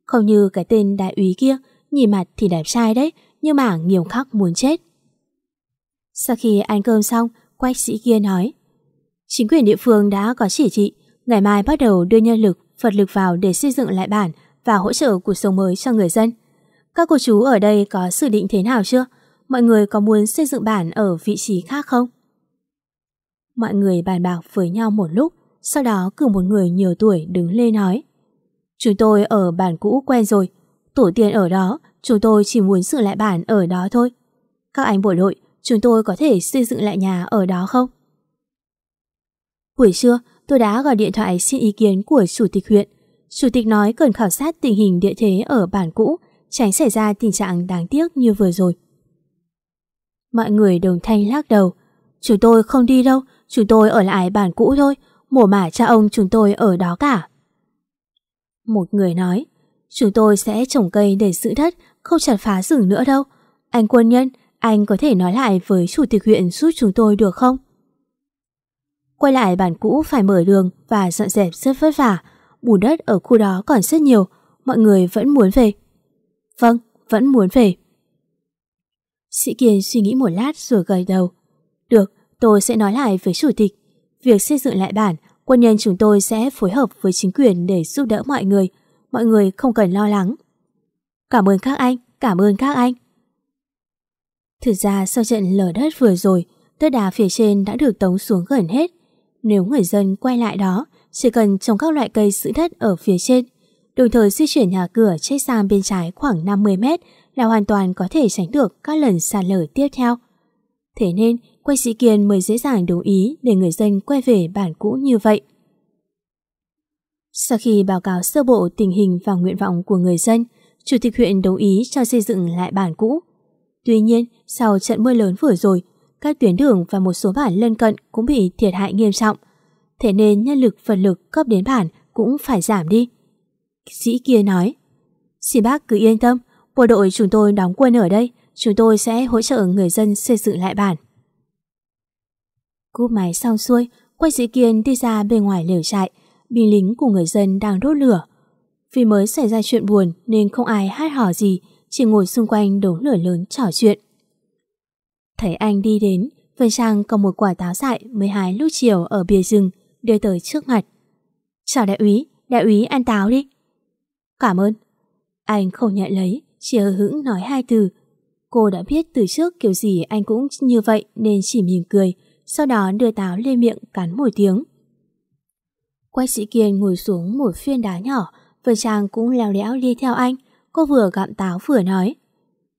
Không như cái tên đại úy kia, nhìn mặt thì đẹp trai đấy, nhưng mà nghiêm khắc muốn chết. Sau khi ăn cơm xong, quách sĩ kia nói Chính quyền địa phương đã có chỉ thị ngày mai bắt đầu đưa nhân lực, vật lực vào để xây dựng lại bản và hỗ trợ cuộc sống mới cho người dân. Các cô chú ở đây có dự định thế nào chưa? Mọi người có muốn xây dựng bản ở vị trí khác không? Mọi người bàn bạc với nhau một lúc, sau đó cử một người nhiều tuổi đứng lên nói. Chúng tôi ở bản cũ quen rồi, tổ tiên ở đó, chúng tôi chỉ muốn sửa lại bản ở đó thôi. Các anh bộ đội, chúng tôi có thể xây dựng lại nhà ở đó không? Buổi trưa, tôi đã gọi điện thoại xin ý kiến của Chủ tịch huyện. Chủ tịch nói cần khảo sát tình hình địa thế ở bản cũ, tránh xảy ra tình trạng đáng tiếc như vừa rồi. Mọi người đồng thanh lắc đầu. Chúng tôi không đi đâu, chúng tôi ở lại bản cũ thôi, mổ mả cha ông chúng tôi ở đó cả. Một người nói, chúng tôi sẽ trồng cây để giữ đất, không chặt phá rừng nữa đâu. Anh quân nhân, anh có thể nói lại với chủ tịch huyện giúp chúng tôi được không? Quay lại bản cũ phải mở đường và dọn dẹp rất vất vả. Bùn đất ở khu đó còn rất nhiều, mọi người vẫn muốn về. Vâng, vẫn muốn về. Sĩ Kiên suy nghĩ một lát rồi gật đầu. Được, tôi sẽ nói lại với chủ tịch. Việc xây dựng lại bản, quân nhân chúng tôi sẽ phối hợp với chính quyền để giúp đỡ mọi người. Mọi người không cần lo lắng. Cảm ơn các anh, cảm ơn các anh. Thực ra sau trận lở đất vừa rồi, đất đá phía trên đã được tống xuống gần hết. Nếu người dân quay lại đó, chỉ cần trồng các loại cây giữ đất ở phía trên, đồng thời di chuyển nhà cửa chết sang bên trái khoảng 50 mét là hoàn toàn có thể tránh được các lần sạt lở tiếp theo. Thế nên, Quay Sĩ Kiên mới dễ dàng đồng ý để người dân quay về bản cũ như vậy. Sau khi báo cáo sơ bộ tình hình và nguyện vọng của người dân, Chủ tịch huyện đồng ý cho xây dựng lại bản cũ. Tuy nhiên, sau trận mưa lớn vừa rồi, các tuyến đường và một số bản lân cận cũng bị thiệt hại nghiêm trọng. Thế nên nhân lực vật lực cấp đến bản cũng phải giảm đi. Sĩ kia nói, Xin bác cứ yên tâm, bộ đội chúng tôi đóng quân ở đây, chúng tôi sẽ hỗ trợ người dân xây dựng lại bản. Cúp máy xong xuôi, quay sĩ kiên đi ra bên ngoài lều trại, binh lính của người dân đang đốt lửa. Vì mới xảy ra chuyện buồn nên không ai hát hò gì, chỉ ngồi xung quanh đống lửa lớn trò chuyện. Thấy anh đi đến, Vân Trang cầm một quả táo dại mới hái lúc chiều ở bìa rừng, đưa tới trước mặt. Chào đại úy, đại úy ăn táo đi. Cảm ơn. Anh không nhận lấy, chỉ hờ hững nói hai từ. Cô đã biết từ trước kiểu gì anh cũng như vậy nên chỉ mỉm cười, sau đó đưa táo lên miệng cắn một tiếng. Quách sĩ Kiên ngồi xuống một phiên đá nhỏ, Vân Trang cũng leo lẽo đi theo anh. Cô vừa gặm táo vừa nói.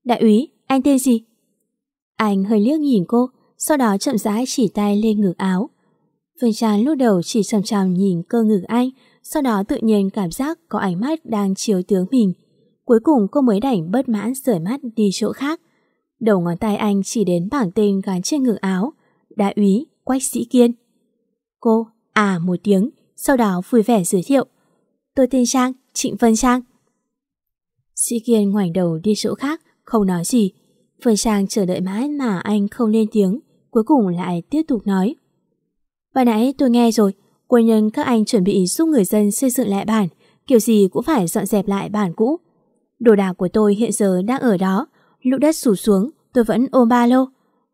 Đại úy, anh tên gì? Anh hơi liếc nhìn cô, sau đó chậm rãi chỉ tay lên ngực áo. Phương Trang lúc đầu chỉ chầm chầm nhìn cơ ngực anh, sau đó tự nhiên cảm giác có ánh mắt đang chiếu tướng mình. Cuối cùng cô mới đảnh bất mãn rời mắt đi chỗ khác. Đầu ngón tay anh chỉ đến bảng tên gắn trên ngực áo. Đại úy, Quách Sĩ Kiên. Cô à một tiếng, sau đó vui vẻ giới thiệu. Tôi tên Trang, Trịnh Vân Trang. Sĩ Kiên ngoảnh đầu đi chỗ khác, không nói gì. Phương Trang chờ đợi mãi mà anh không lên tiếng, cuối cùng lại tiếp tục nói. Bà nãy tôi nghe rồi, quân nhân các anh chuẩn bị giúp người dân xây dựng lại bản, kiểu gì cũng phải dọn dẹp lại bản cũ. Đồ đạc của tôi hiện giờ đang ở đó, lũ đất sụt xuống, tôi vẫn ôm ba lô.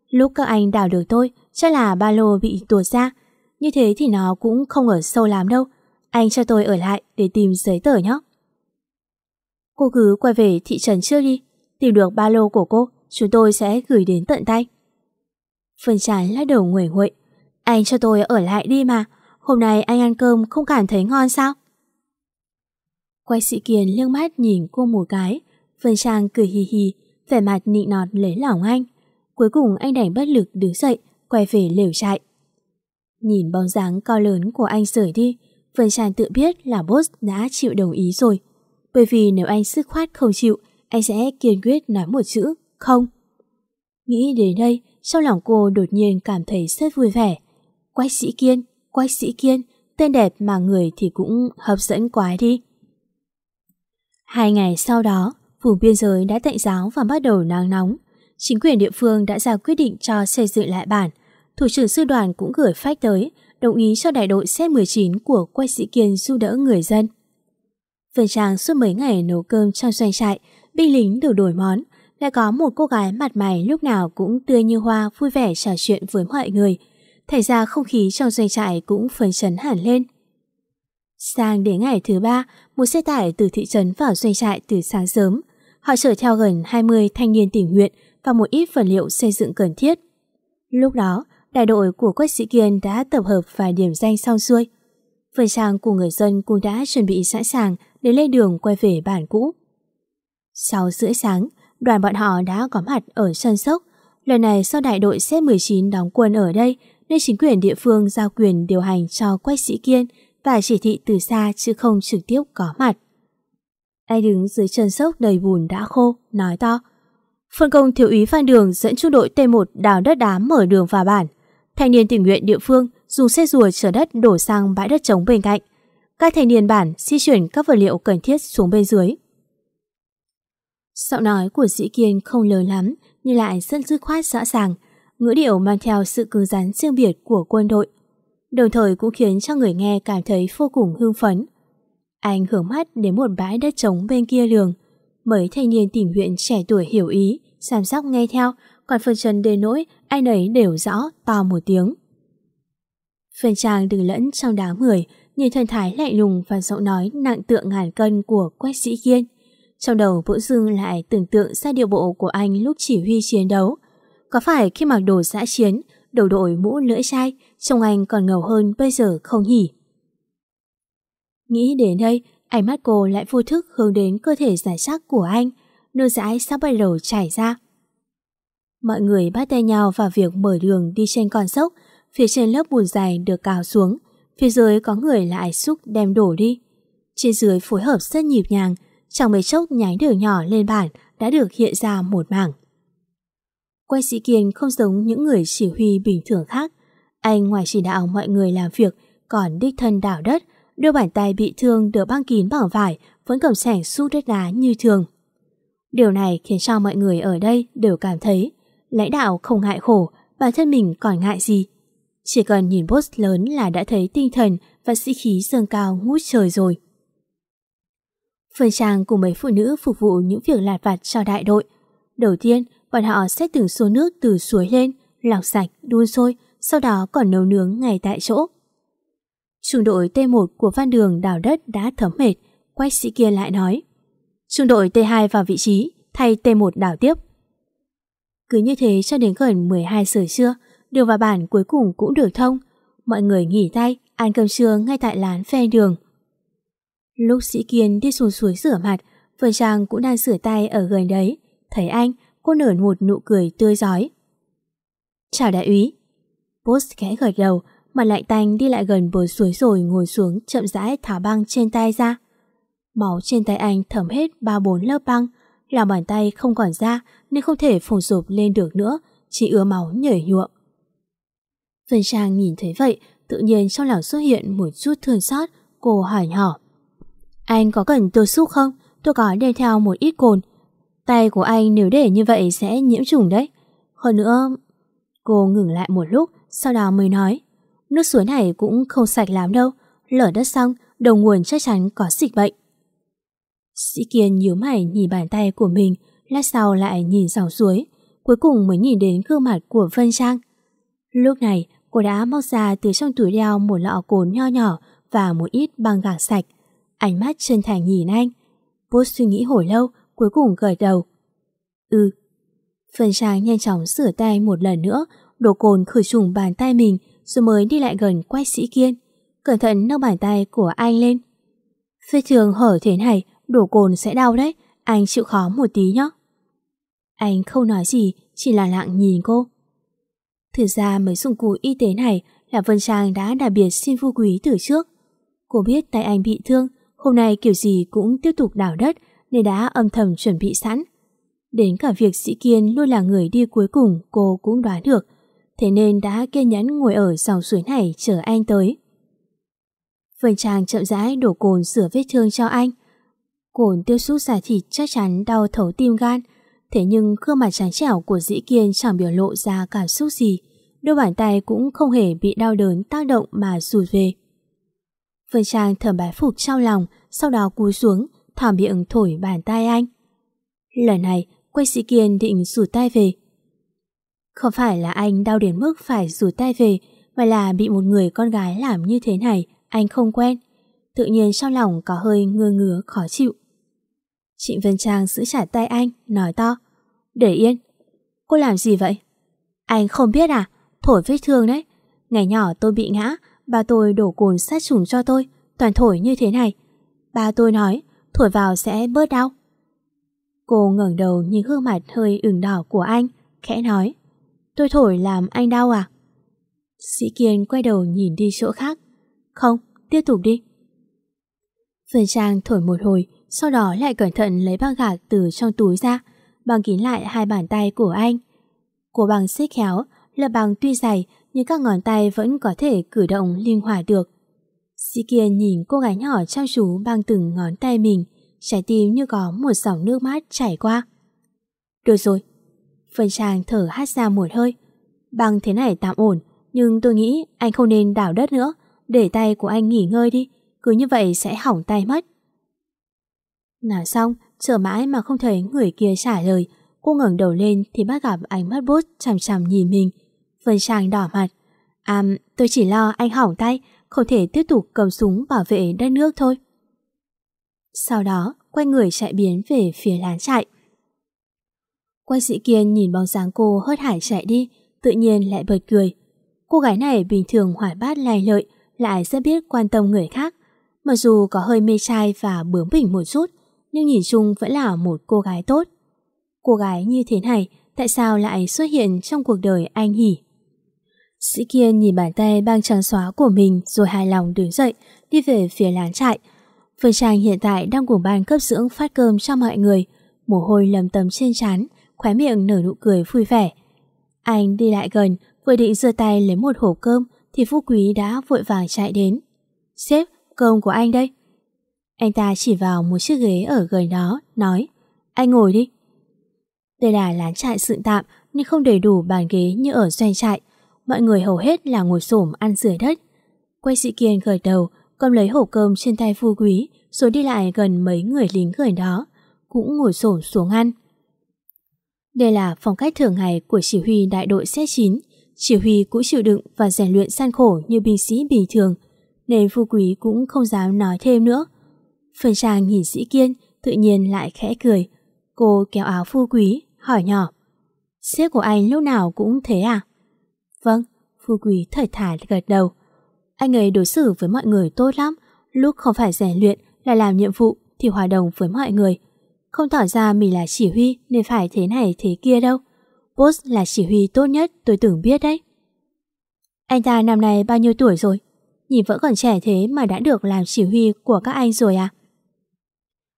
Lúc các anh đào được tôi, chắc là ba lô bị tuột ra. Như thế thì nó cũng không ở sâu lắm đâu. Anh cho tôi ở lại để tìm giấy tờ nhé. Cô cứ quay về thị trấn trước đi. Tìm được ba lô của cô, chúng tôi sẽ gửi đến tận tay. Phần Trán lắc đầu nguẩy nguậy. Anh cho tôi ở lại đi mà. Hôm nay anh ăn cơm không cảm thấy ngon sao? Quay sĩ Kiền liếc mắt nhìn cô một cái. phần Trang cười hì hì, vẻ mặt nịnh nọt lấy lòng anh. Cuối cùng anh đành bất lực đứng dậy, quay về lều trại. Nhìn bóng dáng cao lớn của anh rời đi, Vân Trang tự biết là boss đã chịu đồng ý rồi. Bởi vì nếu anh sức khoát không chịu, anh sẽ kiên quyết nói một chữ, không. Nghĩ đến đây, trong lòng cô đột nhiên cảm thấy rất vui vẻ. Quách sĩ kiên, quách sĩ kiên, tên đẹp mà người thì cũng hấp dẫn quá đi. Hai ngày sau đó, vùng biên giới đã tạnh giáo và bắt đầu nắng nóng. Chính quyền địa phương đã ra quyết định cho xây dựng lại bản. Thủ trưởng sư đoàn cũng gửi phách tới, đồng ý cho đại đội C-19 của quách sĩ kiên giúp đỡ người dân. Vân Trang suốt mấy ngày nấu cơm trong doanh trại, binh lính được đổi món, lại có một cô gái mặt mày lúc nào cũng tươi như hoa vui vẻ trò chuyện với mọi người. Thành ra không khí trong doanh trại cũng phấn chấn hẳn lên. Sang đến ngày thứ ba, một xe tải từ thị trấn vào doanh trại từ sáng sớm. Họ chở theo gần 20 thanh niên tình nguyện và một ít vật liệu xây dựng cần thiết. Lúc đó, đại đội của Quách Sĩ Kiên đã tập hợp vài điểm danh xong xuôi. phần Trang của người dân cũng đã chuẩn bị sẵn sàng để lên đường quay về bản cũ. Sau rưỡi sáng, đoàn bọn họ đã có mặt ở sân sốc. Lần này do đại đội C-19 đóng quân ở đây nên chính quyền địa phương giao quyền điều hành cho Quách Sĩ Kiên và chỉ thị từ xa chứ không trực tiếp có mặt. Anh đứng dưới chân sốc đầy bùn đã khô, nói to. Phân công thiếu úy Phan Đường dẫn trung đội T1 đào đất đá mở đường vào bản. Thanh niên tình nguyện địa phương dùng xe rùa chở đất đổ sang bãi đất trống bên cạnh. Các thầy niên bản di chuyển các vật liệu cần thiết xuống bên dưới. Giọng nói của Dĩ Kiên không lớn lắm nhưng lại rất dứt khoát rõ ràng, ngữ điệu mang theo sự cứng rắn riêng biệt của quân đội. Đồng thời cũng khiến cho người nghe cảm thấy vô cùng hưng phấn. Anh hướng mắt đến một bãi đất trống bên kia đường. Mấy thanh niên tình nguyện trẻ tuổi hiểu ý, sàm sóc nghe theo, còn phần chân đến nỗi ai nấy đều rõ to một tiếng. Phần trang đừng lẫn trong đám người, nhìn thân thái lạnh lùng và giọng nói nặng tượng ngàn cân của Quách Sĩ Kiên. Trong đầu Vũ dưng lại tưởng tượng ra điệu bộ của anh lúc chỉ huy chiến đấu. Có phải khi mặc đồ giã chiến, đầu đội mũ lưỡi chai, trông anh còn ngầu hơn bây giờ không nhỉ? Nghĩ đến đây, ánh mắt cô lại vô thức hướng đến cơ thể giải sắc của anh, nơi dãi sắp bắt đầu chảy ra. Mọi người bắt tay nhau vào việc mở đường đi trên con sốc, phía trên lớp bùn dày được cào xuống, phía dưới có người lại xúc đem đổ đi. Trên dưới phối hợp rất nhịp nhàng, chẳng mấy chốc nhánh đường nhỏ lên bản đã được hiện ra một mảng. Quay sĩ Kiên không giống những người chỉ huy bình thường khác. Anh ngoài chỉ đạo mọi người làm việc, còn đích thân đảo đất, đưa bàn tay bị thương được băng kín bằng vải vẫn cầm sẻng xúc đất đá như thường. Điều này khiến cho mọi người ở đây đều cảm thấy lãnh đạo không ngại khổ, bản thân mình còn ngại gì. Chỉ cần nhìn boss lớn là đã thấy tinh thần và sĩ khí dâng cao ngút trời rồi. Phương Trang cùng mấy phụ nữ phục vụ những việc lạt vặt cho đại đội. Đầu tiên, bọn họ xách từng số nước từ suối lên, lọc sạch, đun sôi, sau đó còn nấu nướng ngay tại chỗ. Trung đội T1 của Văn Đường đào đất đã thấm mệt, quách sĩ kia lại nói. Trung đội T2 vào vị trí, thay T1 đào tiếp. Cứ như thế cho đến gần 12 giờ trưa, đường vào bản cuối cùng cũng được thông. Mọi người nghỉ tay, ăn cơm trưa ngay tại lán phe đường. Lúc sĩ Kiên đi xuống suối rửa mặt, Vân Trang cũng đang rửa tay ở gần đấy. thấy anh, cô nở một nụ cười tươi giói. Chào đại úy. Post khẽ gật đầu, mặt lạnh tanh đi lại gần bờ suối rồi ngồi xuống chậm rãi thả băng trên tay ra. Máu trên tay anh thấm hết ba bốn lớp băng, làm bàn tay không còn da nên không thể phồng rộp lên được nữa, chỉ ứa máu nhảy nhuộm. Vân Trang nhìn thấy vậy, tự nhiên trong lòng xuất hiện một chút thương xót, cô hỏi nhỏ. Anh có cần tôi giúp không? Tôi có đem theo một ít cồn. Tay của anh nếu để như vậy sẽ nhiễm trùng đấy. Hơn nữa... Cô ngừng lại một lúc, sau đó mới nói. Nước suối này cũng không sạch lắm đâu. Lở đất xong, đầu nguồn chắc chắn có dịch bệnh. Sĩ Kiên nhíu mày nhìn bàn tay của mình, lát sau lại nhìn dòng suối, cuối cùng mới nhìn đến gương mặt của Vân Trang. Lúc này, cô đã móc ra từ trong túi đeo một lọ cồn nho nhỏ và một ít băng gạc sạch. Ánh mắt chân thành nhìn anh. Post suy nghĩ hồi lâu, cuối cùng gật đầu. Ừ. phần Trang nhanh chóng sửa tay một lần nữa, đổ cồn khử trùng bàn tay mình rồi mới đi lại gần quay sĩ kiên. Cẩn thận nâng bàn tay của anh lên. Phê thường hở thế này, đổ cồn sẽ đau đấy, anh chịu khó một tí nhé. Anh không nói gì, chỉ là lặng nhìn cô. Thực ra mấy dụng cụ y tế này là Vân Trang đã đặc biệt xin vô quý từ trước. Cô biết tay anh bị thương, hôm nay kiểu gì cũng tiếp tục đào đất nên đã âm thầm chuẩn bị sẵn. Đến cả việc Sĩ Kiên luôn là người đi cuối cùng cô cũng đoán được, thế nên đã kiên nhẫn ngồi ở dòng suối này chờ anh tới. Vân Trang chậm rãi đổ cồn sửa vết thương cho anh, Cồn tiêu xúc giả thịt chắc chắn đau thấu tim gan Thế nhưng gương mặt trắng trẻo của dĩ kiên chẳng biểu lộ ra cảm xúc gì, Đôi bàn tay cũng không hề bị đau đớn tác động mà rụt về. Vân Trang thầm bái phục trao lòng, Sau đó cúi xuống Thảm miệng thổi bàn tay anh. Lần này, quay sĩ kiên định rụt tay về. Không phải là anh đau đến mức phải rụt tay về, Mà là bị một người con gái làm như thế này, Anh không quen. Tự nhiên trong lòng có hơi ngơ ngứa khó chịu. Trịnh Vân Trang giữ chặt tay anh, nói to. Để yên. Cô làm gì vậy? Anh không biết à? Thổi vết thương đấy. Ngày nhỏ tôi bị ngã, ba tôi đổ cồn sát trùng cho tôi, toàn thổi như thế này. Ba tôi nói, thổi vào sẽ bớt đau. Cô ngẩng đầu nhìn gương mặt hơi ửng đỏ của anh, khẽ nói. Tôi thổi làm anh đau à? Sĩ Kiên quay đầu nhìn đi chỗ khác. Không, tiếp tục đi. Vân Trang thổi một hồi, sau đó lại cẩn thận lấy băng gạc từ trong túi ra, băng kín lại hai bàn tay của anh. của băng xích khéo, là băng tuy dày nhưng các ngón tay vẫn có thể cử động linh hoạt được. Sĩ kia nhìn cô gái nhỏ trao chú băng từng ngón tay mình, trái tim như có một dòng nước mát chảy qua. Được rồi, Vân Trang thở hát ra một hơi. Băng thế này tạm ổn, nhưng tôi nghĩ anh không nên đảo đất nữa, để tay của anh nghỉ ngơi đi, cứ như vậy sẽ hỏng tay mất. Nói xong, chờ mãi mà không thấy người kia trả lời. Cô ngẩng đầu lên thì bắt gặp ánh mắt bút chằm chằm nhìn mình. Vân Trang đỏ mặt. À, tôi chỉ lo anh hỏng tay, không thể tiếp tục cầm súng bảo vệ đất nước thôi. Sau đó, quay người chạy biến về phía lán chạy. Quay sĩ kiên nhìn bóng dáng cô hớt hải chạy đi, tự nhiên lại bật cười. Cô gái này bình thường hoài bát lai lợi, lại rất biết quan tâm người khác. Mặc dù có hơi mê trai và bướng bỉnh một chút, nhưng nhìn chung vẫn là một cô gái tốt. Cô gái như thế này tại sao lại xuất hiện trong cuộc đời anh hỉ? Sĩ Kiên nhìn bàn tay băng trắng xóa của mình rồi hài lòng đứng dậy, đi về phía lán trại. Phương Trang hiện tại đang cùng ban cấp dưỡng phát cơm cho mọi người, mồ hôi lầm tầm trên trán, khóe miệng nở nụ cười vui vẻ. Anh đi lại gần, vừa định giơ tay lấy một hộp cơm thì Phú Quý đã vội vàng chạy đến. Sếp, cơm của anh đây. Anh ta chỉ vào một chiếc ghế ở gần đó, nói Anh ngồi đi. Đây là lán trại sự tạm nhưng không đầy đủ bàn ghế như ở doanh trại. Mọi người hầu hết là ngồi xổm ăn dưới đất. Quay sĩ kiên gật đầu, cầm lấy hộp cơm trên tay phu quý, rồi đi lại gần mấy người lính gần đó, cũng ngồi xổm xuống ăn. Đây là phong cách thường ngày của chỉ huy đại đội C9. Chỉ huy cũng chịu đựng và rèn luyện san khổ như binh sĩ bình thường, nên phu quý cũng không dám nói thêm nữa. Phần Trang nhìn sĩ kiên, tự nhiên lại khẽ cười. Cô kéo áo phu quý, hỏi nhỏ. Sếp của anh lúc nào cũng thế à? Vâng, phu quý thở thải gật đầu. Anh ấy đối xử với mọi người tốt lắm, lúc không phải rèn luyện là làm nhiệm vụ thì hòa đồng với mọi người. không tỏ ra mình là chỉ huy nên phải thế này thế kia đâu. Boss là chỉ huy tốt nhất tôi tưởng biết đấy. Anh ta năm nay bao nhiêu tuổi rồi? Nhìn vẫn còn trẻ thế mà đã được làm chỉ huy của các anh rồi à?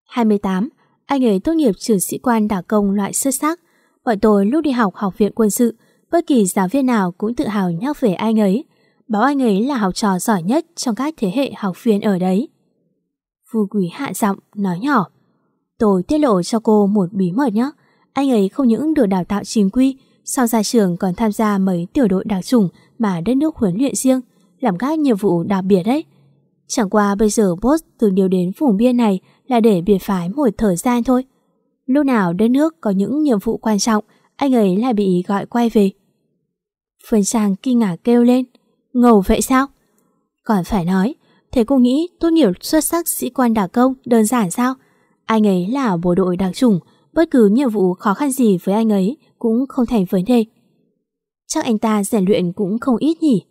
28, anh ấy tốt nghiệp trường sĩ quan đảo công loại xuất sắc. Bọn tôi lúc đi học học viện quân sự, bất kỳ giáo viên nào cũng tự hào nhắc về anh ấy, báo anh ấy là học trò giỏi nhất trong các thế hệ học viên ở đấy. Phu quý hạ giọng, nói nhỏ. Tôi tiết lộ cho cô một bí mật nhé. Anh ấy không những được đào tạo chính quy, sau ra trường còn tham gia mấy tiểu đội đặc chủng mà đất nước huấn luyện riêng, làm các nhiệm vụ đặc biệt đấy. Chẳng qua bây giờ boss từng điều đến vùng biên này là để biệt phái một thời gian thôi. Lúc nào đất nước có những nhiệm vụ quan trọng, anh ấy lại bị gọi quay về. Phương Sang kinh ngạc kêu lên. Ngầu vậy sao? Còn phải nói, thế cô nghĩ tốt nghiệp xuất sắc sĩ quan đặc công đơn giản sao? Anh ấy là bộ đội đặc chủng, bất cứ nhiệm vụ khó khăn gì với anh ấy cũng không thành vấn đề. Chắc anh ta rèn luyện cũng không ít nhỉ.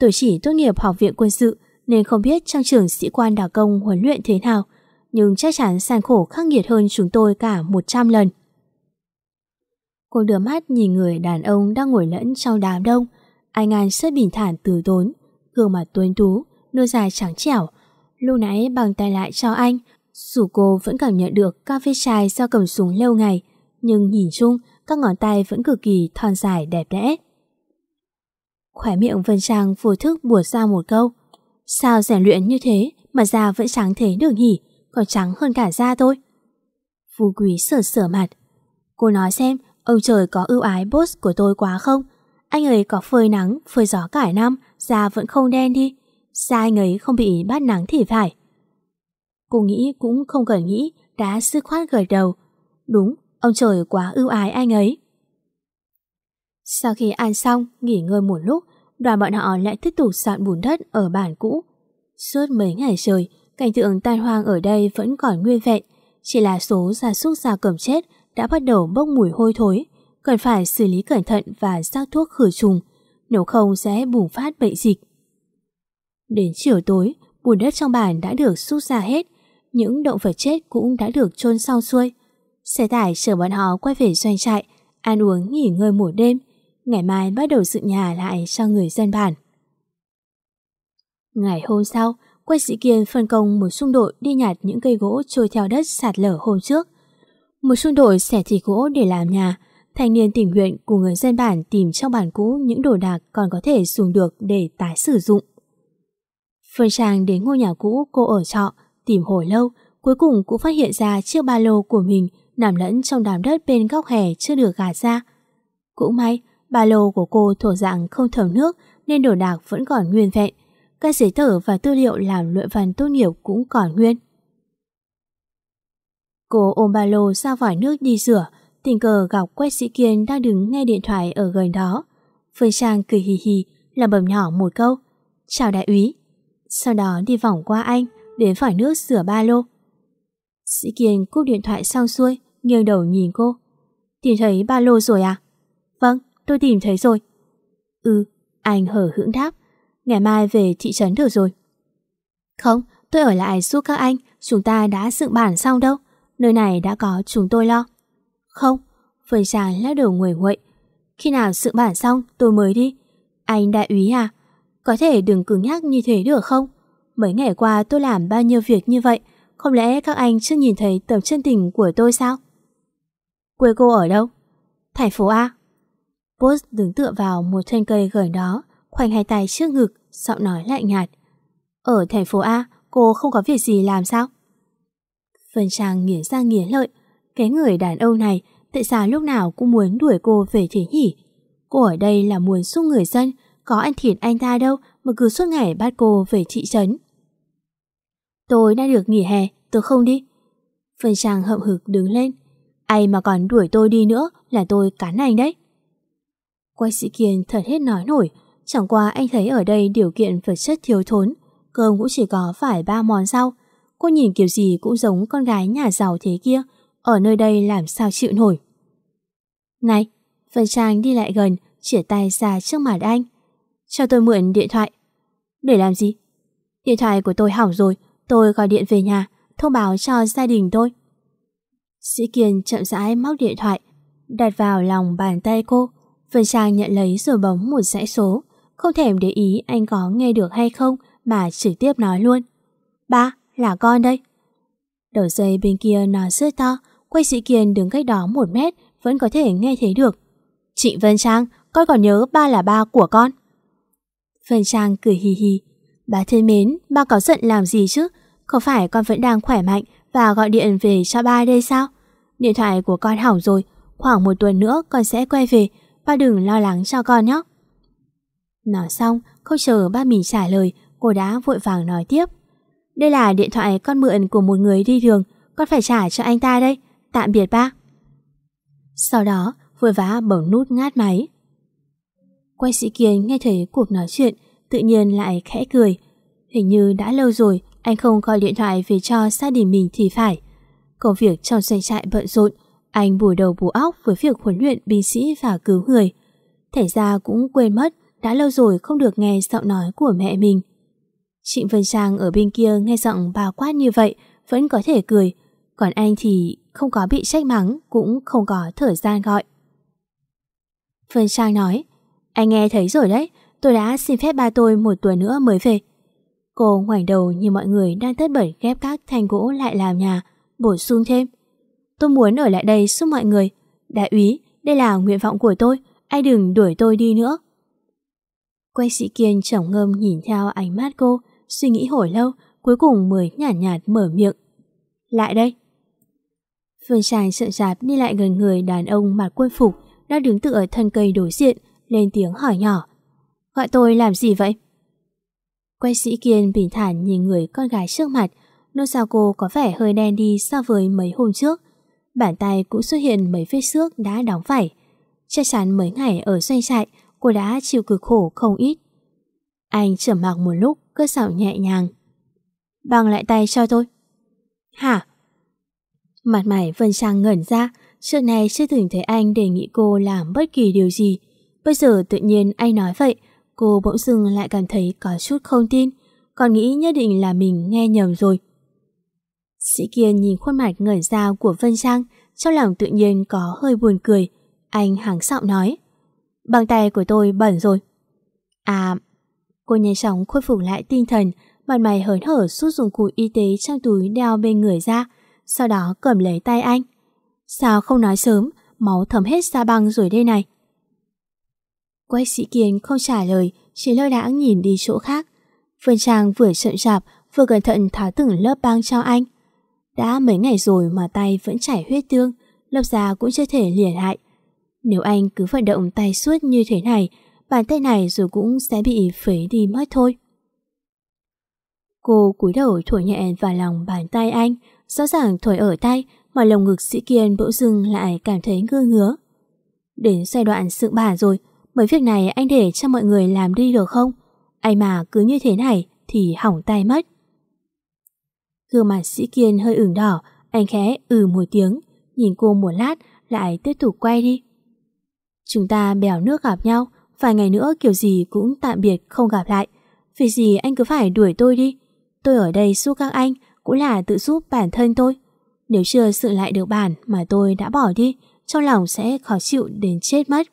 Tôi chỉ tốt nghiệp học viện quân sự nên không biết trong trường sĩ quan đặc công huấn luyện thế nào, nhưng chắc chắn gian khổ khắc nghiệt hơn chúng tôi cả 100 lần. Cô đưa mắt nhìn người đàn ông đang ngồi lẫn trong đám đông, anh An rất bình thản từ tốn, gương mặt tuấn tú, đôi dài trắng trẻo. Lúc nãy bằng tay lại cho anh, dù cô vẫn cảm nhận được cà phê chai do cầm súng lâu ngày, nhưng nhìn chung các ngón tay vẫn cực kỳ thon dài đẹp đẽ. Khỏe miệng Vân Trang vô thức buột ra một câu. Sao rèn luyện như thế mà da vẫn trắng thế được nhỉ, còn trắng hơn cả da thôi. Phú Quý sờ sờ mặt. Cô nói xem, ông trời có ưu ái boss của tôi quá không? Anh ấy có phơi nắng, phơi gió cả năm, da vẫn không đen đi. Da anh ấy không bị bắt nắng thì phải. Cô nghĩ cũng không cần nghĩ, đã sức khoát gật đầu. Đúng, ông trời quá ưu ái anh ấy. Sau khi ăn xong, nghỉ ngơi một lúc, đoàn bọn họ lại tiếp tục dọn bùn đất ở bản cũ. Suốt mấy ngày trời, cảnh tượng tan hoang ở đây vẫn còn nguyên vẹn, chỉ là số gia súc gia cầm chết đã bắt đầu bốc mùi hôi thối, cần phải xử lý cẩn thận và sắc thuốc khử trùng, nếu không sẽ bùng phát bệnh dịch. Đến chiều tối, bùn đất trong bản đã được xúc ra hết, những động vật chết cũng đã được chôn xong xuôi. Xe tải chở bọn họ quay về doanh trại, ăn uống nghỉ ngơi một đêm, ngày mai bắt đầu dựng nhà lại cho người dân bản. Ngày hôm sau, quay sĩ Kiên phân công một xung đội đi nhặt những cây gỗ trôi theo đất sạt lở hôm trước. Một xung đội xẻ thịt gỗ để làm nhà, thanh niên tình nguyện cùng người dân bản tìm trong bản cũ những đồ đạc còn có thể dùng được để tái sử dụng. Phương Trang đến ngôi nhà cũ cô ở trọ, tìm hồi lâu, cuối cùng cũng phát hiện ra chiếc ba lô của mình nằm lẫn trong đám đất bên góc hè chưa được gạt ra. Cũng may, ba lô của cô thổ dạng không thấm nước nên đồ đạc vẫn còn nguyên vẹn. Các giấy tờ và tư liệu làm luận văn tốt nghiệp cũng còn nguyên. Cô ôm ba lô ra vòi nước đi rửa, tình cờ gặp quét sĩ Kiên đang đứng nghe điện thoại ở gần đó. Phương Trang cười hì hì, làm bầm nhỏ một câu. Chào đại úy. Sau đó đi vòng qua anh, đến vòi nước rửa ba lô. Sĩ Kiên cúp điện thoại xong xuôi, nghiêng đầu nhìn cô. Tìm thấy ba lô rồi à? Vâng, tôi tìm thấy rồi. Ừ, anh hở hững đáp. Ngày mai về thị trấn được rồi. Không, tôi ở lại giúp các anh, chúng ta đã dựng bản xong đâu. Nơi này đã có chúng tôi lo. Không, Phương Trang lắc đầu nguội nguậy. Khi nào dựng bản xong tôi mới đi. Anh đại úy à? Có thể đừng cứng nhắc như thế được không? Mấy ngày qua tôi làm bao nhiêu việc như vậy, không lẽ các anh chưa nhìn thấy tầm chân tình của tôi sao? Quê cô ở đâu? Thành phố A. Boss đứng tựa vào một thân cây gần đó, khoanh hai tay trước ngực, giọng nói lạnh nhạt. Ở thành phố A, cô không có việc gì làm sao? Vân Trang nghiến ra nghiến lợi. Cái người đàn ông này tại sao lúc nào cũng muốn đuổi cô về thế nhỉ? Cô ở đây là muốn giúp người dân, có ăn thịt anh ta đâu mà cứ suốt ngày bắt cô về thị trấn. Tôi đã được nghỉ hè, tôi không đi. Vân Trang hậm hực đứng lên. Ai mà còn đuổi tôi đi nữa là tôi cắn anh đấy. Quách sĩ Kiên thật hết nói nổi, chẳng qua anh thấy ở đây điều kiện vật chất thiếu thốn, cơm cũng chỉ có phải ba món rau. Cô nhìn kiểu gì cũng giống con gái nhà giàu thế kia, ở nơi đây làm sao chịu nổi. Này, Vân Trang đi lại gần, chỉa tay ra trước mặt anh. Cho tôi mượn điện thoại. Để làm gì? Điện thoại của tôi hỏng rồi, tôi gọi điện về nhà, thông báo cho gia đình tôi. Sĩ Kiên chậm rãi móc điện thoại, đặt vào lòng bàn tay cô. Vân Trang nhận lấy rồi bấm một dãy số, không thèm để ý anh có nghe được hay không mà trực tiếp nói luôn. Ba, là con đây. Đầu dây bên kia nói rất to, quay sĩ Kiên đứng cách đó một mét vẫn có thể nghe thấy được. Chị Vân Trang, con còn nhớ ba là ba của con. Vân Trang cười hì hì. Bà thân mến, ba có giận làm gì chứ? Không phải con vẫn đang khỏe mạnh và gọi điện về cho ba đây sao? Điện thoại của con hỏng rồi, khoảng một tuần nữa con sẽ quay về, ba đừng lo lắng cho con nhé. Nói xong, không chờ ba mình trả lời, cô đã vội vàng nói tiếp. Đây là điện thoại con mượn của một người đi đường, con phải trả cho anh ta đây. Tạm biệt ba. Sau đó, vội vã bấm nút ngát máy. Quay sĩ Kiên nghe thấy cuộc nói chuyện, tự nhiên lại khẽ cười. Hình như đã lâu rồi anh không gọi điện thoại về cho gia đình mình thì phải. Công việc trong doanh trại bận rộn, anh bù đầu bù óc với việc huấn luyện binh sĩ và cứu người. Thể ra cũng quên mất đã lâu rồi không được nghe giọng nói của mẹ mình. Trịnh Vân Trang ở bên kia nghe giọng bà quát như vậy vẫn có thể cười, còn anh thì không có bị trách mắng cũng không có thời gian gọi. Vân Trang nói, anh nghe thấy rồi đấy, tôi đã xin phép ba tôi một tuần nữa mới về. Cô ngoảnh đầu như mọi người đang tất bật ghép các thanh gỗ lại làm nhà, bổ sung thêm. Tôi muốn ở lại đây giúp mọi người. Đại úy, đây là nguyện vọng của tôi, anh đừng đuổi tôi đi nữa. Quay sĩ kiên trầm ngâm nhìn theo ánh mắt cô, suy nghĩ hồi lâu, cuối cùng mới nhàn nhạt, nhạt mở miệng. Lại đây. Phương Tràng sợ rạp đi lại gần người đàn ông mặc quân phục đang đứng tựa thân cây đối diện, lên tiếng hỏi nhỏ. Gọi tôi làm gì vậy? Quay sĩ Kiên bình thản nhìn người con gái trước mặt, nốt sao cô có vẻ hơi đen đi so với mấy hôm trước. Bàn tay cũng xuất hiện mấy vết xước đã đóng vảy. Chắc chắn mấy ngày ở doanh trại, cô đã chịu cực khổ không ít. Anh trầm mặc một lúc, cất giọng nhẹ nhàng. Bằng lại tay cho tôi. Hả? Mặt mày Vân Trang ngẩn ra, trước này chưa từng thấy anh đề nghị cô làm bất kỳ điều gì. Bây giờ tự nhiên anh nói vậy, cô bỗng dưng lại cảm thấy có chút không tin, còn nghĩ nhất định là mình nghe nhầm rồi. Sĩ Kiên nhìn khuôn mặt ngẩn ra của Vân Trang, trong lòng tự nhiên có hơi buồn cười. Anh hắng giọng nói, Bàn tay của tôi bẩn rồi. À, cô nhanh chóng khôi phục lại tinh thần, mặt mày hớn hở rút dụng cụ y tế trong túi đeo bên người ra, sau đó cầm lấy tay anh. Sao không nói sớm, máu thấm hết ra băng rồi đây này. Quách sĩ Kiên không trả lời, chỉ lơ đãng nhìn đi chỗ khác. Vân Trang vừa chậm chạp, vừa cẩn thận tháo từng lớp băng cho anh. Đã mấy ngày rồi mà tay vẫn chảy huyết tương, lớp da cũng chưa thể liền hại. Nếu anh cứ vận động tay suốt như thế này, bàn tay này rồi cũng sẽ bị phế đi mất thôi. Cô cúi đầu thổi nhẹ vào lòng bàn tay anh, rõ ràng thổi ở tay mà lồng ngực sĩ kiên bỗng dưng lại cảm thấy ngơ ngứa. Đến giai đoạn sự bà rồi, mấy việc này anh để cho mọi người làm đi được không? Anh mà cứ như thế này thì hỏng tay mất. Gương mặt sĩ kiên hơi ửng đỏ, anh khẽ ừ một tiếng, nhìn cô một lát lại tiếp tục quay đi. Chúng ta bèo nước gặp nhau, vài ngày nữa kiểu gì cũng tạm biệt không gặp lại. Vì gì anh cứ phải đuổi tôi đi. Tôi ở đây giúp các anh cũng là tự giúp bản thân tôi. Nếu chưa sự lại được bản mà tôi đã bỏ đi, trong lòng sẽ khó chịu đến chết mất.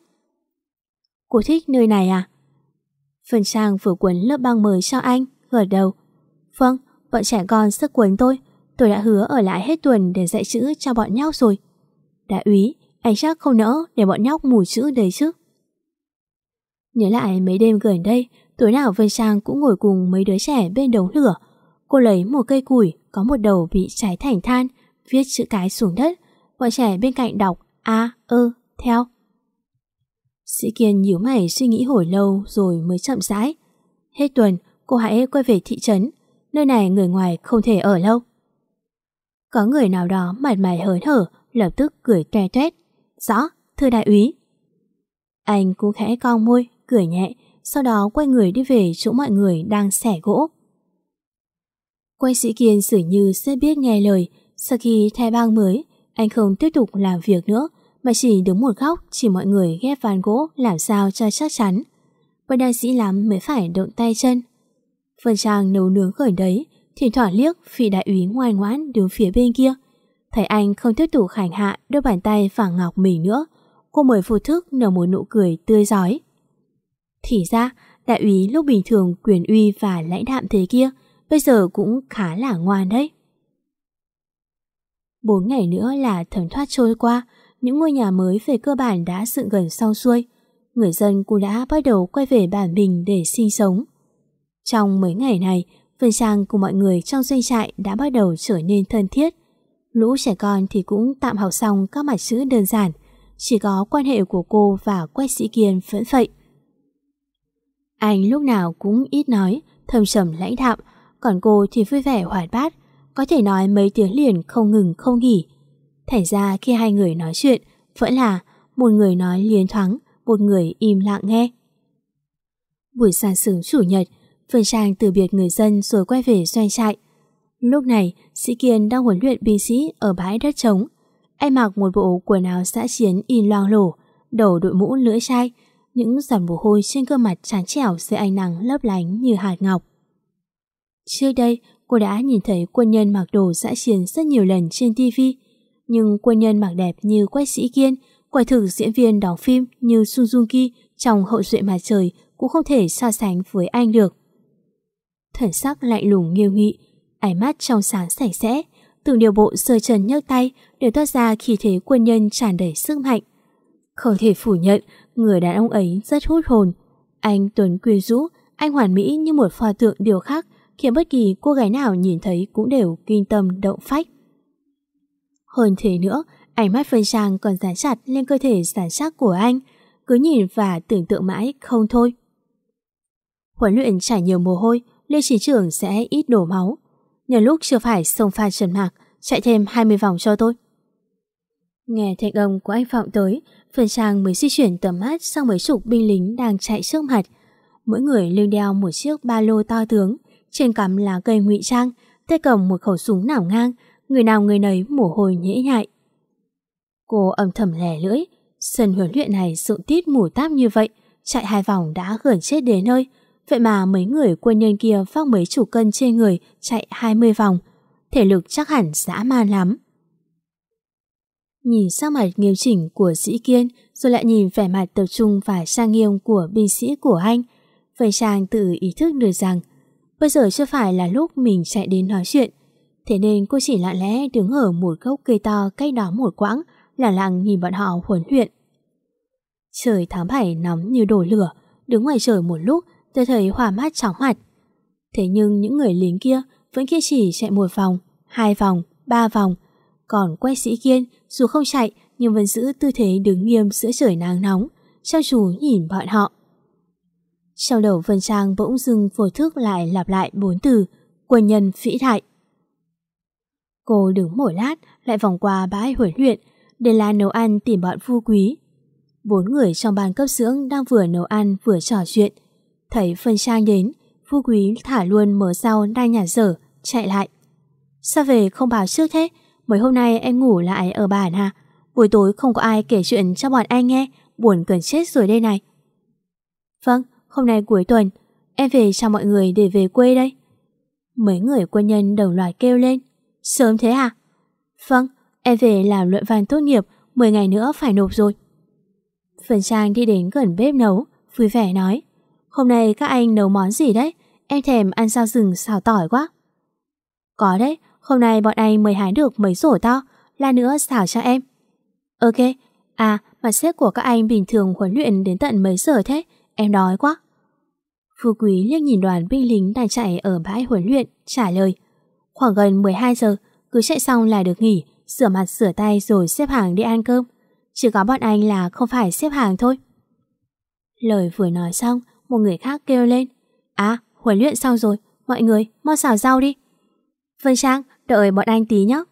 Cô thích nơi này à? Phần Trang vừa cuốn lớp băng mới cho anh, gật đầu. Vâng, bọn trẻ con sức cuốn tôi. Tôi đã hứa ở lại hết tuần để dạy chữ cho bọn nhóc rồi. Đại úy, anh chắc không nỡ để bọn nhóc mù chữ đấy chứ. Nhớ lại mấy đêm gần đây, tối nào Vân Trang cũng ngồi cùng mấy đứa trẻ bên đống lửa. Cô lấy một cây củi, có một đầu bị cháy thành than, viết chữ cái xuống đất. Bọn trẻ bên cạnh đọc A, ơ, theo. Sĩ Kiên nhíu mày suy nghĩ hồi lâu rồi mới chậm rãi. Hết tuần, cô hãy quay về thị trấn. Nơi này người ngoài không thể ở lâu. Có người nào đó mặt mày hớn hở, lập tức cười toe toét. Rõ, thưa đại úy. Anh cũng khẽ cong môi, cười nhẹ, sau đó quay người đi về chỗ mọi người đang xẻ gỗ. Quay sĩ Kiên xử như sẽ biết nghe lời, sau khi thay băng mới, anh không tiếp tục làm việc nữa, mà chỉ đứng một góc chỉ mọi người ghép ván gỗ làm sao cho chắc chắn. Bất đa sĩ lắm mới phải động tay chân. phần Trang nấu nướng khởi đấy, thỉnh thoảng liếc phi đại úy ngoan ngoãn đứng phía bên kia. Thấy anh không tiếp tục khảnh hạ đôi bàn tay phẳng ngọc mình nữa, cô mới vô thức nở một nụ cười tươi giói. Thì ra, đại úy lúc bình thường quyền uy và lãnh đạm thế kia, bây giờ cũng khá là ngoan đấy. Bốn ngày nữa là thấm thoát trôi qua, những ngôi nhà mới về cơ bản đã dựng gần sau xuôi. Người dân cũng đã bắt đầu quay về bản mình để sinh sống. Trong mấy ngày này, Vân Trang cùng mọi người trong doanh trại đã bắt đầu trở nên thân thiết. Lũ trẻ con thì cũng tạm học xong các mặt chữ đơn giản, chỉ có quan hệ của cô và quách sĩ kiên vẫn vậy. Anh lúc nào cũng ít nói, thầm trầm lãnh đạm, còn cô thì vui vẻ hoạt bát, có thể nói mấy tiếng liền không ngừng không nghỉ. Thành ra khi hai người nói chuyện, vẫn là một người nói liên thoáng, một người im lặng nghe. Buổi sáng sớm chủ nhật, Phương Trang từ biệt người dân rồi quay về doanh trại. Lúc này, Sĩ Kiên đang huấn luyện binh sĩ ở bãi đất trống. Anh mặc một bộ quần áo xã chiến in loang lổ, đầu đội mũ lưỡi chai, những giọt mồ hôi trên gương mặt trắng trẻo dưới ánh nắng lấp lánh như hạt ngọc. Trước đây, cô đã nhìn thấy quân nhân mặc đồ xã chiến rất nhiều lần trên TV, nhưng quân nhân mặc đẹp như Quách Sĩ Kiên, quả thực diễn viên đóng phim như Sun Jung Ki trong Hậu duệ mặt trời cũng không thể so sánh với anh được. Thần sắc lạnh lùng nghiêm nghị, ánh mắt trong sáng sạch sẽ, từng điều bộ sơ chân nhấc tay đều thoát ra khi thế quân nhân tràn đầy sức mạnh. Không thể phủ nhận, người đàn ông ấy rất hút hồn. Anh Tuấn quyến rũ, anh hoàn mỹ như một pho tượng điều khác, khiến bất kỳ cô gái nào nhìn thấy cũng đều kinh tâm động phách. Hơn thế nữa, ánh mắt phân trang còn dán chặt lên cơ thể giản sắc của anh, cứ nhìn và tưởng tượng mãi không thôi. Huấn luyện trải nhiều mồ hôi, Lê Chỉ Trưởng sẽ ít đổ máu. Nhờ lúc chưa phải sông pha trần mạc, chạy thêm 20 vòng cho tôi. Nghe thanh âm của anh Phạm tới, Phần Trang mới di chuyển tầm mắt sang mấy chục binh lính đang chạy trước mặt. Mỗi người lưng đeo một chiếc ba lô to tướng, trên cắm là cây ngụy trang, tay cầm một khẩu súng nảo ngang, người nào người nấy mồ hôi nhễ nhại. Cô âm thầm lẻ lưỡi, sân huấn luyện này sự tít mù táp như vậy, chạy hai vòng đã gần chết đến nơi. Vậy mà mấy người quân nhân kia vác mấy chủ cân trên người chạy 20 vòng, thể lực chắc hẳn dã man lắm. Nhìn sắc mặt nghiêm chỉnh của sĩ kiên rồi lại nhìn vẻ mặt tập trung và sang nghiêm của binh sĩ của anh. Vậy chàng tự ý thức được rằng bây giờ chưa phải là lúc mình chạy đến nói chuyện. Thế nên cô chỉ lặng lẽ đứng ở một gốc cây to cách đó một quãng là lặng nhìn bọn họ huấn luyện. Trời tháng 7 nóng như đổ lửa, đứng ngoài trời một lúc tôi thấy hỏa mắt chóng mặt. Thế nhưng những người lính kia vẫn kia chỉ chạy một vòng, hai vòng, ba vòng. Còn quay sĩ kiên dù không chạy nhưng vẫn giữ tư thế đứng nghiêm giữa trời nắng nóng, trao chú nhìn bọn họ. Trong đầu Vân Trang bỗng dưng vô thức lại lặp lại bốn từ quân nhân vĩ đại. Cô đứng một lát lại vòng qua bãi huấn luyện để là nấu ăn tìm bọn phu quý. Bốn người trong ban cấp dưỡng đang vừa nấu ăn vừa trò chuyện. Thấy Vân Trang đến, phu quý thả luôn mở sau đang nhà dở, chạy lại. Sao về không bảo trước thế? Mấy hôm nay em ngủ lại ở bản hả? Buổi tối không có ai kể chuyện cho bọn anh nghe, buồn gần chết rồi đây này. Vâng, hôm nay cuối tuần, em về chào mọi người để về quê đây. Mấy người quân nhân đồng loạt kêu lên. Sớm thế à? Vâng, em về làm luận văn tốt nghiệp, 10 ngày nữa phải nộp rồi. Phần Trang đi đến gần bếp nấu, vui vẻ nói. Hôm nay các anh nấu món gì đấy? Em thèm ăn rau rừng xào tỏi quá. Có đấy, hôm nay bọn anh mới hái được mấy rổ to, là nữa xào cho em. Ok, à, mà sếp của các anh bình thường huấn luyện đến tận mấy giờ thế? Em đói quá. Phú Quý liếc nhìn đoàn binh lính đang chạy ở bãi huấn luyện, trả lời. Khoảng gần 12 giờ, cứ chạy xong là được nghỉ, rửa mặt rửa tay rồi xếp hàng đi ăn cơm. Chỉ có bọn anh là không phải xếp hàng thôi. Lời vừa nói xong, một người khác kêu lên. À, huấn luyện xong rồi, mọi người mau xào rau đi. Vân Trang, đợi bọn anh tí nhé.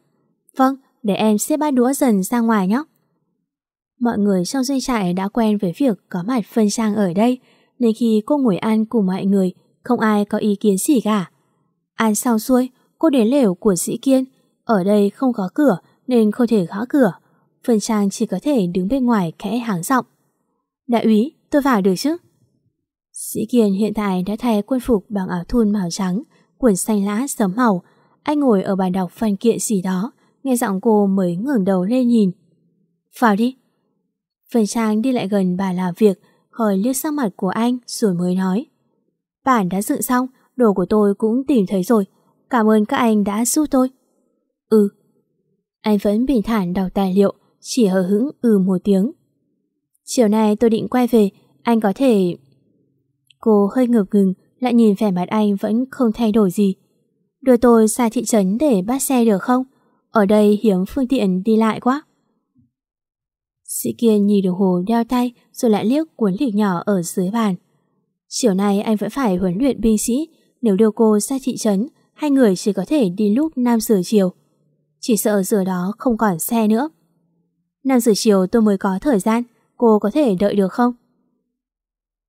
Vâng, để em xếp bát đũa dần ra ngoài nhé. Mọi người trong doanh trại đã quen với việc có mặt Vân Trang ở đây, nên khi cô ngồi ăn cùng mọi người, không ai có ý kiến gì cả. Ăn xong xuôi, cô đến lều của sĩ kiên. Ở đây không có cửa nên không thể gõ cửa. Vân Trang chỉ có thể đứng bên ngoài khẽ háng giọng. Đại úy, tôi vào được chứ? Sĩ Kiên hiện tại đã thay quân phục bằng áo thun màu trắng, quần xanh lá sớm màu. Anh ngồi ở bàn đọc văn kiện gì đó, nghe giọng cô mới ngẩng đầu lên nhìn. Vào đi. Phần Trang đi lại gần bà làm việc, hơi liếc sang mặt của anh rồi mới nói. Bản đã dựng xong, đồ của tôi cũng tìm thấy rồi. Cảm ơn các anh đã giúp tôi. Ừ. Anh vẫn bình thản đọc tài liệu, chỉ hờ hững ừ một tiếng. Chiều nay tôi định quay về, anh có thể... Cô hơi ngập ngừng, lại nhìn vẻ mặt anh vẫn không thay đổi gì. Đưa tôi ra thị trấn để bắt xe được không? Ở đây hiếm phương tiện đi lại quá. Sĩ Kiên nhìn đồng hồ đeo tay rồi lại liếc cuốn lịch nhỏ ở dưới bàn. Chiều nay anh vẫn phải huấn luyện binh sĩ, nếu đưa cô ra thị trấn, hai người chỉ có thể đi lúc 5 giờ chiều. Chỉ sợ giờ đó không còn xe nữa. 5 giờ chiều tôi mới có thời gian, cô có thể đợi được không?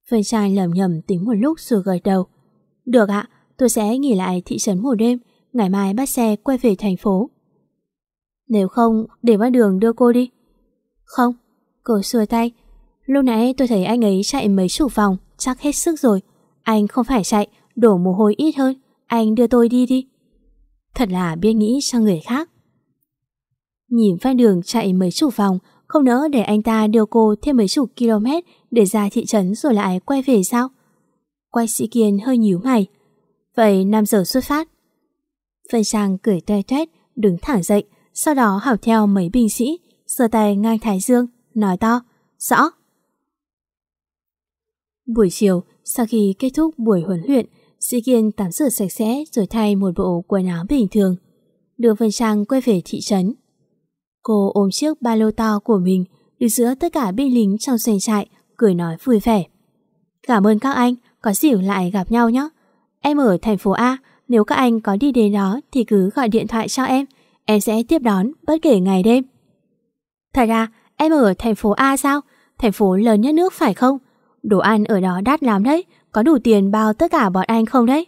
Vân Trang lầm nhầm tính một lúc rồi gật đầu. Được ạ, tôi sẽ nghỉ lại thị trấn một đêm, ngày mai bắt xe quay về thành phố. Nếu không, để bắt đường đưa cô đi. Không, cô xua tay. Lúc nãy tôi thấy anh ấy chạy mấy chục vòng, chắc hết sức rồi. Anh không phải chạy, đổ mồ hôi ít hơn. Anh đưa tôi đi đi. Thật là biết nghĩ cho người khác. Nhìn Phan Đường chạy mấy chục vòng, không nỡ để anh ta đưa cô thêm mấy chục km để ra thị trấn rồi lại quay về sao? Quay sĩ Kiên hơi nhíu mày. Vậy 5 giờ xuất phát. Phân Trang cười toe toét, đứng thẳng dậy, sau đó hảo theo mấy binh sĩ, sờ tay ngang thái dương, nói to, rõ. Buổi chiều, sau khi kết thúc buổi huấn luyện, Sĩ Kiên tắm rửa sạch sẽ rồi thay một bộ quần áo bình thường. Đưa Vân Trang quay về thị trấn. Cô ôm chiếc ba lô to của mình, đứng giữa tất cả binh lính trong doanh trại, cười nói vui vẻ. Cảm ơn các anh, có dịp lại gặp nhau nhé. Em ở thành phố A, nếu các anh có đi đến đó thì cứ gọi điện thoại cho em, em sẽ tiếp đón bất kể ngày đêm. Thật ra, em ở thành phố A sao? Thành phố lớn nhất nước phải không? Đồ ăn ở đó đắt lắm đấy, có đủ tiền bao tất cả bọn anh không đấy?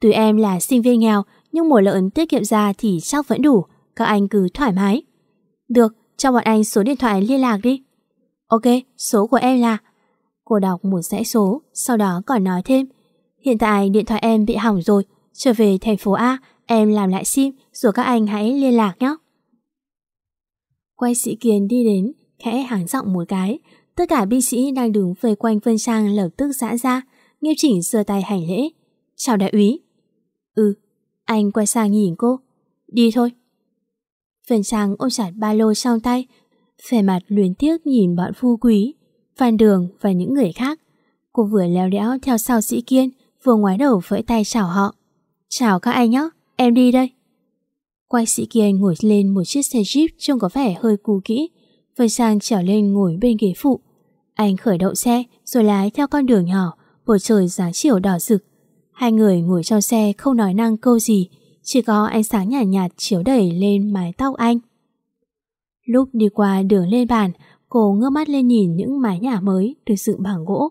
Tuy em là sinh viên nghèo, nhưng mùa lợn tiết kiệm ra thì chắc vẫn đủ, các anh cứ thoải mái. Được, cho bọn anh số điện thoại liên lạc đi. Ok, số của em là... Cô đọc một dãy số, sau đó còn nói thêm. Hiện tại điện thoại em bị hỏng rồi, trở về thành phố A, em làm lại sim rồi các anh hãy liên lạc nhé. Quay sĩ Kiên đi đến, khẽ hàng giọng một cái. Tất cả binh sĩ đang đứng vây quanh Vân Trang lập tức giãn ra, nghiêm chỉnh giơ tay hành lễ. Chào đại úy. Ừ, anh quay sang nhìn cô. Đi thôi. Vân Trang ôm chặt ba lô trong tay, vẻ mặt luyến tiếc nhìn bọn phu quý, Phan Đường và những người khác. Cô vừa leo đẽo theo sau sĩ kiên, vừa ngoái đầu vẫy tay chào họ. Chào các anh nhé, em đi đây. Quay sĩ kiên ngồi lên một chiếc xe jeep trông có vẻ hơi cũ kỹ. Vân Trang trèo lên ngồi bên ghế phụ. Anh khởi động xe rồi lái theo con đường nhỏ, bầu trời giá chiều đỏ rực. Hai người ngồi trong xe không nói năng câu gì, chỉ có ánh sáng nhạt nhạt chiếu đẩy lên mái tóc anh. Lúc đi qua đường lên bàn, cô ngơ mắt lên nhìn những mái nhà mới được dựng bằng gỗ.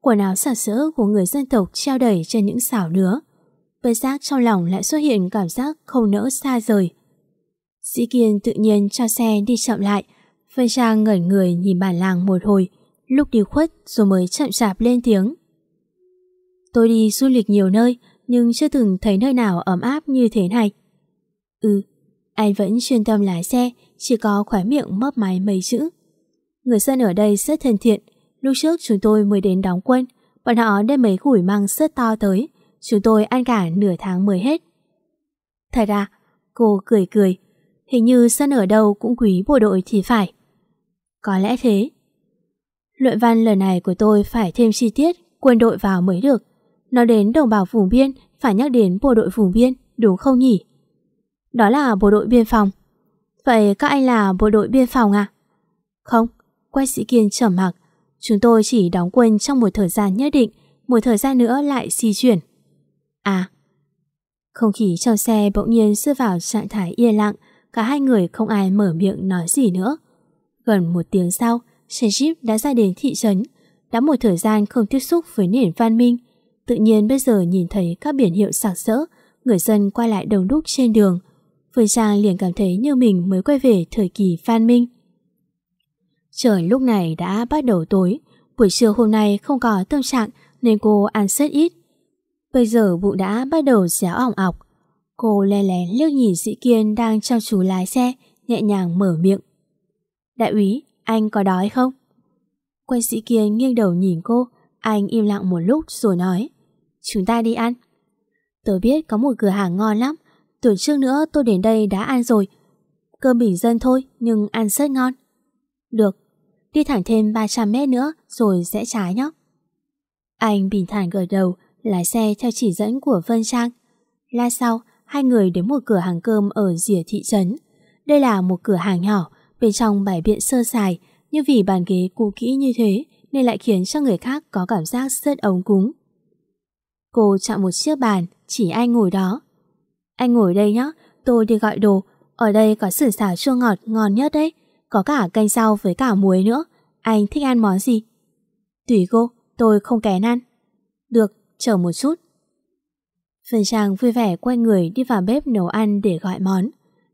Quần áo sạc sỡ của người dân tộc treo đầy trên những xảo nứa. Bất giác trong lòng lại xuất hiện cảm giác không nỡ xa rời. Sĩ Kiên tự nhiên cho xe đi chậm lại. Vân Trang ngẩn người nhìn bản làng một hồi, lúc đi khuất rồi mới chậm chạp lên tiếng. Tôi đi du lịch nhiều nơi, nhưng chưa từng thấy nơi nào ấm áp như thế này. Ừ, anh vẫn chuyên tâm lái xe, chỉ có khóe miệng mấp máy mấy chữ. Người dân ở đây rất thân thiện, lúc trước chúng tôi mới đến đóng quân, bọn họ đem mấy củi măng rất to tới, chúng tôi ăn cả nửa tháng mới hết. Thật ra, cô cười cười, hình như dân ở đâu cũng quý bộ đội thì phải. Có lẽ thế. Luận văn lần này của tôi phải thêm chi tiết quân đội vào mới được. Nói đến đồng bào vùng biên phải nhắc đến bộ đội vùng biên, đúng không nhỉ? Đó là bộ đội biên phòng. Vậy các anh là bộ đội biên phòng à? Không, quay sĩ kiên trầm mặc. Chúng tôi chỉ đóng quân trong một thời gian nhất định, một thời gian nữa lại di chuyển. À, không khí trong xe bỗng nhiên rơi vào trạng thái yên lặng, cả hai người không ai mở miệng nói gì nữa. Gần một tiếng sau, xe Jeep đã ra đến thị trấn, đã một thời gian không tiếp xúc với nền văn minh, Tự nhiên bây giờ nhìn thấy các biển hiệu sạc sỡ, người dân quay lại đông đúc trên đường. Phương Trang liền cảm thấy như mình mới quay về thời kỳ phan minh. Trời lúc này đã bắt đầu tối, buổi trưa hôm nay không có tâm trạng nên cô ăn rất ít. Bây giờ bụng đã bắt đầu réo ỏng ọc. Cô lè lén liếc nhìn sĩ Kiên đang chăm chú lái xe, nhẹ nhàng mở miệng. Đại úy, anh có đói không? Quay sĩ Kiên nghiêng đầu nhìn cô, anh im lặng một lúc rồi nói. Chúng ta đi ăn. Tớ biết có một cửa hàng ngon lắm, tuần trước nữa tôi đến đây đã ăn rồi. Cơm bình dân thôi, nhưng ăn rất ngon. Được, đi thẳng thêm 300 mét nữa rồi sẽ trái nhé. Anh bình thản gật đầu, lái xe theo chỉ dẫn của Vân Trang. Lát sau, hai người đến một cửa hàng cơm ở rìa thị trấn. Đây là một cửa hàng nhỏ, bên trong bày biện sơ sài, nhưng vì bàn ghế cũ kỹ như thế nên lại khiến cho người khác có cảm giác rất ống cúng. Cô chọn một chiếc bàn, chỉ anh ngồi đó. Anh ngồi đây nhé, tôi đi gọi đồ. Ở đây có sườn xào chua ngọt ngon nhất đấy. Có cả canh rau với cả muối nữa. Anh thích ăn món gì? Tùy cô, tôi không kén ăn. Được, chờ một chút. Phần Trang vui vẻ quay người đi vào bếp nấu ăn để gọi món.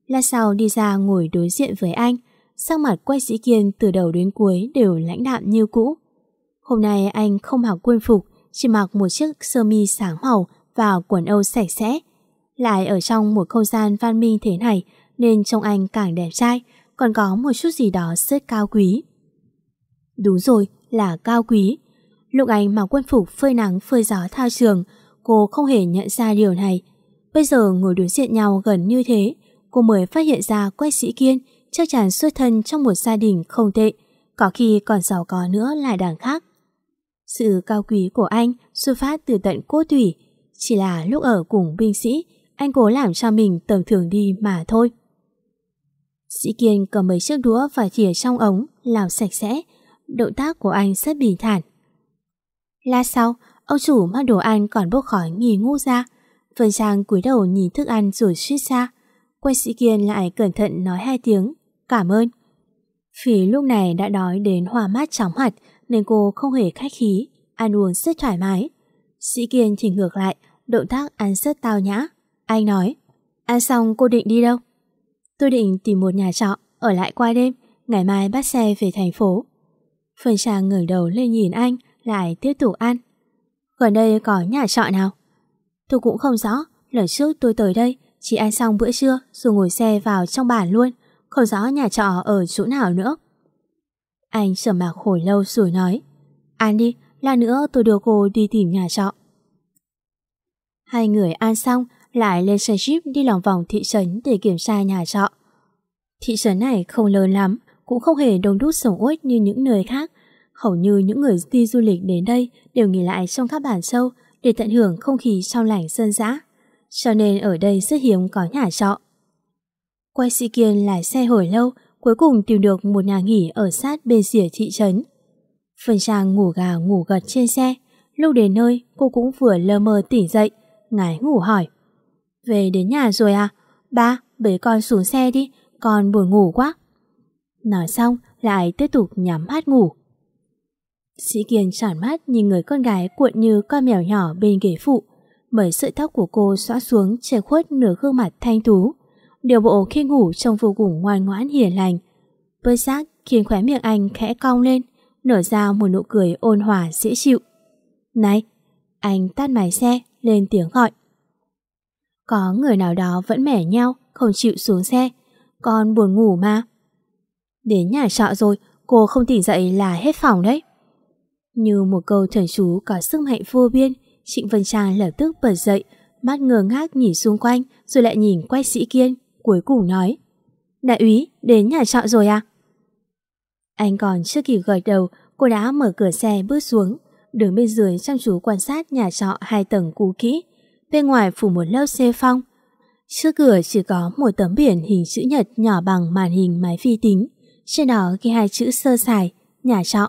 Lát sau đi ra ngồi đối diện với anh, sắc mặt quay sĩ kiên từ đầu đến cuối đều lãnh đạm như cũ. Hôm nay anh không mặc quân phục, chỉ mặc một chiếc sơ mi sáng màu và quần âu sạch sẽ. Lại ở trong một không gian văn minh thế này nên trông anh càng đẹp trai, còn có một chút gì đó rất cao quý. Đúng rồi, là cao quý. Lúc anh mặc quân phục phơi nắng phơi gió thao trường, cô không hề nhận ra điều này. Bây giờ ngồi đối diện nhau gần như thế, cô mới phát hiện ra Quách sĩ kiên chắc chắn xuất thân trong một gia đình không tệ, có khi còn giàu có nữa là đảng khác. Sự cao quý của anh xuất phát từ tận cốt thủy, chỉ là lúc ở cùng binh sĩ, anh cố làm cho mình tầm thường đi mà thôi. Sĩ Kiên cầm mấy chiếc đũa và thìa trong ống, làm sạch sẽ, động tác của anh rất bình thản. Lát sau, ông chủ mang đồ ăn còn bốc khói nghi ngu ra, Vân Trang cúi đầu nhìn thức ăn rồi suýt xa Quay sĩ Kiên lại cẩn thận nói hai tiếng, cảm ơn. Vì lúc này đã đói đến hoa mát chóng mặt nên cô không hề khách khí, ăn uống rất thoải mái. Sĩ Kiên thì ngược lại, động tác ăn rất tao nhã. Anh nói, ăn xong cô định đi đâu? Tôi định tìm một nhà trọ, ở lại qua đêm, ngày mai bắt xe về thành phố. Phần Trang ngẩng đầu lên nhìn anh, lại tiếp tục ăn. Gần đây có nhà trọ nào? Tôi cũng không rõ, lần trước tôi tới đây, chỉ ăn xong bữa trưa rồi ngồi xe vào trong bản luôn, không rõ nhà trọ ở chỗ nào nữa. Anh sở mạc hồi lâu rồi nói, ăn đi, là nữa tôi đưa cô đi tìm nhà trọ. Hai người ăn xong, lại lên xe jeep đi lòng vòng thị trấn để kiểm tra nhà trọ. Thị trấn này không lớn lắm, cũng không hề đông đúc sổng uất như những nơi khác. Hầu như những người đi du lịch đến đây đều nghỉ lại trong các bản sâu để tận hưởng không khí trong lành dân dã. Cho nên ở đây rất hiếm có nhà trọ. Quay sĩ kiên lái xe hồi lâu, cuối cùng tìm được một nhà nghỉ ở sát bên rìa thị trấn. Phần Trang ngủ gà ngủ gật trên xe. Lúc đến nơi, cô cũng vừa lơ mơ tỉnh dậy, ngái ngủ hỏi. Về đến nhà rồi à? Ba, bế con xuống xe đi, con buồn ngủ quá. Nói xong, lại tiếp tục nhắm mắt ngủ. Sĩ Kiên tròn mắt nhìn người con gái cuộn như con mèo nhỏ bên ghế phụ. bởi sợi tóc của cô xõa xuống che khuất nửa gương mặt thanh tú. Điều bộ khi ngủ trông vô cùng ngoan ngoãn hiền lành. Bơi giác khiến khóe miệng anh khẽ cong lên, nở ra một nụ cười ôn hòa dễ chịu. Này! Anh tắt máy xe, lên tiếng gọi. Có người nào đó vẫn mẻ nhau, không chịu xuống xe. Con buồn ngủ mà. Đến nhà trọ rồi, cô không tỉnh dậy là hết phòng đấy. Như một câu thần chú có sức mạnh vô biên, Trịnh Vân Trang lập tức bật dậy, mắt ngơ ngác nhìn xung quanh rồi lại nhìn quay sĩ kiên, cuối cùng nói. Đại úy, đến nhà trọ rồi à? Anh còn chưa kịp gật đầu, cô đã mở cửa xe bước xuống, đứng bên dưới chăm chú quan sát nhà trọ hai tầng cũ kỹ, bên ngoài phủ một lớp xê phong. Trước cửa chỉ có một tấm biển hình chữ nhật nhỏ bằng màn hình máy vi tính, trên đó ghi hai chữ sơ sài, nhà trọ.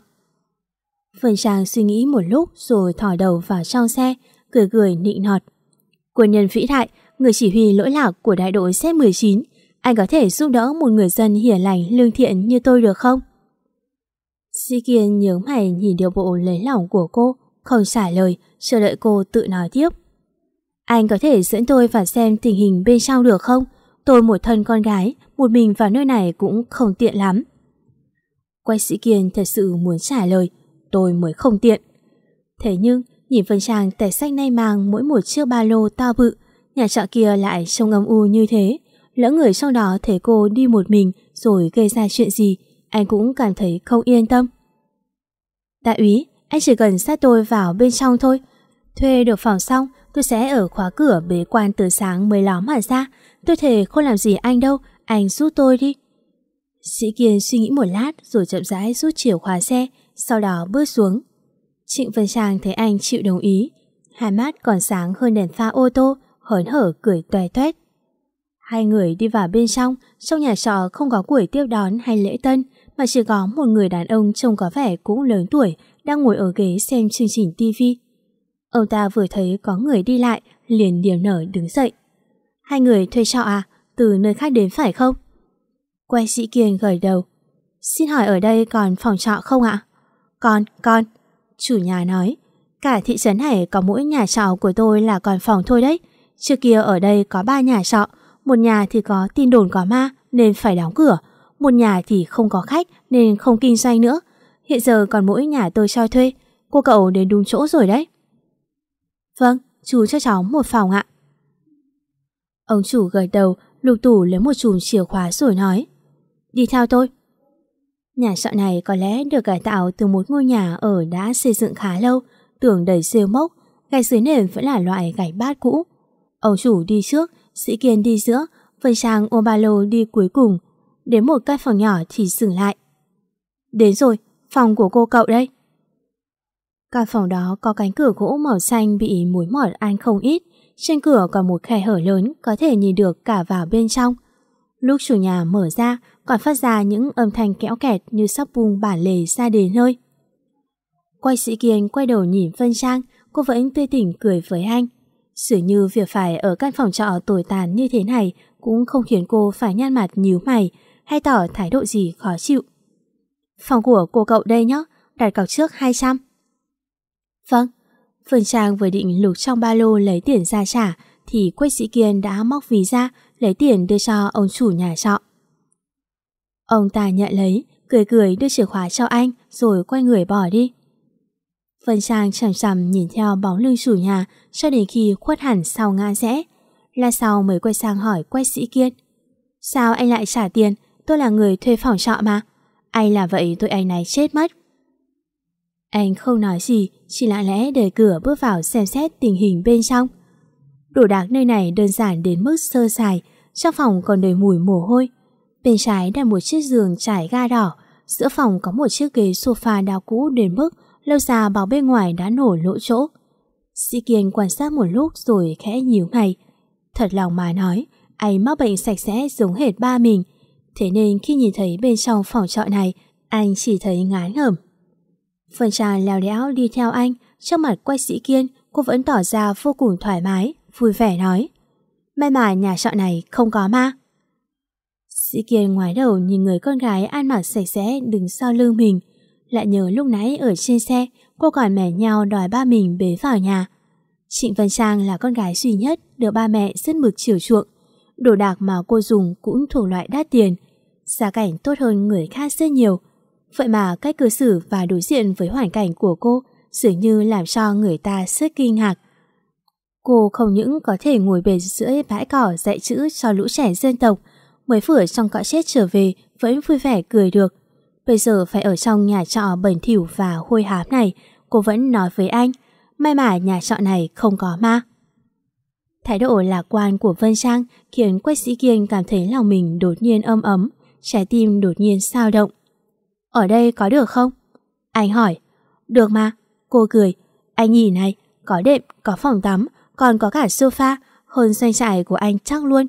Phần Trang suy nghĩ một lúc rồi thỏ đầu vào trong xe, cười cười nịnh nọt. Quân nhân vĩ đại, người chỉ huy lỗi lạc của đại đội Z-19, anh có thể giúp đỡ một người dân hiền lành lương thiện như tôi được không? Sĩ Kiên nhớ mày nhìn điều bộ lấy lòng của cô, không trả lời, chờ đợi cô tự nói tiếp. Anh có thể dẫn tôi vào xem tình hình bên trong được không? Tôi một thân con gái, một mình vào nơi này cũng không tiện lắm. Quay sĩ Kiên thật sự muốn trả lời, tôi mới không tiện. Thế nhưng, nhìn Vân Trang tẻ sách nay mang mỗi một chiếc ba lô to bự, Nhà trọ kia lại trông âm u như thế. Lỡ người trong đó thấy cô đi một mình rồi gây ra chuyện gì, anh cũng cảm thấy không yên tâm. Đại úy, anh chỉ cần sát tôi vào bên trong thôi. Thuê được phòng xong, tôi sẽ ở khóa cửa bế quan từ sáng mới ló mà ra. Tôi thề không làm gì anh đâu, anh giúp tôi đi. Sĩ Kiên suy nghĩ một lát rồi chậm rãi rút chìa khóa xe, sau đó bước xuống. Trịnh Vân Trang thấy anh chịu đồng ý, hai mắt còn sáng hơn đèn pha ô tô, hớn hở cười toe toét. Hai người đi vào bên trong, trong nhà trọ không có buổi tiếp đón hay lễ tân, mà chỉ có một người đàn ông trông có vẻ cũng lớn tuổi đang ngồi ở ghế xem chương trình tivi. Ông ta vừa thấy có người đi lại, liền điểm nở đứng dậy. Hai người thuê trọ à? Từ nơi khác đến phải không? Quay sĩ Kiên gởi đầu. Xin hỏi ở đây còn phòng trọ không ạ? Còn, con. Chủ nhà nói. Cả thị trấn này có mỗi nhà trọ của tôi là còn phòng thôi đấy. Trước kia ở đây có ba nhà trọ. Một nhà thì có tin đồn có ma nên phải đóng cửa. Một nhà thì không có khách nên không kinh doanh nữa. Hiện giờ còn mỗi nhà tôi cho thuê. Cô cậu đến đúng chỗ rồi đấy. Vâng, chú cho cháu một phòng ạ. Ông chủ gật đầu, lục tủ lấy một chùm chìa khóa rồi nói. Đi theo tôi. Nhà trọ này có lẽ được cải tạo từ một ngôi nhà ở đã xây dựng khá lâu, tường đầy rêu mốc, gạch dưới nền vẫn là loại gạch bát cũ. Ông chủ đi trước, Sĩ Kiên đi giữa, Vân Trang ôm ba lô đi cuối cùng. Đến một căn phòng nhỏ thì dừng lại. Đến rồi, phòng của cô cậu đây. Căn phòng đó có cánh cửa gỗ màu xanh bị muối mọt ăn không ít. Trên cửa còn một khe hở lớn có thể nhìn được cả vào bên trong. Lúc chủ nhà mở ra còn phát ra những âm thanh kẽo kẹt như sắp bung bản lề ra đến nơi. Quay sĩ kiên quay đầu nhìn Vân Trang, cô vẫn tươi tỉnh cười với anh. Dường như việc phải ở căn phòng trọ tồi tàn như thế này cũng không khiến cô phải nhăn mặt nhíu mày hay tỏ thái độ gì khó chịu. Phòng của cô cậu đây nhé, đặt cọc trước 200. Vâng, Phương Trang vừa định lục trong ba lô lấy tiền ra trả thì quách sĩ kiên đã móc ví ra lấy tiền đưa cho ông chủ nhà trọ. Ông ta nhận lấy, cười cười đưa chìa khóa cho anh rồi quay người bỏ đi. Vân Trang chằm chằm nhìn theo bóng lưng chủ nhà cho đến khi khuất hẳn sau ngã rẽ. Là sau mới quay sang hỏi quách sĩ kiên. Sao anh lại trả tiền? Tôi là người thuê phòng trọ mà. Anh là vậy tôi anh này chết mất. Anh không nói gì, chỉ lặng lẽ đẩy cửa bước vào xem xét tình hình bên trong. Đồ đạc nơi này đơn giản đến mức sơ sài, trong phòng còn đầy mùi mồ hôi. Bên trái đặt một chiếc giường trải ga đỏ, giữa phòng có một chiếc ghế sofa đào cũ đến mức lâu già bảo bên ngoài đã nổ lỗ chỗ. Sĩ Kiên quan sát một lúc rồi khẽ nhíu mày. Thật lòng mà nói, anh mắc bệnh sạch sẽ giống hệt ba mình. Thế nên khi nhìn thấy bên trong phòng trọ này, anh chỉ thấy ngán ngẩm. Phần trà leo đéo đi theo anh, trong mặt quay sĩ Kiên, cô vẫn tỏ ra vô cùng thoải mái, vui vẻ nói. May mà nhà trọ này không có ma. Sĩ Kiên ngoái đầu nhìn người con gái ăn mặc sạch sẽ đứng sau lưng mình. Lại nhớ lúc nãy ở trên xe, cô còn mẻ nhau đòi ba mình bế vào nhà. Trịnh Vân Trang là con gái duy nhất được ba mẹ rất mực chiều chuộng. Đồ đạc mà cô dùng cũng thuộc loại đắt tiền. gia cảnh tốt hơn người khác rất nhiều. Vậy mà cách cư xử và đối diện với hoàn cảnh của cô dường như làm cho người ta rất kinh ngạc. Cô không những có thể ngồi bề giữa bãi cỏ dạy chữ cho lũ trẻ dân tộc, mới vừa trong cõi chết trở về vẫn vui vẻ cười được. Bây giờ phải ở trong nhà trọ bẩn thỉu và hôi hám này, cô vẫn nói với anh, may mà nhà trọ này không có ma. Thái độ lạc quan của Vân Trang khiến Quách Sĩ Kiên cảm thấy lòng mình đột nhiên âm ấm, trái tim đột nhiên sao động. Ở đây có được không? Anh hỏi. Được mà. Cô cười. Anh nhìn này, có đệm, có phòng tắm, còn có cả sofa, hơn doanh trại của anh chắc luôn.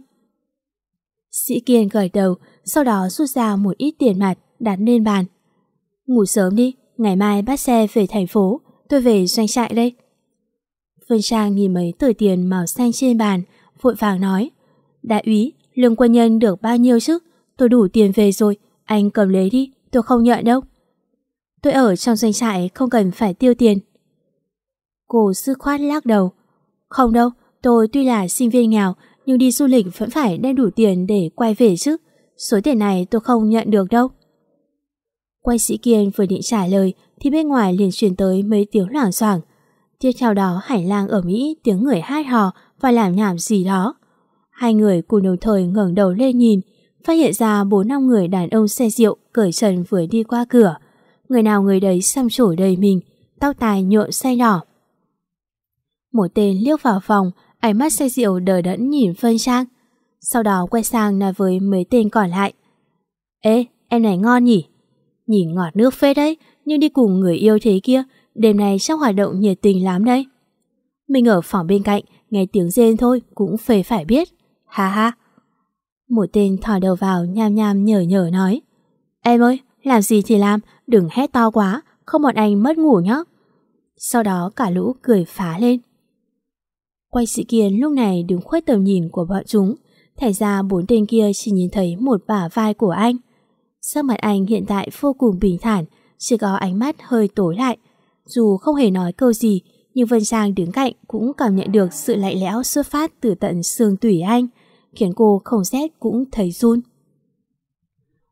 Sĩ Kiên gật đầu, sau đó rút ra một ít tiền mặt đặt lên bàn. Ngủ sớm đi, ngày mai bắt xe về thành phố, tôi về doanh trại đây. Phương Trang nhìn mấy tờ tiền màu xanh trên bàn, vội vàng nói. Đại úy, lương quân nhân được bao nhiêu chứ? Tôi đủ tiền về rồi, anh cầm lấy đi, tôi không nhận đâu. Tôi ở trong doanh trại không cần phải tiêu tiền. Cô sư khoát lắc đầu. Không đâu, tôi tuy là sinh viên nghèo nhưng đi du lịch vẫn phải đem đủ tiền để quay về chứ. Số tiền này tôi không nhận được đâu. Quay sĩ Kiên vừa định trả lời thì bên ngoài liền truyền tới mấy tiếng loảng xoảng. Tiếp theo đó hải lang ở Mỹ tiếng người hát hò và làm nhảm gì đó. Hai người cùng đồng thời ngẩng đầu lên nhìn, phát hiện ra bốn năm người đàn ông xe rượu cởi trần vừa đi qua cửa. Người nào người đấy xăm trổ đầy mình, tóc tài nhuộm say đỏ. Một tên liếc vào phòng, ánh mắt say rượu đờ đẫn nhìn Phân Trang. Sau đó quay sang nói với mấy tên còn lại. Ê, em này ngon nhỉ? Nhìn ngọt nước phê đấy, nhưng đi cùng người yêu thế kia, đêm nay chắc hoạt động nhiệt tình lắm đấy. Mình ở phòng bên cạnh, nghe tiếng rên thôi cũng phê phải biết. Ha ha. Một tên thò đầu vào nham nham nhở nhở nói. Em ơi, làm gì thì làm, đừng hét to quá, không bọn anh mất ngủ nhá. Sau đó cả lũ cười phá lên. Quay sĩ kiên lúc này đứng khuất tầm nhìn của bọn chúng, Thành ra bốn tên kia chỉ nhìn thấy một bả vai của anh. Sắc mặt anh hiện tại vô cùng bình thản, chỉ có ánh mắt hơi tối lại. Dù không hề nói câu gì, nhưng Vân Trang đứng cạnh cũng cảm nhận được sự lạnh lẽo xuất phát từ tận xương tủy anh, khiến cô không rét cũng thấy run.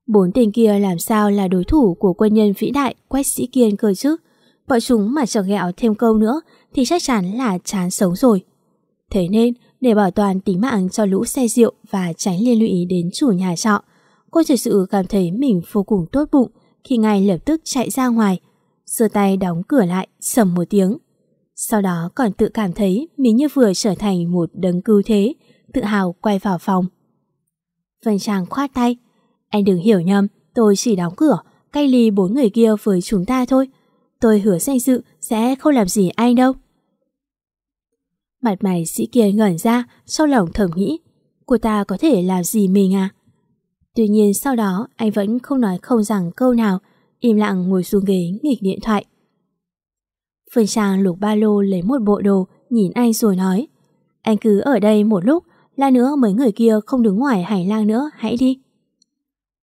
Bốn tên kia làm sao là đối thủ của quân nhân vĩ đại Quách Sĩ Kiên cơ chứ? Bọn chúng mà chẳng ghẹo thêm câu nữa thì chắc chắn là chán sống rồi. Thế nên, để bảo toàn tính mạng cho lũ xe rượu và tránh liên lụy đến chủ nhà trọ, cô thật sự cảm thấy mình vô cùng tốt bụng khi ngay lập tức chạy ra ngoài, giơ tay đóng cửa lại, sầm một tiếng. Sau đó còn tự cảm thấy mình như vừa trở thành một đấng cứu thế, tự hào quay vào phòng. Vân Trang khoát tay. Anh đừng hiểu nhầm, tôi chỉ đóng cửa, cách ly bốn người kia với chúng ta thôi. Tôi hứa danh dự sẽ không làm gì anh đâu. Mặt mày sĩ kia ngẩn ra, sau lòng thầm nghĩ, cô ta có thể làm gì mình à? Tuy nhiên sau đó anh vẫn không nói không rằng câu nào, im lặng ngồi xuống ghế nghịch điện thoại. Phương Trang lục ba lô lấy một bộ đồ, nhìn anh rồi nói, anh cứ ở đây một lúc, là nữa mấy người kia không đứng ngoài hành lang nữa, hãy đi.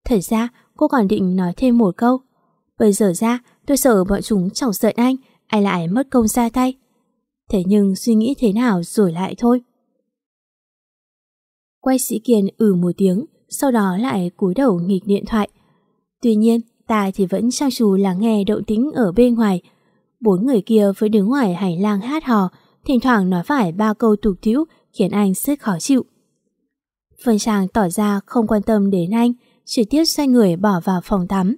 Thật ra cô còn định nói thêm một câu. Bây giờ ra tôi sợ bọn chúng chọc giận anh, anh lại mất công ra tay. Thế nhưng suy nghĩ thế nào rồi lại thôi. Quay sĩ Kiên ử ừ một tiếng, sau đó lại cúi đầu nghịch điện thoại. Tuy nhiên, ta thì vẫn trang trù lắng nghe động tĩnh ở bên ngoài. Bốn người kia với đứng ngoài hành lang hát hò, thỉnh thoảng nói phải ba câu tục tiễu khiến anh rất khó chịu. Vân Trang tỏ ra không quan tâm đến anh, trực tiếp xoay người bỏ vào phòng tắm.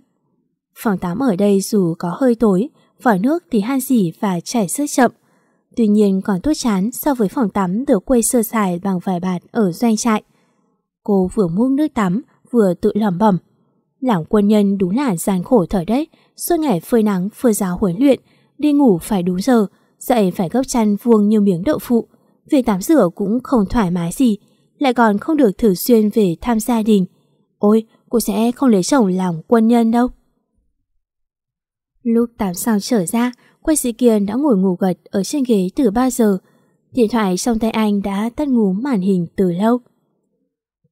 Phòng tắm ở đây dù có hơi tối, vòi nước thì han dỉ và chảy rất chậm. Tuy nhiên còn tốt chán so với phòng tắm được quây sơ sài bằng vải bạt ở doanh trại. Cô vừa muông nước tắm, vừa tự lẩm bẩm. Làm quân nhân đúng là gian khổ thời đấy, suốt ngày phơi nắng, phơi giáo huấn luyện, đi ngủ phải đúng giờ, dậy phải gấp chăn vuông như miếng đậu phụ. Việc tắm rửa cũng không thoải mái gì, lại còn không được thử xuyên về thăm gia đình. Ôi, cô sẽ không lấy chồng làm quân nhân đâu. Lúc tắm xong trở ra, Quay sĩ Kiên đã ngồi ngủ gật ở trên ghế từ 3 giờ. Điện thoại trong tay anh đã tắt ngúm màn hình từ lâu.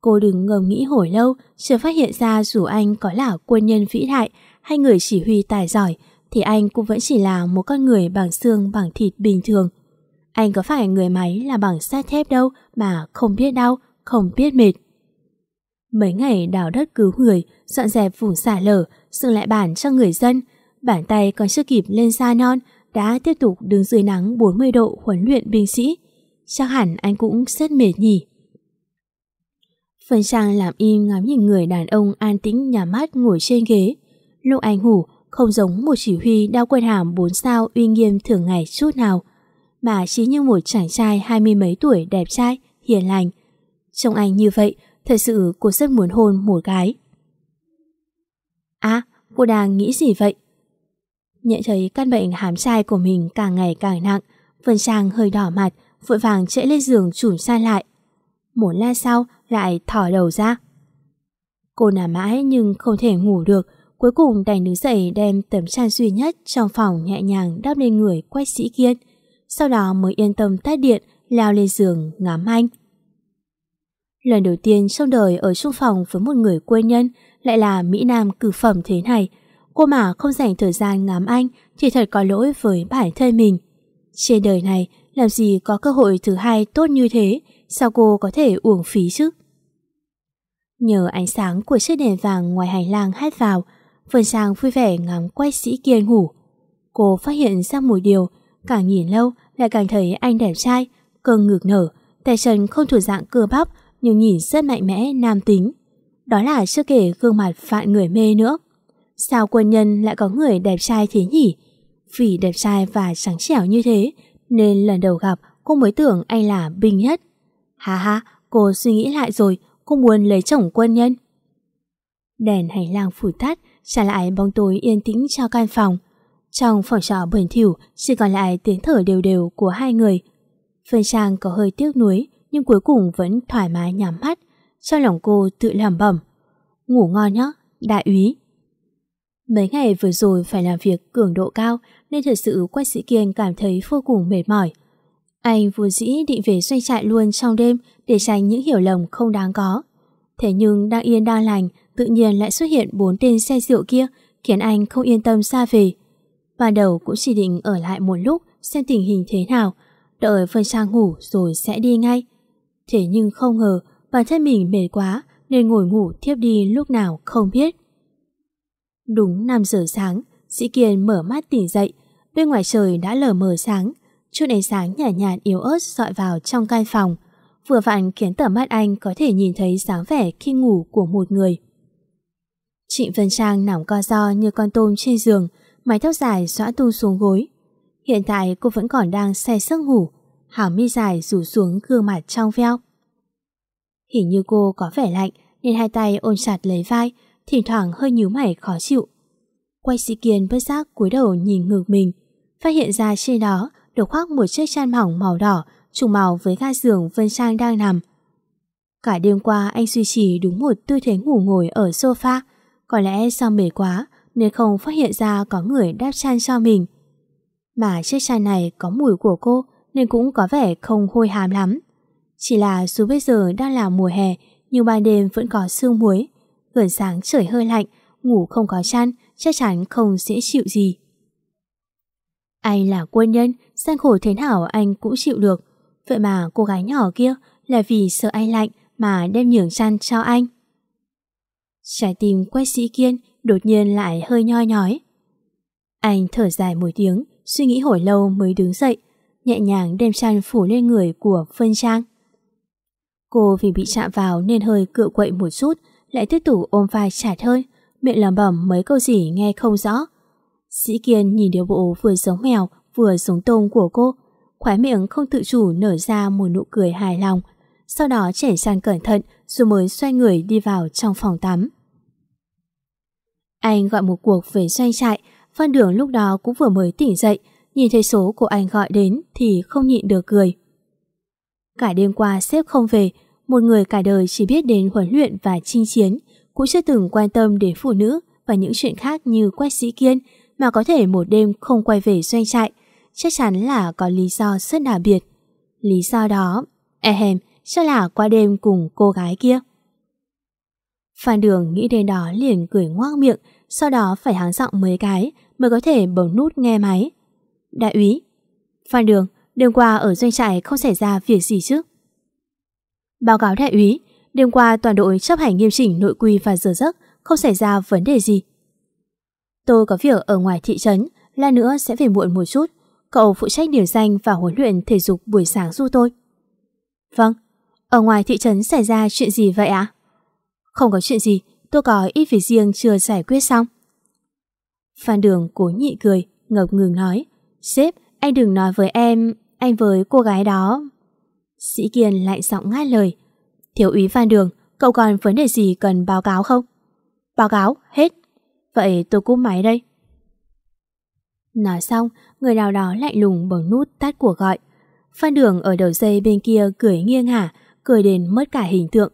Cô đừng ngầm nghĩ hồi lâu, chưa phát hiện ra dù anh có là quân nhân vĩ đại hay người chỉ huy tài giỏi, thì anh cũng vẫn chỉ là một con người bằng xương bằng thịt bình thường. Anh có phải người máy là bằng sắt thép đâu mà không biết đau, không biết mệt. Mấy ngày đào đất cứu người, dọn dẹp vùng xả lở, dựng lại bản cho người dân, bàn tay còn chưa kịp lên da non đã tiếp tục đứng dưới nắng 40 độ huấn luyện binh sĩ. Chắc hẳn anh cũng rất mệt nhỉ. Phần Trang làm im ngắm nhìn người đàn ông an tĩnh nhà mát ngồi trên ghế. Lúc anh ngủ không giống một chỉ huy đeo quân hàm 4 sao uy nghiêm thường ngày chút nào, mà chỉ như một chàng trai hai mươi mấy tuổi đẹp trai, hiền lành. Trông anh như vậy, thật sự cô rất muốn hôn một gái. À, cô đang nghĩ gì vậy? Nhận thấy căn bệnh hám trai của mình càng ngày càng nặng, Vân Trang hơi đỏ mặt, vội vàng chạy lên giường chủn san lại. Một lát sau lại thỏ đầu ra. Cô nằm mãi nhưng không thể ngủ được, cuối cùng đành đứng dậy đem tấm chăn duy nhất trong phòng nhẹ nhàng đắp lên người quách sĩ kiên. Sau đó mới yên tâm tắt điện, leo lên giường ngắm anh. Lần đầu tiên trong đời ở chung phòng với một người quê nhân lại là Mỹ Nam cử phẩm thế này, Cô mà không dành thời gian ngắm anh thì thật có lỗi với bản thân mình. Trên đời này, làm gì có cơ hội thứ hai tốt như thế, sao cô có thể uổng phí chứ? Nhờ ánh sáng của chiếc đèn vàng ngoài hành lang hát vào, Vân Sang vui vẻ ngắm quay sĩ kia ngủ. Cô phát hiện ra một điều, càng nhìn lâu lại càng thấy anh đẹp trai, cơ ngược nở, tay chân không thuộc dạng cơ bắp nhưng nhìn rất mạnh mẽ nam tính. Đó là chưa kể gương mặt phạn người mê nữa. Sao quân nhân lại có người đẹp trai thế nhỉ? Vì đẹp trai và trắng trẻo như thế nên lần đầu gặp cô mới tưởng anh là binh nhất. Ha ha, cô suy nghĩ lại rồi, cô muốn lấy chồng quân nhân. Đèn hành lang phủ tắt, trả lại bóng tối yên tĩnh cho căn phòng. Trong phòng trọ bẩn thỉu chỉ còn lại tiếng thở đều đều của hai người. Phương Trang có hơi tiếc nuối nhưng cuối cùng vẫn thoải mái nhắm mắt. Trong lòng cô tự làm bẩm. Ngủ ngon nhé, đại úy. Mấy ngày vừa rồi phải làm việc cường độ cao nên thật sự Quách Sĩ Kiên cảm thấy vô cùng mệt mỏi. Anh vốn dĩ định về xoay trại luôn trong đêm để tránh những hiểu lầm không đáng có. Thế nhưng đang yên đang lành tự nhiên lại xuất hiện bốn tên xe rượu kia khiến anh không yên tâm xa về. Ban đầu cũng chỉ định ở lại một lúc xem tình hình thế nào, đợi Vân Trang ngủ rồi sẽ đi ngay. Thế nhưng không ngờ bản thân mình mệt quá nên ngồi ngủ thiếp đi lúc nào không biết. Đúng 5 giờ sáng, Sĩ Kiên mở mắt tỉnh dậy, bên ngoài trời đã lờ mờ sáng, chút ánh sáng nhạt nhạt yếu ớt dọi vào trong căn phòng, vừa vặn khiến tầm mắt anh có thể nhìn thấy dáng vẻ khi ngủ của một người. Trịnh Vân Trang nằm co do như con tôm trên giường, mái tóc dài xõa tung xuống gối. Hiện tại cô vẫn còn đang say sức ngủ, hảo mi dài rủ xuống gương mặt trong veo. Hình như cô có vẻ lạnh nên hai tay ôm chặt lấy vai, thỉnh thoảng hơi nhíu mày khó chịu. Quay sĩ kiên bất giác cúi đầu nhìn ngược mình, phát hiện ra trên đó được khoác một chiếc chăn mỏng màu đỏ trùng màu với ga giường Vân Trang đang nằm. Cả đêm qua anh duy trì đúng một tư thế ngủ ngồi ở sofa, có lẽ do mệt quá nên không phát hiện ra có người đáp chăn cho mình. Mà chiếc chăn này có mùi của cô nên cũng có vẻ không hôi hám lắm. Chỉ là dù bây giờ đang là mùa hè nhưng ban đêm vẫn có sương muối. Gần sáng trời hơi lạnh, ngủ không có chăn chắc chắn không dễ chịu gì. Anh là quân nhân, gian khổ thế nào anh cũng chịu được. Vậy mà cô gái nhỏ kia là vì sợ anh lạnh mà đem nhường chăn cho anh. Trái tim quét sĩ kiên đột nhiên lại hơi nhoi nhói. Anh thở dài một tiếng, suy nghĩ hồi lâu mới đứng dậy, nhẹ nhàng đem chăn phủ lên người của Phân Trang. Cô vì bị chạm vào nên hơi cựa quậy một chút, lại tiếp tục ôm vai chặt hơi, miệng lẩm bẩm mấy câu gì nghe không rõ. Sĩ Kiên nhìn điều bộ vừa giống mèo vừa xuống tôm của cô, khóe miệng không tự chủ nở ra một nụ cười hài lòng, sau đó chảy sang cẩn thận rồi mới xoay người đi vào trong phòng tắm. Anh gọi một cuộc về doanh trại, Văn Đường lúc đó cũng vừa mới tỉnh dậy, nhìn thấy số của anh gọi đến thì không nhịn được cười. Cả đêm qua sếp không về, một người cả đời chỉ biết đến huấn luyện và chinh chiến, cũng chưa từng quan tâm đến phụ nữ và những chuyện khác như quét sĩ kiên mà có thể một đêm không quay về doanh trại, chắc chắn là có lý do rất đặc biệt. Lý do đó, ehem, chắc là qua đêm cùng cô gái kia. Phan Đường nghĩ đến đó liền cười ngoác miệng, sau đó phải háng giọng mấy cái mới có thể bấm nút nghe máy. Đại úy, Phan Đường, đêm qua ở doanh trại không xảy ra việc gì chứ? Báo cáo đại úy, đêm qua toàn đội chấp hành nghiêm chỉnh nội quy và giờ giấc, không xảy ra vấn đề gì. Tôi có việc ở ngoài thị trấn, la nữa sẽ về muộn một chút. Cậu phụ trách điều danh và huấn luyện thể dục buổi sáng giúp tôi. Vâng, ở ngoài thị trấn xảy ra chuyện gì vậy ạ? Không có chuyện gì, tôi có ít việc riêng chưa giải quyết xong. Phan Đường cố nhị cười, ngập ngừng nói. Sếp, anh đừng nói với em, anh với cô gái đó. Sĩ Kiên lại giọng ngắt lời. Thiếu úy Phan Đường, cậu còn vấn đề gì cần báo cáo không? Báo cáo, hết. Vậy tôi cúp máy đây. Nói xong, người nào đó lạnh lùng bấm nút tắt cuộc gọi. Phan Đường ở đầu dây bên kia cười nghiêng hả, cười đến mất cả hình tượng.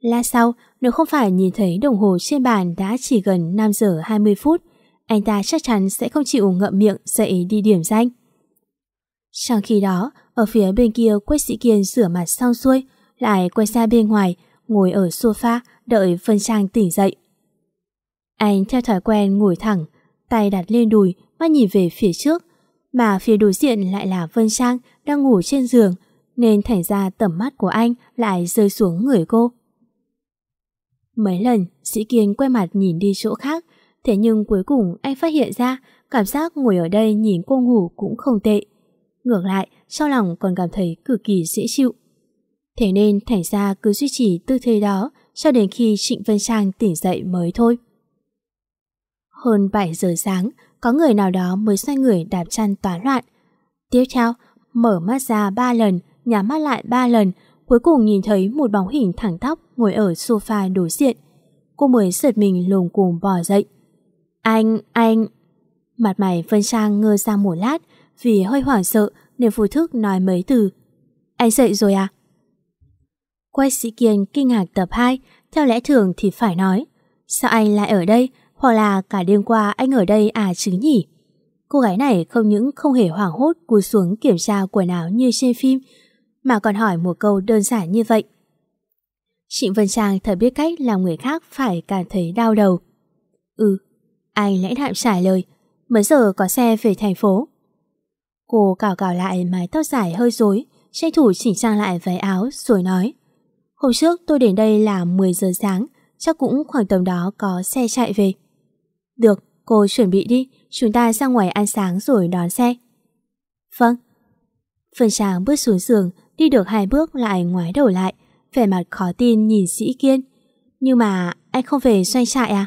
La sau, nếu không phải nhìn thấy đồng hồ trên bàn đã chỉ gần 5 giờ 20 phút, anh ta chắc chắn sẽ không chịu ngậm miệng dậy đi điểm danh. Trong khi đó, ở phía bên kia Quách Sĩ Kiên rửa mặt xong xuôi, lại quay ra bên ngoài, ngồi ở sofa đợi Vân Trang tỉnh dậy. Anh theo thói quen ngồi thẳng, tay đặt lên đùi, mắt nhìn về phía trước, mà phía đối diện lại là Vân Trang đang ngủ trên giường, nên thành ra tầm mắt của anh lại rơi xuống người cô. Mấy lần, Sĩ Kiên quay mặt nhìn đi chỗ khác, thế nhưng cuối cùng anh phát hiện ra cảm giác ngồi ở đây nhìn cô ngủ cũng không tệ. Ngược lại, sau lòng còn cảm thấy cực kỳ dễ chịu. Thế nên thành ra cứ duy trì tư thế đó cho đến khi Trịnh Vân Trang tỉnh dậy mới thôi. Hơn 7 giờ sáng, có người nào đó mới xoay người đạp chăn toán loạn. Tiếp theo, mở mắt ra ba lần, nhắm mắt lại ba lần, cuối cùng nhìn thấy một bóng hình thẳng tóc ngồi ở sofa đối diện. Cô mới giật mình lồm cồm bò dậy. Anh, anh... Mặt mày Vân Trang ngơ ra một lát vì hơi hoảng sợ nên vô thức nói mấy từ. Anh dậy rồi à? Quay sĩ Kiên kinh ngạc tập 2, theo lẽ thường thì phải nói. Sao anh lại ở đây? Hoặc là cả đêm qua anh ở đây à chứ nhỉ? Cô gái này không những không hề hoảng hốt cúi xuống kiểm tra quần áo như trên phim, mà còn hỏi một câu đơn giản như vậy. Trịnh Vân Trang thật biết cách làm người khác phải cảm thấy đau đầu. Ừ, anh lẽ đạm trả lời, mới giờ có xe về thành phố. Cô cào cào lại mái tóc dài hơi rối, tranh thủ chỉnh trang lại váy áo rồi nói. Hôm trước tôi đến đây là 10 giờ sáng, chắc cũng khoảng tầm đó có xe chạy về. Được, cô chuẩn bị đi, chúng ta ra ngoài ăn sáng rồi đón xe. Vâng. Phần sáng bước xuống giường, đi được hai bước lại ngoái đầu lại, vẻ mặt khó tin nhìn sĩ kiên. Nhưng mà anh không về xoay trại à?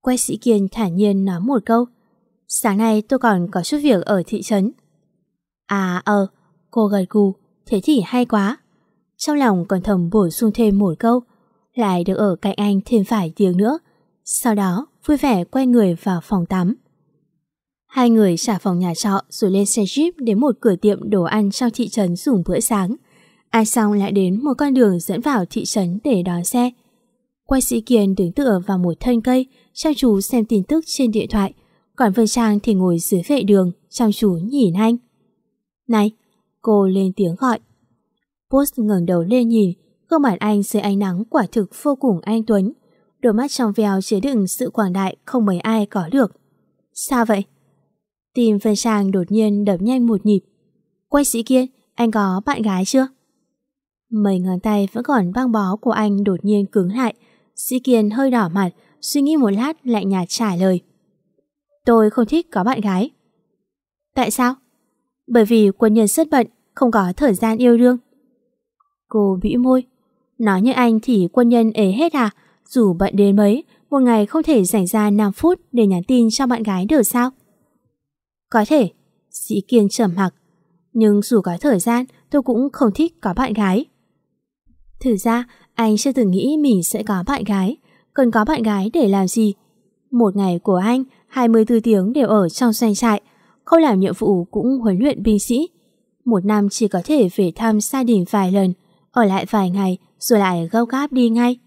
Quay sĩ kiên thản nhiên nói một câu. Sáng nay tôi còn có chút việc ở thị trấn. À ờ, cô gật gù, thế thì hay quá. Trong lòng còn thầm bổ sung thêm một câu, lại được ở cạnh anh thêm vài tiếng nữa. Sau đó, vui vẻ quay người vào phòng tắm. Hai người trả phòng nhà trọ rồi lên xe jeep đến một cửa tiệm đồ ăn trong thị trấn dùng bữa sáng. Ai xong lại đến một con đường dẫn vào thị trấn để đón xe. Quay sĩ Kiên đứng tựa vào một thân cây, chăm chú xem tin tức trên điện thoại. Còn Vân Trang thì ngồi dưới vệ đường, chăm chú nhìn anh. Này, cô lên tiếng gọi. Post ngẩng đầu lên nhìn, gương mặt anh dưới ánh nắng quả thực vô cùng anh Tuấn. Đôi mắt trong veo chứa đựng sự quảng đại không mấy ai có được. Sao vậy? Tim Vân Trang đột nhiên đập nhanh một nhịp. Quay sĩ Kiên, anh có bạn gái chưa? Mấy ngón tay vẫn còn băng bó của anh đột nhiên cứng lại. Sĩ Kiên hơi đỏ mặt, suy nghĩ một lát lại nhạt trả lời. Tôi không thích có bạn gái. Tại sao? Bởi vì quân nhân rất bận, không có thời gian yêu đương. Cô bĩu môi. Nói như anh thì quân nhân ế hết à? Dù bận đến mấy, một ngày không thể dành ra 5 phút để nhắn tin cho bạn gái được sao? Có thể, Sĩ Kiên trầm mặc. Nhưng dù có thời gian, tôi cũng không thích có bạn gái. Thực ra, anh chưa từng nghĩ mình sẽ có bạn gái. Cần có bạn gái để làm gì? Một ngày của anh, 24 tiếng đều ở trong doanh trại. Không làm nhiệm vụ cũng huấn luyện binh sĩ. Một năm chỉ có thể về thăm gia đình vài lần, ở lại vài ngày rồi lại gâu gáp đi ngay.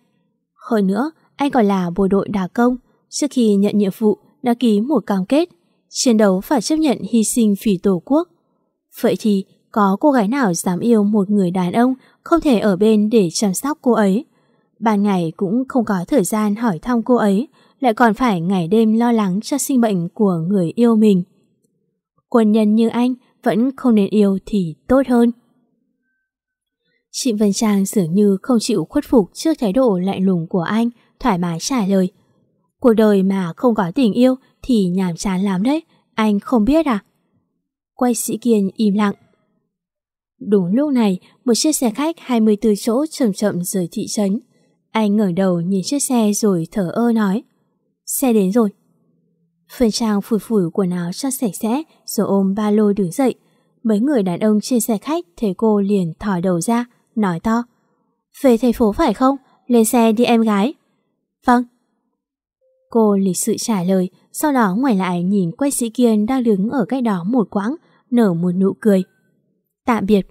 Hơn nữa, anh còn là bộ đội đà công. Trước khi nhận nhiệm vụ, đã ký một cam kết. Chiến đấu phải chấp nhận hy sinh vì tổ quốc. Vậy thì, có cô gái nào dám yêu một người đàn ông không thể ở bên để chăm sóc cô ấy? Ban ngày cũng không có thời gian hỏi thăm cô ấy, lại còn phải ngày đêm lo lắng cho sinh bệnh của người yêu mình. Quân nhân như anh vẫn không nên yêu thì tốt hơn. Trịnh Vân Trang dường như không chịu khuất phục trước thái độ lạnh lùng của anh, thoải mái trả lời. Cuộc đời mà không có tình yêu thì nhàm chán lắm đấy, anh không biết à? Quay sĩ Kiên im lặng. Đúng lúc này, một chiếc xe khách 24 chỗ chậm chậm rời thị trấn. Anh ngẩng đầu nhìn chiếc xe rồi thở ơ nói. Xe đến rồi. Phần Trang phủi phủi quần áo cho sạch sẽ rồi ôm ba lô đứng dậy. Mấy người đàn ông trên xe khách thấy cô liền thỏ đầu ra, nói to. Về thành phố phải không? Lên xe đi em gái. Vâng. Cô lịch sự trả lời, sau đó ngoài lại nhìn quay sĩ Kiên đang đứng ở cách đó một quãng, nở một nụ cười. Tạm biệt.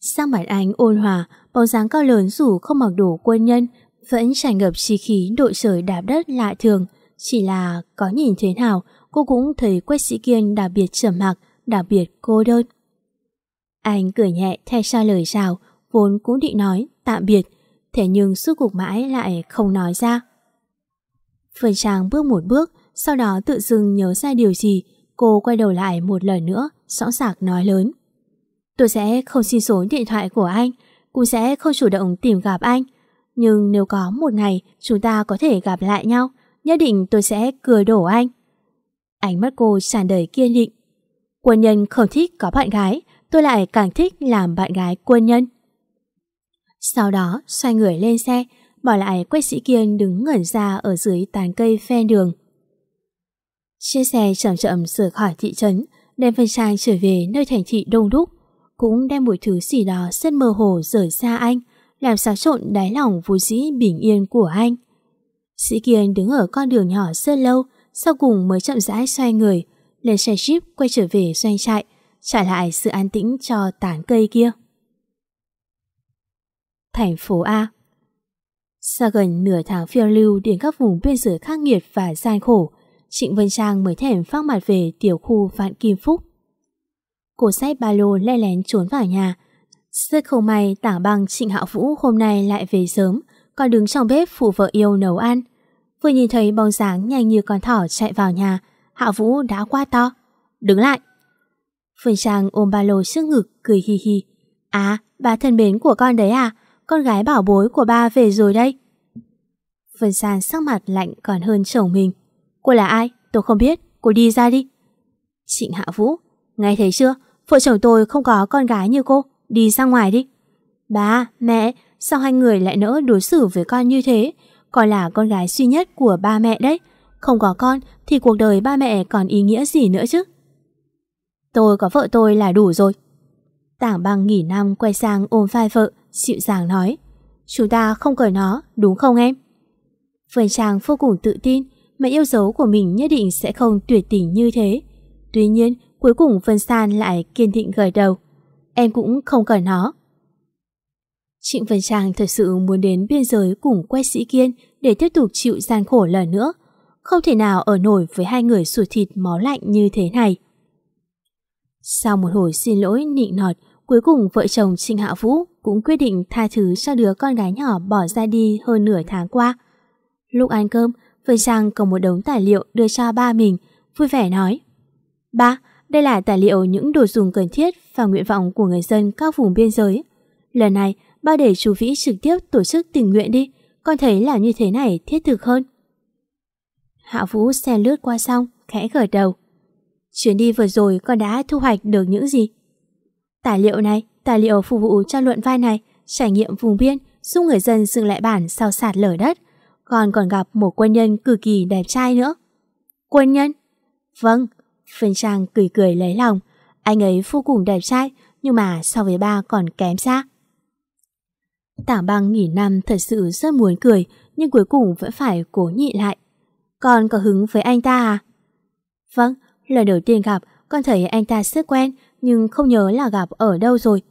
Sang mặt anh ôn hòa, bóng dáng cao lớn dù không mặc đồ quân nhân, vẫn tràn ngập chi khí đội trời đạp đất lạ thường. Chỉ là có nhìn thế nào, cô cũng thấy quách sĩ kiên đặc biệt trầm mặc, đặc biệt cô đơn. Anh cười nhẹ thay cho lời chào, vốn cũng định nói tạm biệt, thế nhưng suốt cuộc mãi lại không nói ra. Phương Trang bước một bước, sau đó tự dưng nhớ ra điều gì, cô quay đầu lại một lần nữa, rõ sạc nói lớn. Tôi sẽ không xin số điện thoại của anh, cũng sẽ không chủ động tìm gặp anh. Nhưng nếu có một ngày chúng ta có thể gặp lại nhau, nhất định tôi sẽ cười đổ anh. Ánh mắt cô tràn đầy kiên định. Quân nhân không thích có bạn gái, tôi lại càng thích làm bạn gái quân nhân. Sau đó xoay người lên xe, bỏ lại Quách Sĩ Kiên đứng ngẩn ra ở dưới tán cây phe đường. Chiếc xe chậm chậm rời khỏi thị trấn, đem Vân Trang trở về nơi thành thị đông đúc, cũng đem một thứ gì đó rất mơ hồ rời xa anh, làm xáo trộn đáy lòng vui dĩ bình yên của anh. Sĩ Kiên đứng ở con đường nhỏ rất lâu, sau cùng mới chậm rãi xoay người, lên xe jeep quay trở về doanh trại, trả lại sự an tĩnh cho tán cây kia. Thành phố A Sau gần nửa tháng phiêu lưu đến các vùng biên giới khắc nghiệt và gian khổ, Trịnh Vân Trang mới thèm phát mặt về tiểu khu Vạn Kim Phúc. Cô xách ba lô le lén trốn vào nhà. Rất không may tảng băng Trịnh Hạo Vũ hôm nay lại về sớm, còn đứng trong bếp phụ vợ yêu nấu ăn. Vừa nhìn thấy bóng dáng nhanh như con thỏ chạy vào nhà, Hạ Vũ đã quá to. Đứng lại. Phương Trang ôm ba lô trước ngực, cười hi hi. À, bà thân mến của con đấy à? Con gái bảo bối của ba về rồi đây. Phương Trang sắc mặt lạnh còn hơn chồng mình. Cô là ai? Tôi không biết. Cô đi ra đi. Trịnh Hạ Vũ. Nghe thấy chưa? Vợ chồng tôi không có con gái như cô. Đi ra ngoài đi. Ba, mẹ, sao hai người lại nỡ đối xử với con như thế? Con là con gái duy nhất của ba mẹ đấy. Không có con thì cuộc đời ba mẹ còn ý nghĩa gì nữa chứ? Tôi có vợ tôi là đủ rồi. Tảng băng nghỉ năm quay sang ôm vai vợ, dịu dàng nói. Chúng ta không cởi nó, đúng không em? Vân Trang vô cùng tự tin, mẹ yêu dấu của mình nhất định sẽ không tuyệt tình như thế. Tuy nhiên, cuối cùng Vân San lại kiên định gật đầu. Em cũng không cởi nó. Trịnh Vân Trang thật sự muốn đến biên giới cùng quét sĩ kiên để tiếp tục chịu gian khổ lần nữa. Không thể nào ở nổi với hai người sụt thịt máu lạnh như thế này. Sau một hồi xin lỗi nịnh nọt, cuối cùng vợ chồng trinh Hạ Vũ cũng quyết định tha thứ cho đứa con gái nhỏ bỏ ra đi hơn nửa tháng qua. Lúc ăn cơm, Vân Trang cầm một đống tài liệu đưa cho ba mình, vui vẻ nói Ba, đây là tài liệu những đồ dùng cần thiết và nguyện vọng của người dân các vùng biên giới. Lần này, ba để chú Vĩ trực tiếp tổ chức tình nguyện đi, con thấy là như thế này thiết thực hơn. Hạ Vũ xem lướt qua xong, khẽ gật đầu. Chuyến đi vừa rồi con đã thu hoạch được những gì? Tài liệu này, tài liệu phục vụ cho luận vai này, trải nghiệm vùng biên, giúp người dân dựng lại bản sau sạt lở đất. Còn còn gặp một quân nhân cực kỳ đẹp trai nữa. Quân nhân? Vâng, Phương Trang cười cười lấy lòng. Anh ấy vô cùng đẹp trai, nhưng mà so với ba còn kém xa. Tảng băng nghỉ năm thật sự rất muốn cười, nhưng cuối cùng vẫn phải cố nhịn lại. Con có hứng với anh ta à? Vâng, lần đầu tiên gặp, con thấy anh ta rất quen, nhưng không nhớ là gặp ở đâu rồi.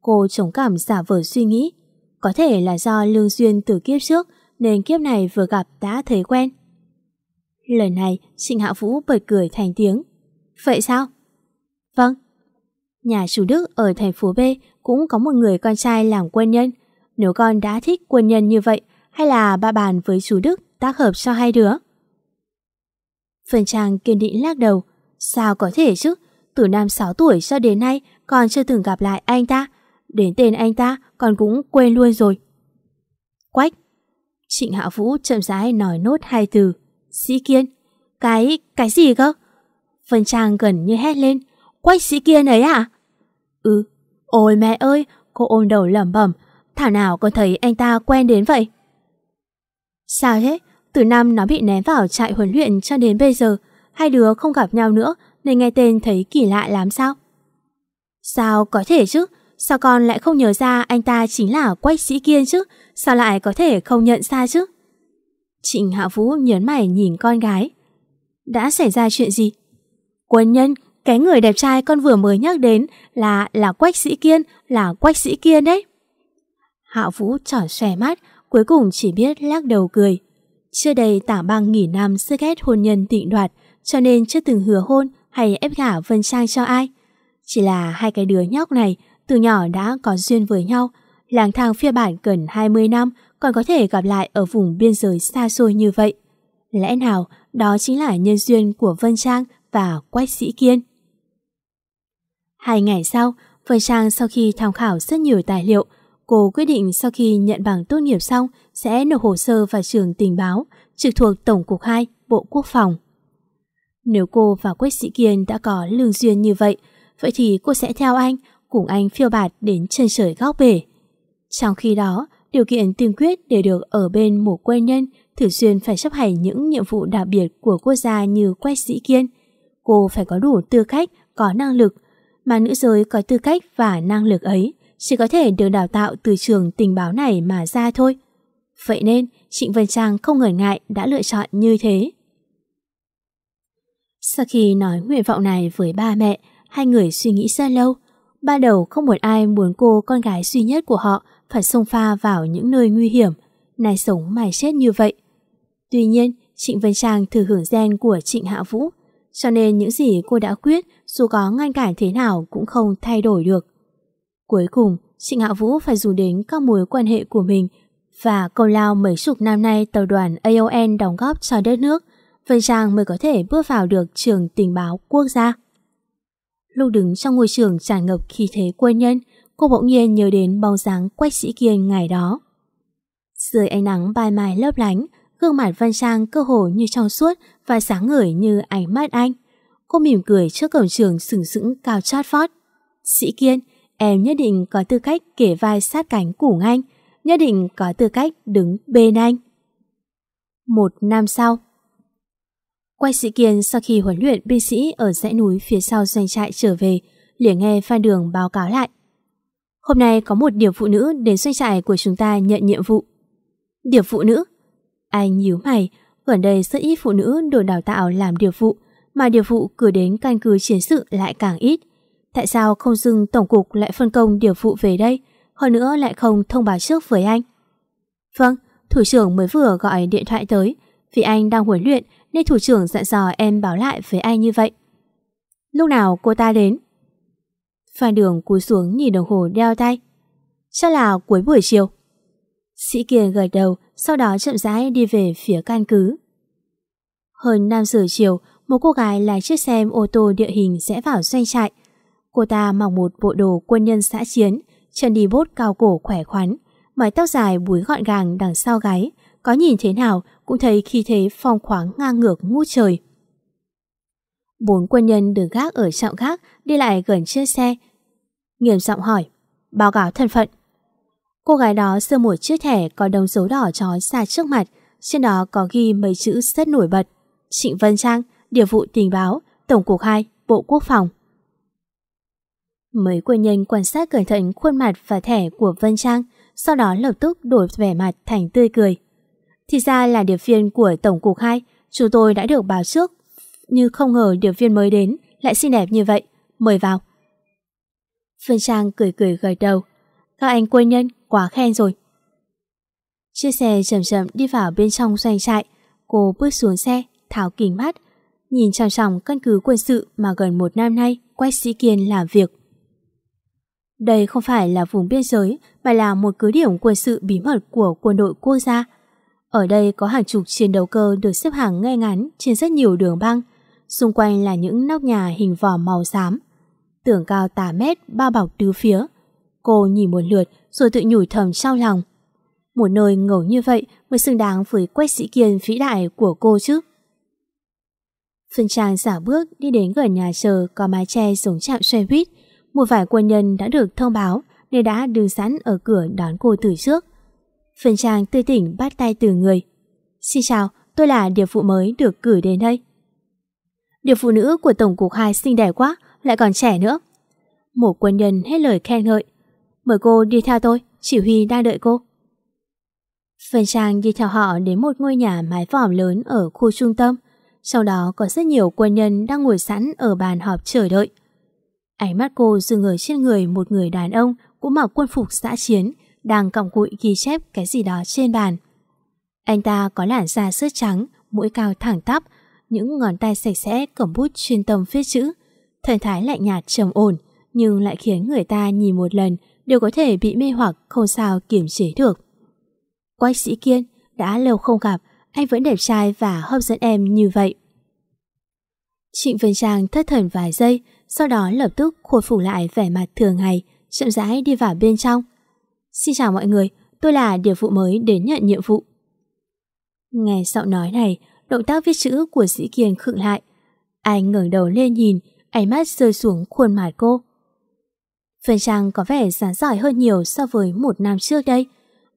Cô chống cảm giả vờ suy nghĩ. Có thể là do lương duyên từ kiếp trước, nên kiếp này vừa gặp đã thấy quen. Lần này, Trịnh Hạ Vũ bật cười thành tiếng. Vậy sao? Vâng. Nhà chủ Đức ở thành phố B cũng có một người con trai làm quân nhân. Nếu con đã thích quân nhân như vậy, hay là ba bàn với chú Đức tác hợp cho hai đứa? Phần Trang kiên định lắc đầu. Sao có thể chứ? Từ năm 6 tuổi cho đến nay còn chưa từng gặp lại anh ta. Đến tên anh ta con cũng quên luôn rồi. Quách. Trịnh Hạ Vũ chậm rãi nói nốt hai từ. Sĩ Kiên. Cái, cái gì cơ? Vân Trang gần như hét lên. Quách Sĩ Kiên ấy à? Ừ. Ôi mẹ ơi, cô ôm đầu lẩm bẩm. Thảo nào con thấy anh ta quen đến vậy? Sao thế? Từ năm nó bị ném vào trại huấn luyện cho đến bây giờ, hai đứa không gặp nhau nữa nên nghe tên thấy kỳ lạ lắm sao? Sao có thể chứ? Sao con lại không nhớ ra anh ta chính là Quách Sĩ Kiên chứ? Sao lại có thể không nhận ra chứ? Trịnh Hạ Vũ nhớn mày nhìn con gái. Đã xảy ra chuyện gì? Quân nhân, cái người đẹp trai con vừa mới nhắc đến là là Quách Sĩ Kiên, là Quách Sĩ Kiên đấy. Hạ Vũ trỏ xòe mắt, cuối cùng chỉ biết lắc đầu cười. Trước đây tả băng nghỉ năm sức ghét hôn nhân tịnh đoạt, cho nên chưa từng hứa hôn hay ép gả Vân Trang cho ai. Chỉ là hai cái đứa nhóc này từ nhỏ đã có duyên với nhau, lang thang phía bản gần 20 năm còn có thể gặp lại ở vùng biên giới xa xôi như vậy. Lẽ nào đó chính là nhân duyên của Vân Trang và Quách Sĩ Kiên? Hai ngày sau, Vân Trang sau khi tham khảo rất nhiều tài liệu, cô quyết định sau khi nhận bằng tốt nghiệp xong sẽ nộp hồ sơ vào trường tình báo trực thuộc Tổng cục 2, Bộ Quốc phòng. Nếu cô và Quách Sĩ Kiên đã có lương duyên như vậy, vậy thì cô sẽ theo anh, cùng anh phiêu bạt đến chân trời góc bể. Trong khi đó, điều kiện tiên quyết để được ở bên một quê nhân thường xuyên phải chấp hành những nhiệm vụ đặc biệt của quốc gia như quách sĩ kiên. Cô phải có đủ tư cách, có năng lực, mà nữ giới có tư cách và năng lực ấy chỉ có thể được đào tạo từ trường tình báo này mà ra thôi. Vậy nên, Trịnh Vân Trang không ngần ngại đã lựa chọn như thế. Sau khi nói nguyện vọng này với ba mẹ, hai người suy nghĩ rất lâu. Ban đầu không một ai muốn cô con gái duy nhất của họ phải xông pha vào những nơi nguy hiểm, này sống mài chết như vậy. Tuy nhiên, Trịnh Vân Trang thừa hưởng gen của Trịnh Hạ Vũ, cho nên những gì cô đã quyết dù có ngăn cản thế nào cũng không thay đổi được. Cuối cùng, Trịnh Hạ Vũ phải dù đến các mối quan hệ của mình và công lao mấy chục năm nay tàu đoàn AON đóng góp cho đất nước, Vân Trang mới có thể bước vào được trường tình báo quốc gia. Lúc đứng trong ngôi trường tràn ngập khí thế quân nhân, cô bỗng nhiên nhớ đến bóng dáng quách sĩ kiên ngày đó. Dưới ánh nắng bài mai lấp lánh, gương mặt Vân Trang cơ hồ như trong suốt và sáng ngời như ánh mắt anh. Cô mỉm cười trước cổng trường sừng sững cao chót vót. Sĩ Kiên, em nhất định có tư cách kể vai sát cánh cùng anh, nhất định có tư cách đứng bên anh. Một năm sau Quay sĩ Kiên sau khi huấn luyện binh sĩ ở dãy núi phía sau doanh trại trở về, liền nghe Phan Đường báo cáo lại. Hôm nay có một điểm phụ nữ đến doanh trại của chúng ta nhận nhiệm vụ. Điểm phụ nữ? Anh nhíu mày, gần đây rất ít phụ nữ được đào tạo làm điều vụ, mà điều vụ cử đến căn cứ chiến sự lại càng ít. Tại sao không dừng tổng cục lại phân công điều vụ về đây, hơn nữa lại không thông báo trước với anh? Vâng, thủ trưởng mới vừa gọi điện thoại tới, vì anh đang huấn luyện nên thủ trưởng dặn dò em báo lại với ai như vậy. Lúc nào cô ta đến? Phan Đường cúi xuống nhìn đồng hồ đeo tay. Chắc là cuối buổi chiều. Sĩ Kiên gật đầu, sau đó chậm rãi đi về phía căn cứ. Hơn 5 giờ chiều, một cô gái lái chiếc xe ô tô địa hình rẽ vào doanh trại. Cô ta mặc một bộ đồ quân nhân xã chiến, chân đi bốt cao cổ khỏe khoắn, mái tóc dài búi gọn gàng đằng sau gáy, có nhìn thế nào cũng thấy khi thế phong khoáng ngang ngược ngút trời. Bốn quân nhân được gác ở trạm gác đi lại gần chiếc xe. Nghiêm giọng hỏi, báo cáo thân phận. Cô gái đó sơ một chiếc thẻ có đồng dấu đỏ trói xa trước mặt, trên đó có ghi mấy chữ rất nổi bật. Trịnh Vân Trang, Điều vụ tình báo, Tổng cục 2, Bộ Quốc phòng. Mấy quân nhân quan sát cẩn thận khuôn mặt và thẻ của Vân Trang, sau đó lập tức đổi vẻ mặt thành tươi cười. Thì ra là điệp viên của Tổng cục 2, chúng tôi đã được báo trước, nhưng không ngờ điệp viên mới đến lại xinh đẹp như vậy. Mời vào. Phương Trang cười cười gật đầu. Các anh quân nhân quá khen rồi. Chiếc xe chậm chậm đi vào bên trong doanh trại. Cô bước xuống xe, tháo kính mắt, nhìn chằm chằm căn cứ quân sự mà gần một năm nay Quách Sĩ Kiên làm việc. Đây không phải là vùng biên giới mà là một cứ điểm quân sự bí mật của quân đội quốc gia. Ở đây có hàng chục chiến đấu cơ được xếp hàng ngay ngắn trên rất nhiều đường băng, xung quanh là những nóc nhà hình vỏ màu xám. Tường cao 8 mét bao bọc tứ phía. Cô nhìn một lượt rồi tự nhủ thầm trong lòng. Một nơi ngầu như vậy mới xứng đáng với quách sĩ kiên vĩ đại của cô chứ. Phương Trang giả bước đi đến gần nhà chờ có mái che giống chạm xe buýt. Một vài quân nhân đã được thông báo nên đã đứng sẵn ở cửa đón cô từ trước. Phương Trang tươi tỉnh bắt tay từ người. Xin chào, tôi là điệp vụ mới được cử đến đây. Điệp phụ nữ của Tổng cục 2 xinh đẹp quá, lại còn trẻ nữa. Một quân nhân hết lời khen ngợi. Mời cô đi theo tôi, chỉ huy đang đợi cô. Phương Trang đi theo họ đến một ngôi nhà mái vòm lớn ở khu trung tâm. Sau đó có rất nhiều quân nhân đang ngồi sẵn ở bàn họp chờ đợi. Ánh mắt cô dừng ở trên người một người đàn ông cũng mặc quân phục xã chiến, đang còng cụi ghi chép cái gì đó trên bàn. Anh ta có làn da sứt trắng, mũi cao thẳng tắp, những ngón tay sạch sẽ cầm bút chuyên tâm viết chữ. Thần thái lạnh nhạt trầm ổn, nhưng lại khiến người ta nhìn một lần đều có thể bị mê hoặc không sao kiểm chế được. Quách sĩ kiên, đã lâu không gặp, anh vẫn đẹp trai và hấp dẫn em như vậy. Trịnh Vân Trang thất thần vài giây, sau đó lập tức khôi phục lại vẻ mặt thường ngày, chậm rãi đi vào bên trong. Xin chào mọi người, tôi là điều vụ mới đến nhận nhiệm vụ. Nghe giọng nói này, động tác viết chữ của sĩ Kiên khựng lại. Anh ngẩng đầu lên nhìn, ánh mắt rơi xuống khuôn mặt cô. Phần Trang có vẻ sáng giỏi hơn nhiều so với một năm trước đây.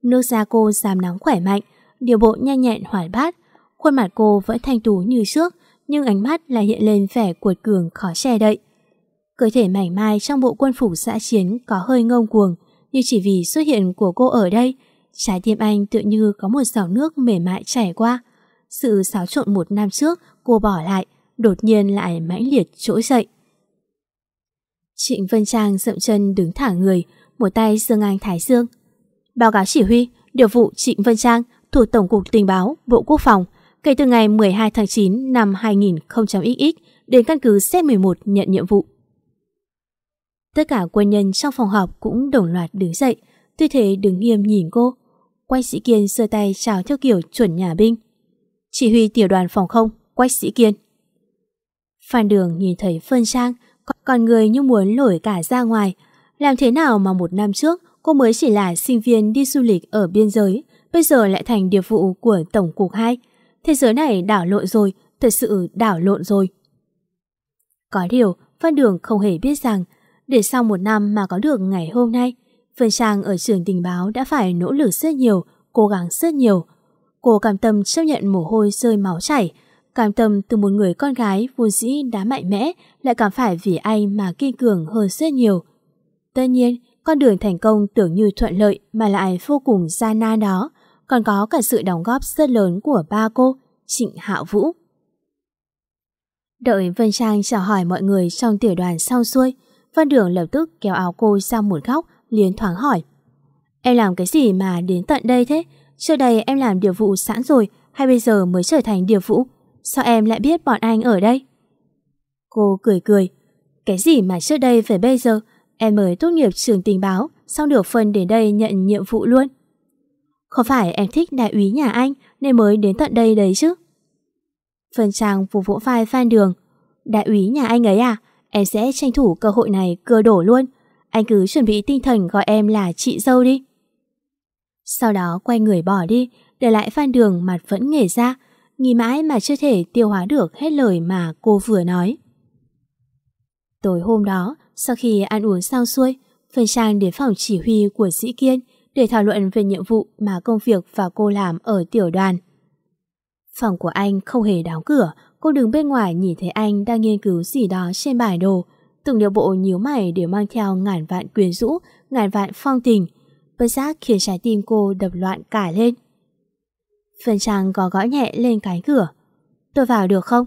Nước da cô giảm nóng khỏe mạnh, điều bộ nhanh nhẹn hoạt bát. Khuôn mặt cô vẫn thanh tú như trước, nhưng ánh mắt lại hiện lên vẻ cuột cường khó che đậy. Cơ thể mảnh mai trong bộ quân phục xã chiến có hơi ngông cuồng, nhưng chỉ vì xuất hiện của cô ở đây, trái tim anh tựa như có một dòng nước mềm mại chảy qua. Sự xáo trộn một năm trước cô bỏ lại, đột nhiên lại mãnh liệt trỗi dậy. Trịnh Vân Trang dậm chân đứng thả người, một tay dương anh Thái Dương. Báo cáo chỉ huy, điều vụ Trịnh Vân Trang thuộc Tổng cục Tình báo, Bộ Quốc phòng, kể từ ngày 12 tháng 9 năm 2000XX đến căn cứ C11 nhận nhiệm vụ. Tất cả quân nhân trong phòng họp cũng đồng loạt đứng dậy, tư thế đứng nghiêm nhìn cô. Quách sĩ Kiên sơ tay chào theo kiểu chuẩn nhà binh. Chỉ huy tiểu đoàn phòng không, Quách sĩ Kiên. Phan Đường nhìn thấy Phân Trang, còn người như muốn lổi cả ra ngoài. Làm thế nào mà một năm trước cô mới chỉ là sinh viên đi du lịch ở biên giới, bây giờ lại thành điệp vụ của Tổng cục 2. Thế giới này đảo lộn rồi, thật sự đảo lộn rồi. Có điều, Phan Đường không hề biết rằng, để sau một năm mà có được ngày hôm nay, Vân Trang ở trường tình báo đã phải nỗ lực rất nhiều, cố gắng rất nhiều. Cô cảm tâm chấp nhận mồ hôi rơi máu chảy, cảm tâm từ một người con gái vốn dĩ đã mạnh mẽ lại cảm phải vì anh mà kiên cường hơn rất nhiều. Tất nhiên, con đường thành công tưởng như thuận lợi mà lại vô cùng gian nan đó, còn có cả sự đóng góp rất lớn của ba cô, Trịnh Hạo Vũ. Đợi Vân Trang chào hỏi mọi người trong tiểu đoàn sau xuôi, Văn Đường lập tức kéo áo cô sang một góc, liền thoáng hỏi. Em làm cái gì mà đến tận đây thế? Trước đây em làm điều vụ sẵn rồi, hay bây giờ mới trở thành điều vụ? Sao em lại biết bọn anh ở đây? Cô cười cười. Cái gì mà trước đây về bây giờ? Em mới tốt nghiệp trường tình báo, xong được phân đến đây nhận nhiệm vụ luôn. Không phải em thích đại úy nhà anh nên mới đến tận đây đấy chứ? Phần Trang vụ vỗ vai Phan Đường. Đại úy nhà anh ấy à? Em sẽ tranh thủ cơ hội này cưa đổ luôn. Anh cứ chuẩn bị tinh thần gọi em là chị dâu đi. Sau đó quay người bỏ đi, để lại Phan Đường mặt vẫn nghề ra, nghĩ mãi mà chưa thể tiêu hóa được hết lời mà cô vừa nói. Tối hôm đó, sau khi ăn uống xong xuôi, Phân Trang đến phòng chỉ huy của Sĩ Kiên để thảo luận về nhiệm vụ mà công việc và cô làm ở tiểu đoàn. Phòng của anh không hề đóng cửa, cô đứng bên ngoài nhìn thấy anh đang nghiên cứu gì đó trên bản đồ, từng điều bộ nhíu mày đều mang theo ngàn vạn quyến rũ, ngàn vạn phong tình, bất giác khiến trái tim cô đập loạn cả lên. Phần Trang có gõ nhẹ lên cái cửa. Tôi vào được không?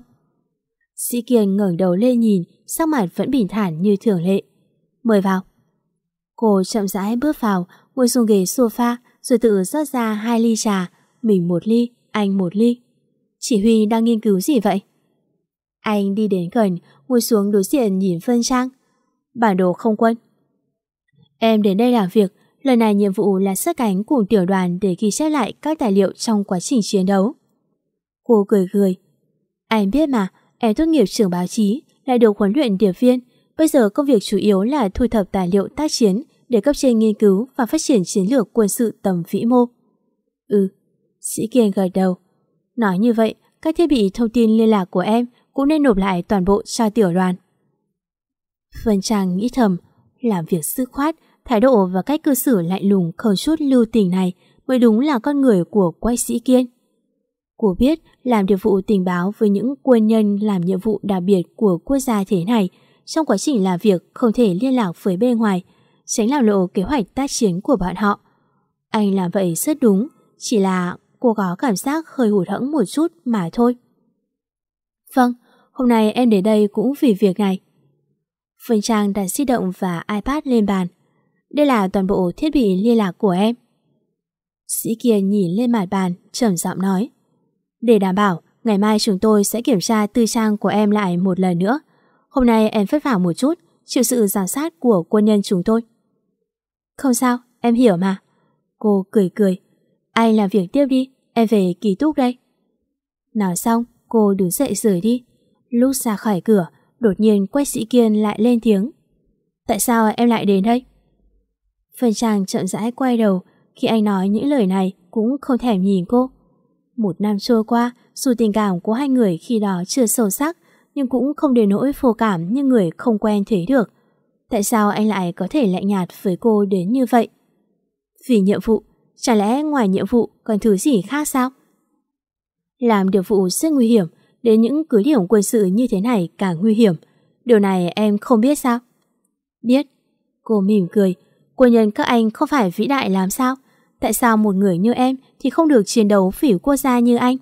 Sĩ Kiên ngẩng đầu lên nhìn, sắc mặt vẫn bình thản như thường lệ. Mời vào. Cô chậm rãi bước vào, ngồi xuống ghế sofa, rồi tự rót ra hai ly trà, mình một ly, anh một ly. Chỉ Huy đang nghiên cứu gì vậy? Anh đi đến gần, ngồi xuống đối diện nhìn Vân Trang. Bản đồ không quân. Em đến đây làm việc, lần này nhiệm vụ là sát cánh cùng tiểu đoàn để ghi chép lại các tài liệu trong quá trình chiến đấu. Cô cười cười. Anh biết mà, em tốt nghiệp trường báo chí, lại được huấn luyện điệp viên. Bây giờ công việc chủ yếu là thu thập tài liệu tác chiến để cấp trên nghiên cứu và phát triển chiến lược quân sự tầm vĩ mô. Ừ, sĩ kiên gật đầu. Nói như vậy, các thiết bị thông tin liên lạc của em cũng nên nộp lại toàn bộ cho tiểu đoàn. Vân Trang nghĩ thầm, làm việc sức khoát, thái độ và cách cư xử lạnh lùng không chút lưu tình này mới đúng là con người của quay sĩ kiên. Cô biết làm nhiệm vụ tình báo với những quân nhân làm nhiệm vụ đặc biệt của quốc gia thế này, trong quá trình làm việc không thể liên lạc với bên ngoài, tránh làm lộ kế hoạch tác chiến của bọn họ. Anh làm vậy rất đúng, chỉ là cô có cảm giác hơi hụt hẫng một chút mà thôi. Vâng, hôm nay em đến đây cũng vì việc này. Phương Trang đặt di động và iPad lên bàn. Đây là toàn bộ thiết bị liên lạc của em. Sĩ kia nhìn lên mặt bàn, trầm giọng nói. Để đảm bảo, ngày mai chúng tôi sẽ kiểm tra tư trang của em lại một lần nữa. Hôm nay em vất vả một chút, chịu sự giám sát của quân nhân chúng tôi. Không sao, em hiểu mà. Cô cười cười. Anh làm việc tiếp đi, em về ký túc đây. Nói xong, cô đứng dậy rời đi. Lúc ra khỏi cửa, đột nhiên quách sĩ kiên lại lên tiếng. Tại sao em lại đến đây? Phần chàng chậm rãi quay đầu, khi anh nói những lời này cũng không thèm nhìn cô. Một năm trôi qua, dù tình cảm của hai người khi đó chưa sâu sắc, nhưng cũng không đến nỗi phô cảm như người không quen thấy được. Tại sao anh lại có thể lạnh nhạt với cô đến như vậy? Vì nhiệm vụ, chả lẽ ngoài nhiệm vụ còn thứ gì khác sao? Làm điều vụ rất nguy hiểm, đến những cứ điểm quân sự như thế này càng nguy hiểm. Điều này em không biết sao? Biết. Cô mỉm cười. Quân nhân các anh không phải vĩ đại làm sao? Tại sao một người như em thì không được chiến đấu phỉ quốc gia như anh?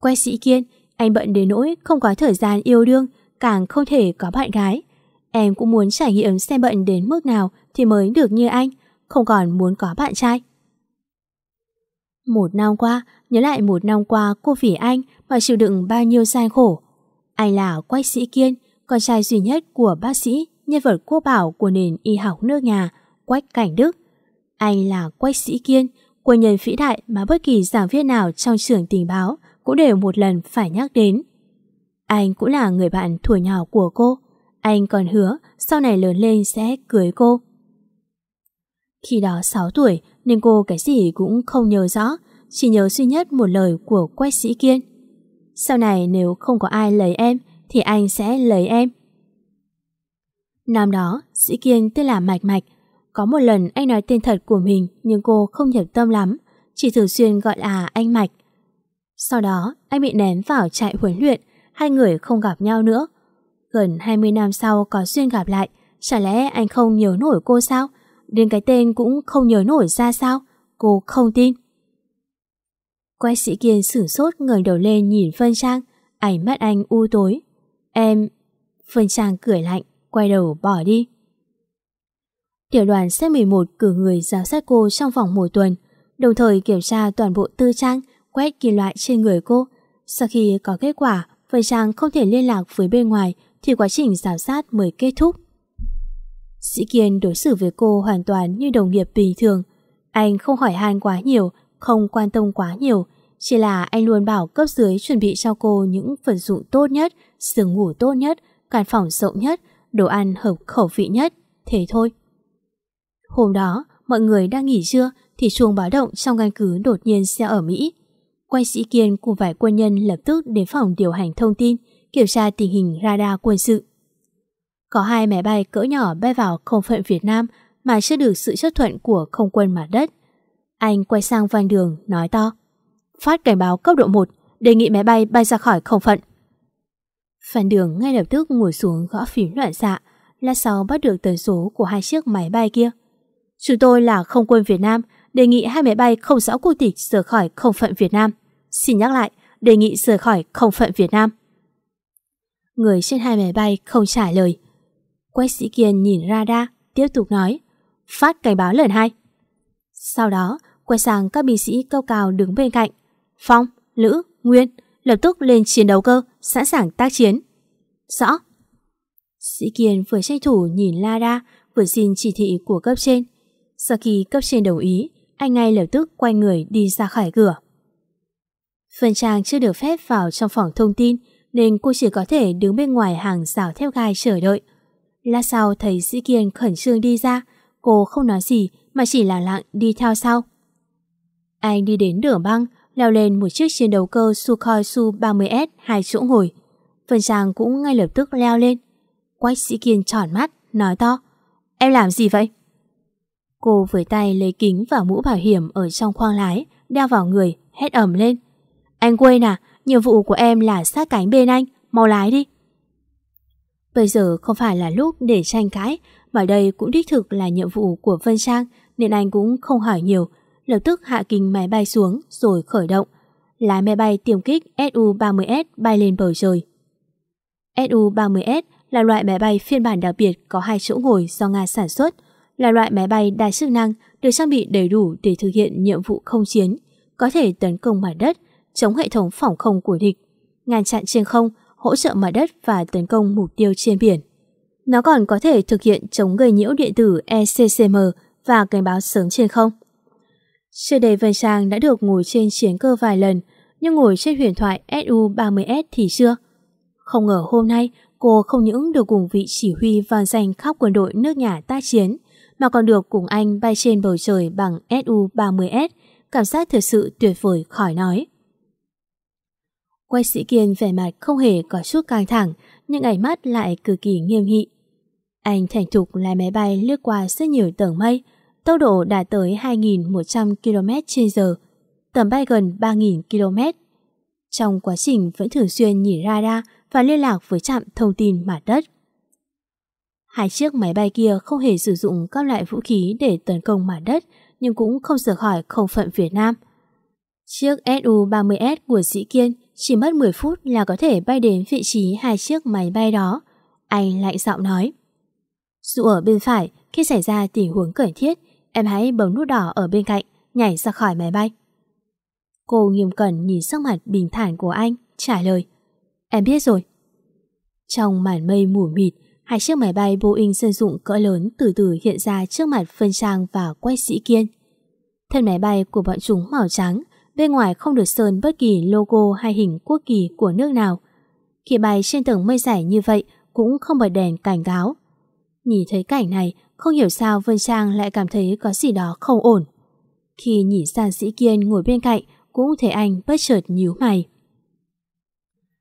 Quay sĩ kiên, anh bận đến nỗi không có thời gian yêu đương, càng không thể có bạn gái. Em cũng muốn trải nghiệm xem bận đến mức nào thì mới được như anh, không còn muốn có bạn trai. Một năm qua, nhớ lại một năm qua cô vì anh mà chịu đựng bao nhiêu gian khổ. Anh là Quách Sĩ Kiên, con trai duy nhất của bác sĩ, nhân vật quốc bảo của nền y học nước nhà, Quách Cảnh Đức. Anh là Quách Sĩ Kiên, quân nhân vĩ đại mà bất kỳ giảng viên nào trong trường tình báo cũng đều một lần phải nhắc đến. Anh cũng là người bạn thuở nhỏ của cô. Anh còn hứa sau này lớn lên sẽ cưới cô. Khi đó 6 tuổi nên cô cái gì cũng không nhớ rõ, chỉ nhớ duy nhất một lời của Quách Sĩ Kiên. Sau này nếu không có ai lấy em thì anh sẽ lấy em. Năm đó, Sĩ Kiên tên là Mạch Mạch. Có một lần anh nói tên thật của mình nhưng cô không nhập tâm lắm, chỉ thường xuyên gọi là anh Mạch. Sau đó, anh bị ném vào trại huấn luyện, hai người không gặp nhau nữa. Gần 20 năm sau có duyên gặp lại, chả lẽ anh không nhớ nổi cô sao? Đến cái tên cũng không nhớ nổi ra sao? Cô không tin. Quay sĩ kiên sửng sốt ngẩng đầu lên nhìn Phân Trang, ánh mắt anh u tối. Em... Phân Trang cười lạnh, quay đầu bỏ đi. Tiểu đoàn C11 cử người giám sát cô trong vòng một tuần, đồng thời kiểm tra toàn bộ tư trang, quét kim loại trên người cô. Sau khi có kết quả, Phân Trang không thể liên lạc với bên ngoài thì quá trình giám sát mới kết thúc. Sĩ Kiên đối xử với cô hoàn toàn như đồng nghiệp bình thường. Anh không hỏi han quá nhiều, không quan tâm quá nhiều, chỉ là anh luôn bảo cấp dưới chuẩn bị cho cô những vật dụng tốt nhất, giường ngủ tốt nhất, căn phòng rộng nhất, đồ ăn hợp khẩu vị nhất, thế thôi. Hôm đó, mọi người đang nghỉ trưa thì chuông báo động trong căn cứ đột nhiên xe ở Mỹ. Quay sĩ Kiên cùng vài quân nhân lập tức đến phòng điều hành thông tin, kiểm tra tình hình radar quân sự. Có hai máy bay cỡ nhỏ bay vào không phận Việt Nam mà chưa được sự chấp thuận của không quân mặt đất. Anh quay sang Văn Đường, nói to. Phát cảnh báo cấp độ 1, đề nghị máy bay bay ra khỏi không phận. Phan Đường ngay lập tức ngồi xuống gõ phím loạn xạ, là sau bắt được tần số của hai chiếc máy bay kia. Chúng tôi là không quân Việt Nam, đề nghị hai máy bay không rõ quốc tịch rời khỏi không phận Việt Nam. Xin nhắc lại, đề nghị rời khỏi không phận Việt Nam. Người trên hai máy bay không trả lời. Quách sĩ Kiên nhìn radar, tiếp tục nói. Phát cảnh báo lần hai. Sau đó, quay sang các binh sĩ cao cao đứng bên cạnh. Phong, Lữ, Nguyên, lập tức lên chiến đấu cơ, sẵn sàng tác chiến. Rõ. Sĩ Kiên vừa tranh thủ nhìn Lada, vừa xin chỉ thị của cấp trên. Sau khi cấp trên đồng ý, anh ngay lập tức quay người đi ra khỏi cửa. Phần Trang chưa được phép vào trong phòng thông tin nên cô chỉ có thể đứng bên ngoài hàng rào thép gai chờ đợi. Lát sau thấy Sĩ Kiên khẩn trương đi ra, cô không nói gì mà chỉ lặng lặng đi theo sau. Anh đi đến đường băng, leo lên một chiếc chiến đấu cơ Sukhoi Su-30S hai chỗ ngồi. Phần chàng cũng ngay lập tức leo lên. Quách Sĩ Kiên tròn mắt, nói to. Em làm gì vậy? Cô với tay lấy kính và mũ bảo hiểm ở trong khoang lái, đeo vào người, hét ẩm lên. Anh quên à, nhiệm vụ của em là sát cánh bên anh, mau lái đi. Bây giờ không phải là lúc để tranh cãi, mà đây cũng đích thực là nhiệm vụ của Vân Trang, nên anh cũng không hỏi nhiều, lập tức hạ kính máy bay xuống rồi khởi động. Lái máy bay tiêm kích Su-30S bay lên bầu trời. Su-30S là loại máy bay phiên bản đặc biệt có hai chỗ ngồi do Nga sản xuất, là loại máy bay đa chức năng được trang bị đầy đủ để thực hiện nhiệm vụ không chiến, có thể tấn công mặt đất, chống hệ thống phòng không của địch, ngăn chặn trên không, hỗ trợ mặt đất và tấn công mục tiêu trên biển. Nó còn có thể thực hiện chống gây nhiễu điện tử ECCM và cảnh báo sớm trên không. Trước đây Vân Trang đã được ngồi trên chiến cơ vài lần, nhưng ngồi trên huyền thoại Su-30S thì chưa. Không ngờ hôm nay cô không những được cùng vị chỉ huy vang danh khắp quân đội nước nhà tác chiến, mà còn được cùng anh bay trên bầu trời bằng Su-30S, cảm giác thật sự tuyệt vời khỏi nói. Quay sĩ Kiên vẻ mặt không hề có chút căng thẳng, nhưng ánh mắt lại cực kỳ nghiêm nghị. Anh thành thục lái máy bay lướt qua rất nhiều tầng mây, tốc độ đạt tới 2.100 km h tầm bay gần 3.000 km. Trong quá trình vẫn thường xuyên nhìn radar và liên lạc với trạm thông tin mặt đất. Hai chiếc máy bay kia không hề sử dụng các loại vũ khí để tấn công mặt đất, nhưng cũng không rời khỏi không phận Việt Nam. Chiếc Su-30S của Sĩ Kiên chỉ mất 10 phút là có thể bay đến vị trí hai chiếc máy bay đó. Anh lạnh giọng nói. Dù ở bên phải, khi xảy ra tình huống cần thiết, em hãy bấm nút đỏ ở bên cạnh, nhảy ra khỏi máy bay. Cô nghiêm cẩn nhìn sắc mặt bình thản của anh, trả lời. Em biết rồi. Trong màn mây mù mịt, hai chiếc máy bay Boeing dân dụng cỡ lớn từ từ hiện ra trước mặt Phân Trang và quay sĩ kiên. Thân máy bay của bọn chúng màu trắng, bên ngoài không được sơn bất kỳ logo hay hình quốc kỳ của nước nào. Khi bay trên tầng mây dày như vậy cũng không bật đèn cảnh cáo. Nhìn thấy cảnh này, không hiểu sao Vân Trang lại cảm thấy có gì đó không ổn. Khi nhìn sang sĩ kiên ngồi bên cạnh, cũng thấy anh bất chợt nhíu mày.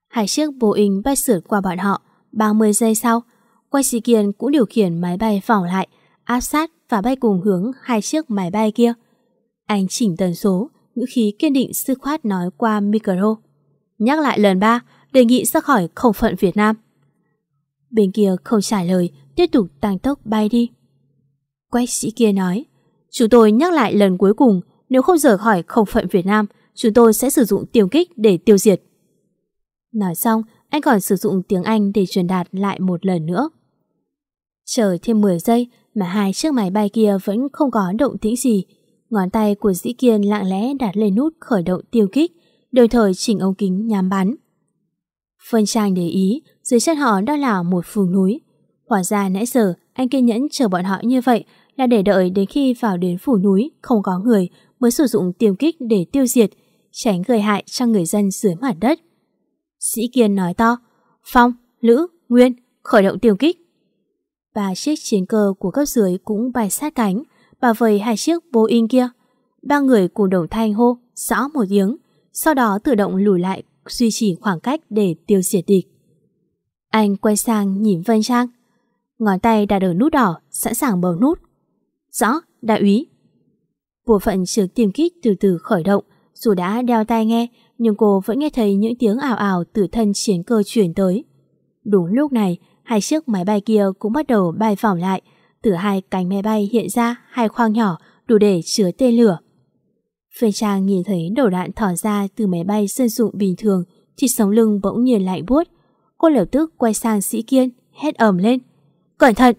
Hai chiếc Boeing bay sượt qua bọn họ, 30 giây sau, quay sĩ kiên cũng điều khiển máy bay vòng lại, áp sát và bay cùng hướng hai chiếc máy bay kia. Anh chỉnh tần số, ngữ khí kiên định sư khoát nói qua micro. Nhắc lại lần ba, đề nghị ra khỏi không phận Việt Nam. Bên kia không trả lời, tiếp tục tăng tốc bay đi. Quách sĩ kia nói, chúng tôi nhắc lại lần cuối cùng, nếu không rời khỏi không phận Việt Nam, chúng tôi sẽ sử dụng tiêu kích để tiêu diệt. Nói xong, anh còn sử dụng tiếng Anh để truyền đạt lại một lần nữa. Chờ thêm 10 giây mà hai chiếc máy bay kia vẫn không có động tĩnh gì. Ngón tay của Dĩ Kiên lặng lẽ đặt lên nút khởi động tiêu kích, đồng thời chỉnh ống kính nhắm bắn. Phân Trang để ý, dưới chân họ đó là một phường núi. Hóa ra nãy giờ anh kiên nhẫn chờ bọn họ như vậy là để đợi đến khi vào đến phủ núi không có người mới sử dụng tiêm kích để tiêu diệt, tránh gây hại cho người dân dưới mặt đất. Sĩ Kiên nói to, Phong, Lữ, Nguyên, khởi động tiêm kích. Ba chiếc chiến cơ của cấp dưới cũng bay sát cánh, và với hai chiếc Boeing kia. Ba người cùng đồng thanh hô, rõ một tiếng, sau đó tự động lùi lại duy trì khoảng cách để tiêu diệt địch. Anh quay sang nhìn Vân Trang. Ngón tay đặt ở nút đỏ, sẵn sàng bấm nút. Rõ, đại úy. Bộ phận trực tiêm kích từ từ khởi động, dù đã đeo tai nghe, nhưng cô vẫn nghe thấy những tiếng ảo ảo từ thân chiến cơ chuyển tới. Đúng lúc này, hai chiếc máy bay kia cũng bắt đầu bay vòng lại, từ hai cánh máy bay hiện ra hai khoang nhỏ đủ để chứa tên lửa. Phê Trang nhìn thấy đầu đạn thỏ ra từ máy bay dân dụng bình thường thì sống lưng bỗng nhiên lạnh buốt. Cô lập tức quay sang sĩ kiên, hét ầm lên. Cẩn thận!